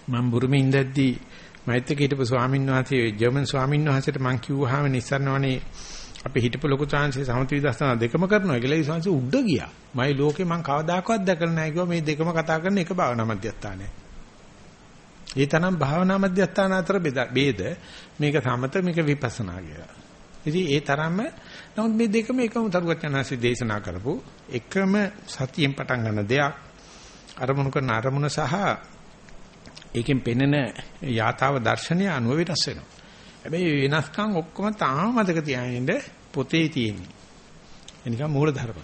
මම බුරුමේ ඉඳද්දී මෛත්‍රී කීටපු ස්වාමීන් වහන්සේ ජර්මන් ස්වාමීන් වහන්සේට මං කිව්වහම නිස්සරණවනේ අපි හිටපු ලොකු chance සමථ විදර්ශනා දෙකම කරනවා කියලා ඒ සංසි උඩ ගියා. මයි ලෝකේ මං කවදාකවත් දැකලා නැහැ කිව්වා මේ දෙකම කතා කරන එක භාවනා මධ්‍යස්ථානය. ඒ තරම් භාවනා මධ්‍යස්ථාන අතර බෙද මේක සමත මේක විපස්සනා කියලා. ඉතින් ඒ තරම්ම නමුත් මේ දෙකම එකම තරුවචනාසි දේශනා කරපු එකම සතියෙන් පටන් ගන්න දෙයක් අරමුණු කරන අරමුණ සහ ඒකෙන් පෙනෙන යථාව දර්ශනය අනුව වෙනස් වෙනවා. හැබැයි වෙනස්කම් ඔක්කොම තාම මතක තියාගෙන පොතේ තියෙන්නේ. එනිකම් මූල ධර්ම.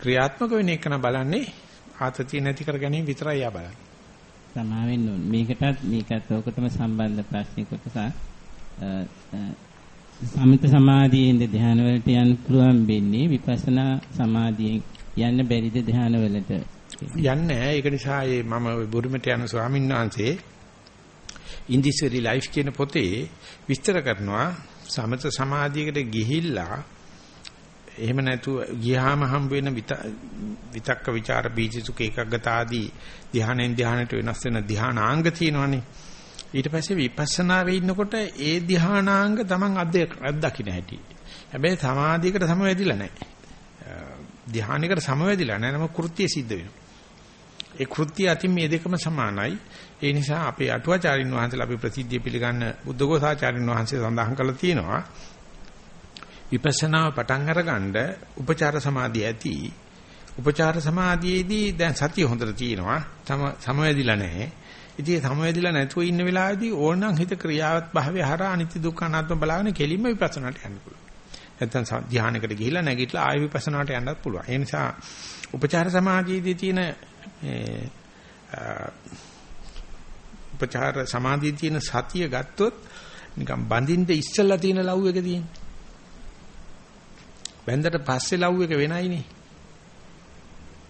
ක්‍රියාත්මක වෙන එක බලන්නේ ආතතිය නැති කර ගැනීම විතරයි යා බලන්නේ. සමාවෙන්න ඕන. මේකටත් මේකත් ඔකටම සම්බන්ධ ප්‍රශ්න කොටසක්. සමිත සමාධියේ ධ්‍යාන වලට යන්න පුළුවන් වෙන්නේ විපස්සනා සමාධියෙන් යන්න බැරිද ධ්‍යාන වලට? යන්නේ ඒක නිසා මේ මම බුරුමෙට යන ස්වාමීන් වහන්සේ ඉන්දිසරි ලයිෆ් කියන පොතේ විස්තර කරනවා සමත සමාධියකට ගිහිල්ලා එහෙම නැතුව ගියාම හම්බ වෙන විතක්ක ਵਿਚාර බීජසුඛ ඒකග්ගත ආදී ධ්‍යානෙන් ධ්‍යානට වෙනස් වෙන ධ්‍යානාංග තියෙනවනේ. ඊට පස්සේ විපස්සනාවේ ඉන්නකොට ඒ ධ්‍යානාංග Taman අත්දකින්න හැටි. හැබැයි සමාධියකට සමවැදිලා නැහැ. ධ්‍යානයකට සමවැදිලා නැහැ. නම කෘත්‍ය සිද්ධ වෙනවා. ඒ කෘත්‍ය අතින් මේ දෙකම සමානයි ඒ නිසා අපේ අටුවාචාරින් වහන්සේලා අපි ප්‍රසිද්ධිය පිළිගන්න බුද්ධඝෝසාචාරින් වහන්සේ සඳහන් කළා තියෙනවා විපස්සනාව පටන් අරගන්න උපචාර සමාධිය ඇති. උපචාර සමාධියේදී දැන් සතිය හොඳට තියෙනවා. සම සමවැදිලා නැහැ. ඉතින් සමවැදිලා නැතුව ඉන්න වෙලාවේදී ඕනනම් හිත ක්‍රියාවත් භාවය හරහා අනිත්‍ය දුක්ඛ අනාත්ම බලාගෙන කෙලින්ම විපස්සනාට යන්න පුළුවන්. නැත්නම් ධානයකට ගිහිල්ලා නැගිටලා ආයෙ විපස්සනාට යන්නත් පුළුවන්. ඒ නිසා උපචාර සමාධියේදී තියෙන උපචාර සමාධියේ තියෙන සතිය ගත්තොත් නිකන් බඳින්න ඉස්සෙල්ලා තියෙන ලව් එක තියෙන්නේ. බැන්දට පස්සේ ලව් එක වෙනයිනේ.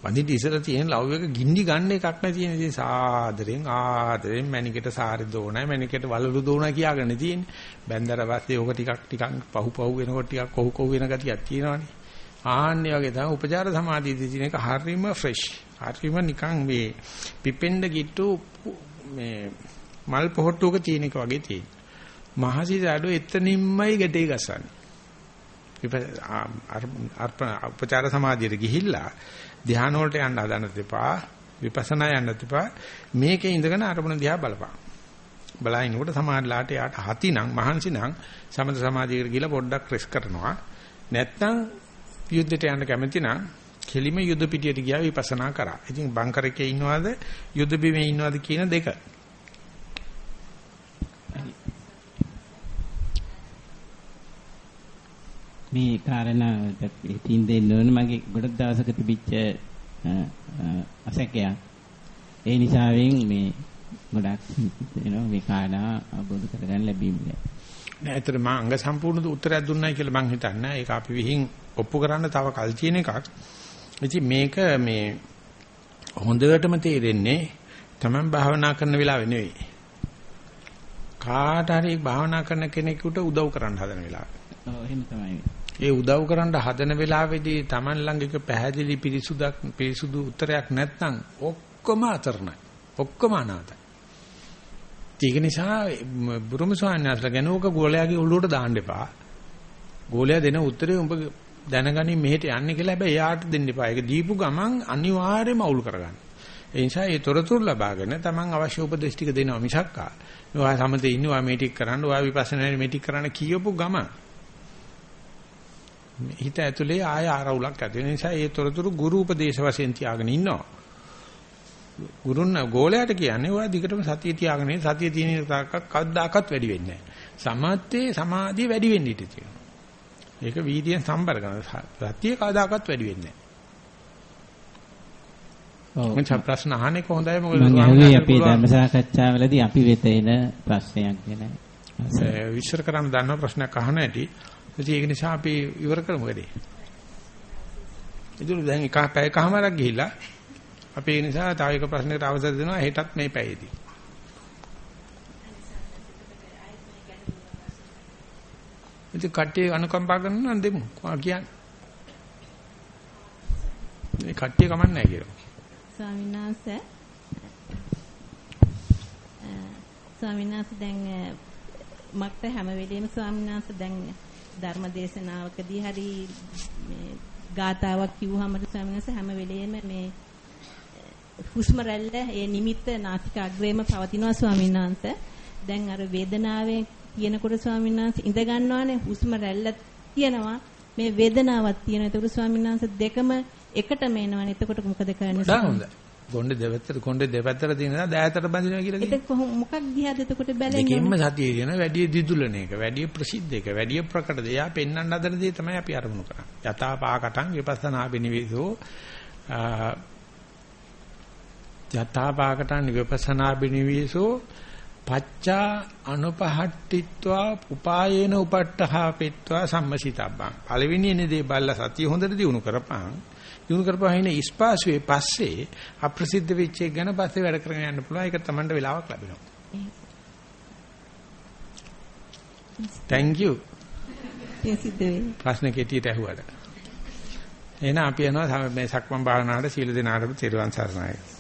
වඳින්න ඉස්සර තියෙන ලව් එක ගින්නි ගන්න එකක් නැති තියෙන ඉතින් සාදරෙන් ආදරෙන් මැනිකට සාරි දෝනයි මැනිකට වලලු දෝනයි කියාගෙන තියෙන්නේ. බැන්දට පස්සේ ඕක ටිකක් ටිකක් පහු පහු වෙනකොට ටිකක් කොහු කොහු වෙන ගතියක් තියෙනවනේ. ආන්නේ වගේ තමයි උපචාර සමාධියදී තියෙන එක හරීම ෆ්‍රෙෂ්. හරීම නිකන් මේ පිපෙන්න ගිට්ටු මේ මල් පොහට්ටුවක තියෙන එක වගේ තියෙන. මහසි දඩෝ එතනින්මයි ගැටේ ගසන්නේ. උපචාර සමාධියට ගිහිල්ලා ධ්‍යාන වලට යන්න හදන්න තිබා විපස්සනා යන්න තිබා මේකේ ඉඳගෙන අරමුණ දිහා බලපන් බලනකොට සමාධිලාට යාට හතිනම් මහන්සිනම් සමත සමාධියකට ගිහිල්ලා පොඩ්ඩක් රෙස් කරනවා නැත්නම් යුද්ධයට යන්න කැමති නම් කෙලිම යුද්ධ පිටියට ගියා විපස්සනා කරා. ඉතින් බංකර් එකේ ඉන්නවද යුද්ධ බිමේ ඉන්නවද කියන දෙක. මේ කාරණාවට පිටින් දෙන්න ඕන මගේ ගොඩක් දවසක තිබිච්ච අසකයක්. ඒ නිසාවෙන් මේ ගොඩක් එනවා මේ කාරණා අවබෝධ කරගන්න ලැබීමයි. නෑ ඇත්තට මම අංග සම්පූර්ණ උත්තරයක් දුන්නයි කියලා මං හිතන්නේ. ඒක අපි විහිං ඔප්පු කරන්න තව කල් තියෙන එකක්. ඉතින් මේක මේ හොඳටම තේරෙන්නේ Taman භාවනා කරන වෙලාවෙ නෙවෙයි. කාට හරි භාවනා කරන කෙනෙකුට උදව් කරන්න හදන වෙලාව. ඔව් එහෙම තමයි. ඒ උදව් කරන්න හදන වෙලාවේදී Taman ළඟ එක පැහැදිලි පිරිසුදක් පිරිසුදු උත්තරයක් නැත්නම් ඔක්කොම අතරණයි. ඔක්කොම අනාතයි. ඒක නිසා බුරුම ස්වාමීන් ගැන ඕක ගෝලයාගේ ඔළුවට දාන්න එපා. ගෝලයා දෙන උත්තරේ උඹ දැනගනින් මෙහෙට යන්නේ කියලා හැබැයි එයාට දෙන්න එපා. ඒක දීපු ගමන් අනිවාර්යයෙන්ම අවුල් කරගන්න. ඒ නිසා මේ තොරතුරු ලබාගෙන Taman අවශ්‍ය උපදෙස් ටික දෙනවා මිසක්කා. ඔයා සමතේ ඉන්නේ ඔයා මේ ටික කරන්න ඔයා විපස්සනා මේ ටික කරන්න කියපු ගමන් හිත ඇතුලේ ආය ආරවුලක් ඇති වෙන නිසා ඒ තොරතුරු ගුරු උපදේශ වශයෙන් තියාගෙන ඉන්නවා. ගුරුන් ගෝලයට කියන්නේ ඔයා දිගටම සතිය තියාගෙන සතිය තියෙන තාක්ක කවදාකවත් වැඩි වෙන්නේ නැහැ. සමත්තේ සමාධිය වැඩි වෙන්න ඉඩ තියෙනවා. ඒක වීර්යයෙන් සම්බර කරන සතිය කවදාකවත් වැඩි වෙන්නේ නැහැ. ඔව්. ප්‍රශ්න අහන්නේ කොහොඳයි මොකද මම අහුවේ අපේ ධර්ම සාකච්ඡාවලදී අපි වෙත එන ප්‍රශ්නයක් ගැන. විශ්ල කරන්න දන්න ප්‍රශ්නයක් අහන ඇති. ඒක නිසා අපි ඉවර කරමු වැඩේ. ඉතින් දැන් එක පැයකමාරක් ගිහිල්ලා අපි ඒ නිසා තව එක ප්‍රශ්නයකට අවසර දෙනවා හෙටත් මේ පැයේදී. ඉතින් කට්ටිය අනුකම්පා කරනවා නම් දෙමු. කොහොම කියන්නේ? මේ කට්ටිය කමන්නේ නැහැ කියලා. ස්වාමීන් වහන්සේ ස්වාමීන් වහන්සේ දැන් මට හැම වෙලෙම ස්වාමීන් වහන්සේ දැන් ධර්ම දේශනාවකදී හරි මේ ගාතාවක් කිව්වහම ස්වාමීන් වහන්සේ හැම වෙලෙම මේ හුස්ම රැල්ල ඒ නිමිත්ත නාසික අග්‍රේම පවතිනවා ස්වාමීන් වහන්සේ. දැන් අර වේදනාවෙන් කියනකොට ස්වාමීන් වහන්සේ ඉඳ ගන්නවානේ හුස්ම රැල්ල තියෙනවා මේ වේදනාවක් තියෙනවා. ඒකට ස්වාමීන් වහන්සේ දෙකම එකටම එනවනේ. එතකොට මොකද කරන්නේ? ගොණ්ඩේ දෙපැත්තට ගොණ්ඩේ දෙපැත්තට තියෙනවා දෑතට බඳිනවා කියලා කියන්නේ. ඒක කොහොම මොකක් දිහාද එතකොට බැලෙන්නේ? දෙකෙන්ම සතියේ තියෙන වැඩි දිදුලන එක, වැඩි ප්‍රසිද්ධ එක, වැඩි ප්‍රකට දේ. යා පෙන්වන්න හදන දේ තමයි අපි අරමුණු කරන්නේ. යථා පාකටං විපස්සනා බිනිවිසෝ යථා පාකටන් විපස්සනා බිනිවිසෝ පච්චා අනුපහට්ටිත්වා උපායේන උපට්ඨහාපෙත්වා සම්මසිතබ්බං. පළවෙනි දේ බල්ලා සතිය හොඳට දිනු කරපන්. දිනු කරපුවා හිනේ ඉස්පාසුවේ පස්සේ අප්‍රසිද්ධ වෙච්ච එක ගැන පස්සේ වැඩ කරගෙන යන්න පුළුවන්. ඒක Tamanට වෙලාවක් ලැබෙනවා. Thank you. ප්‍රශ්න කෙටියට ඇහුවට එහෙනම් අපි යනවා මේ සක්මන් භාවනාවට. සීල දෙනාටම තෙරුවන් සරණයි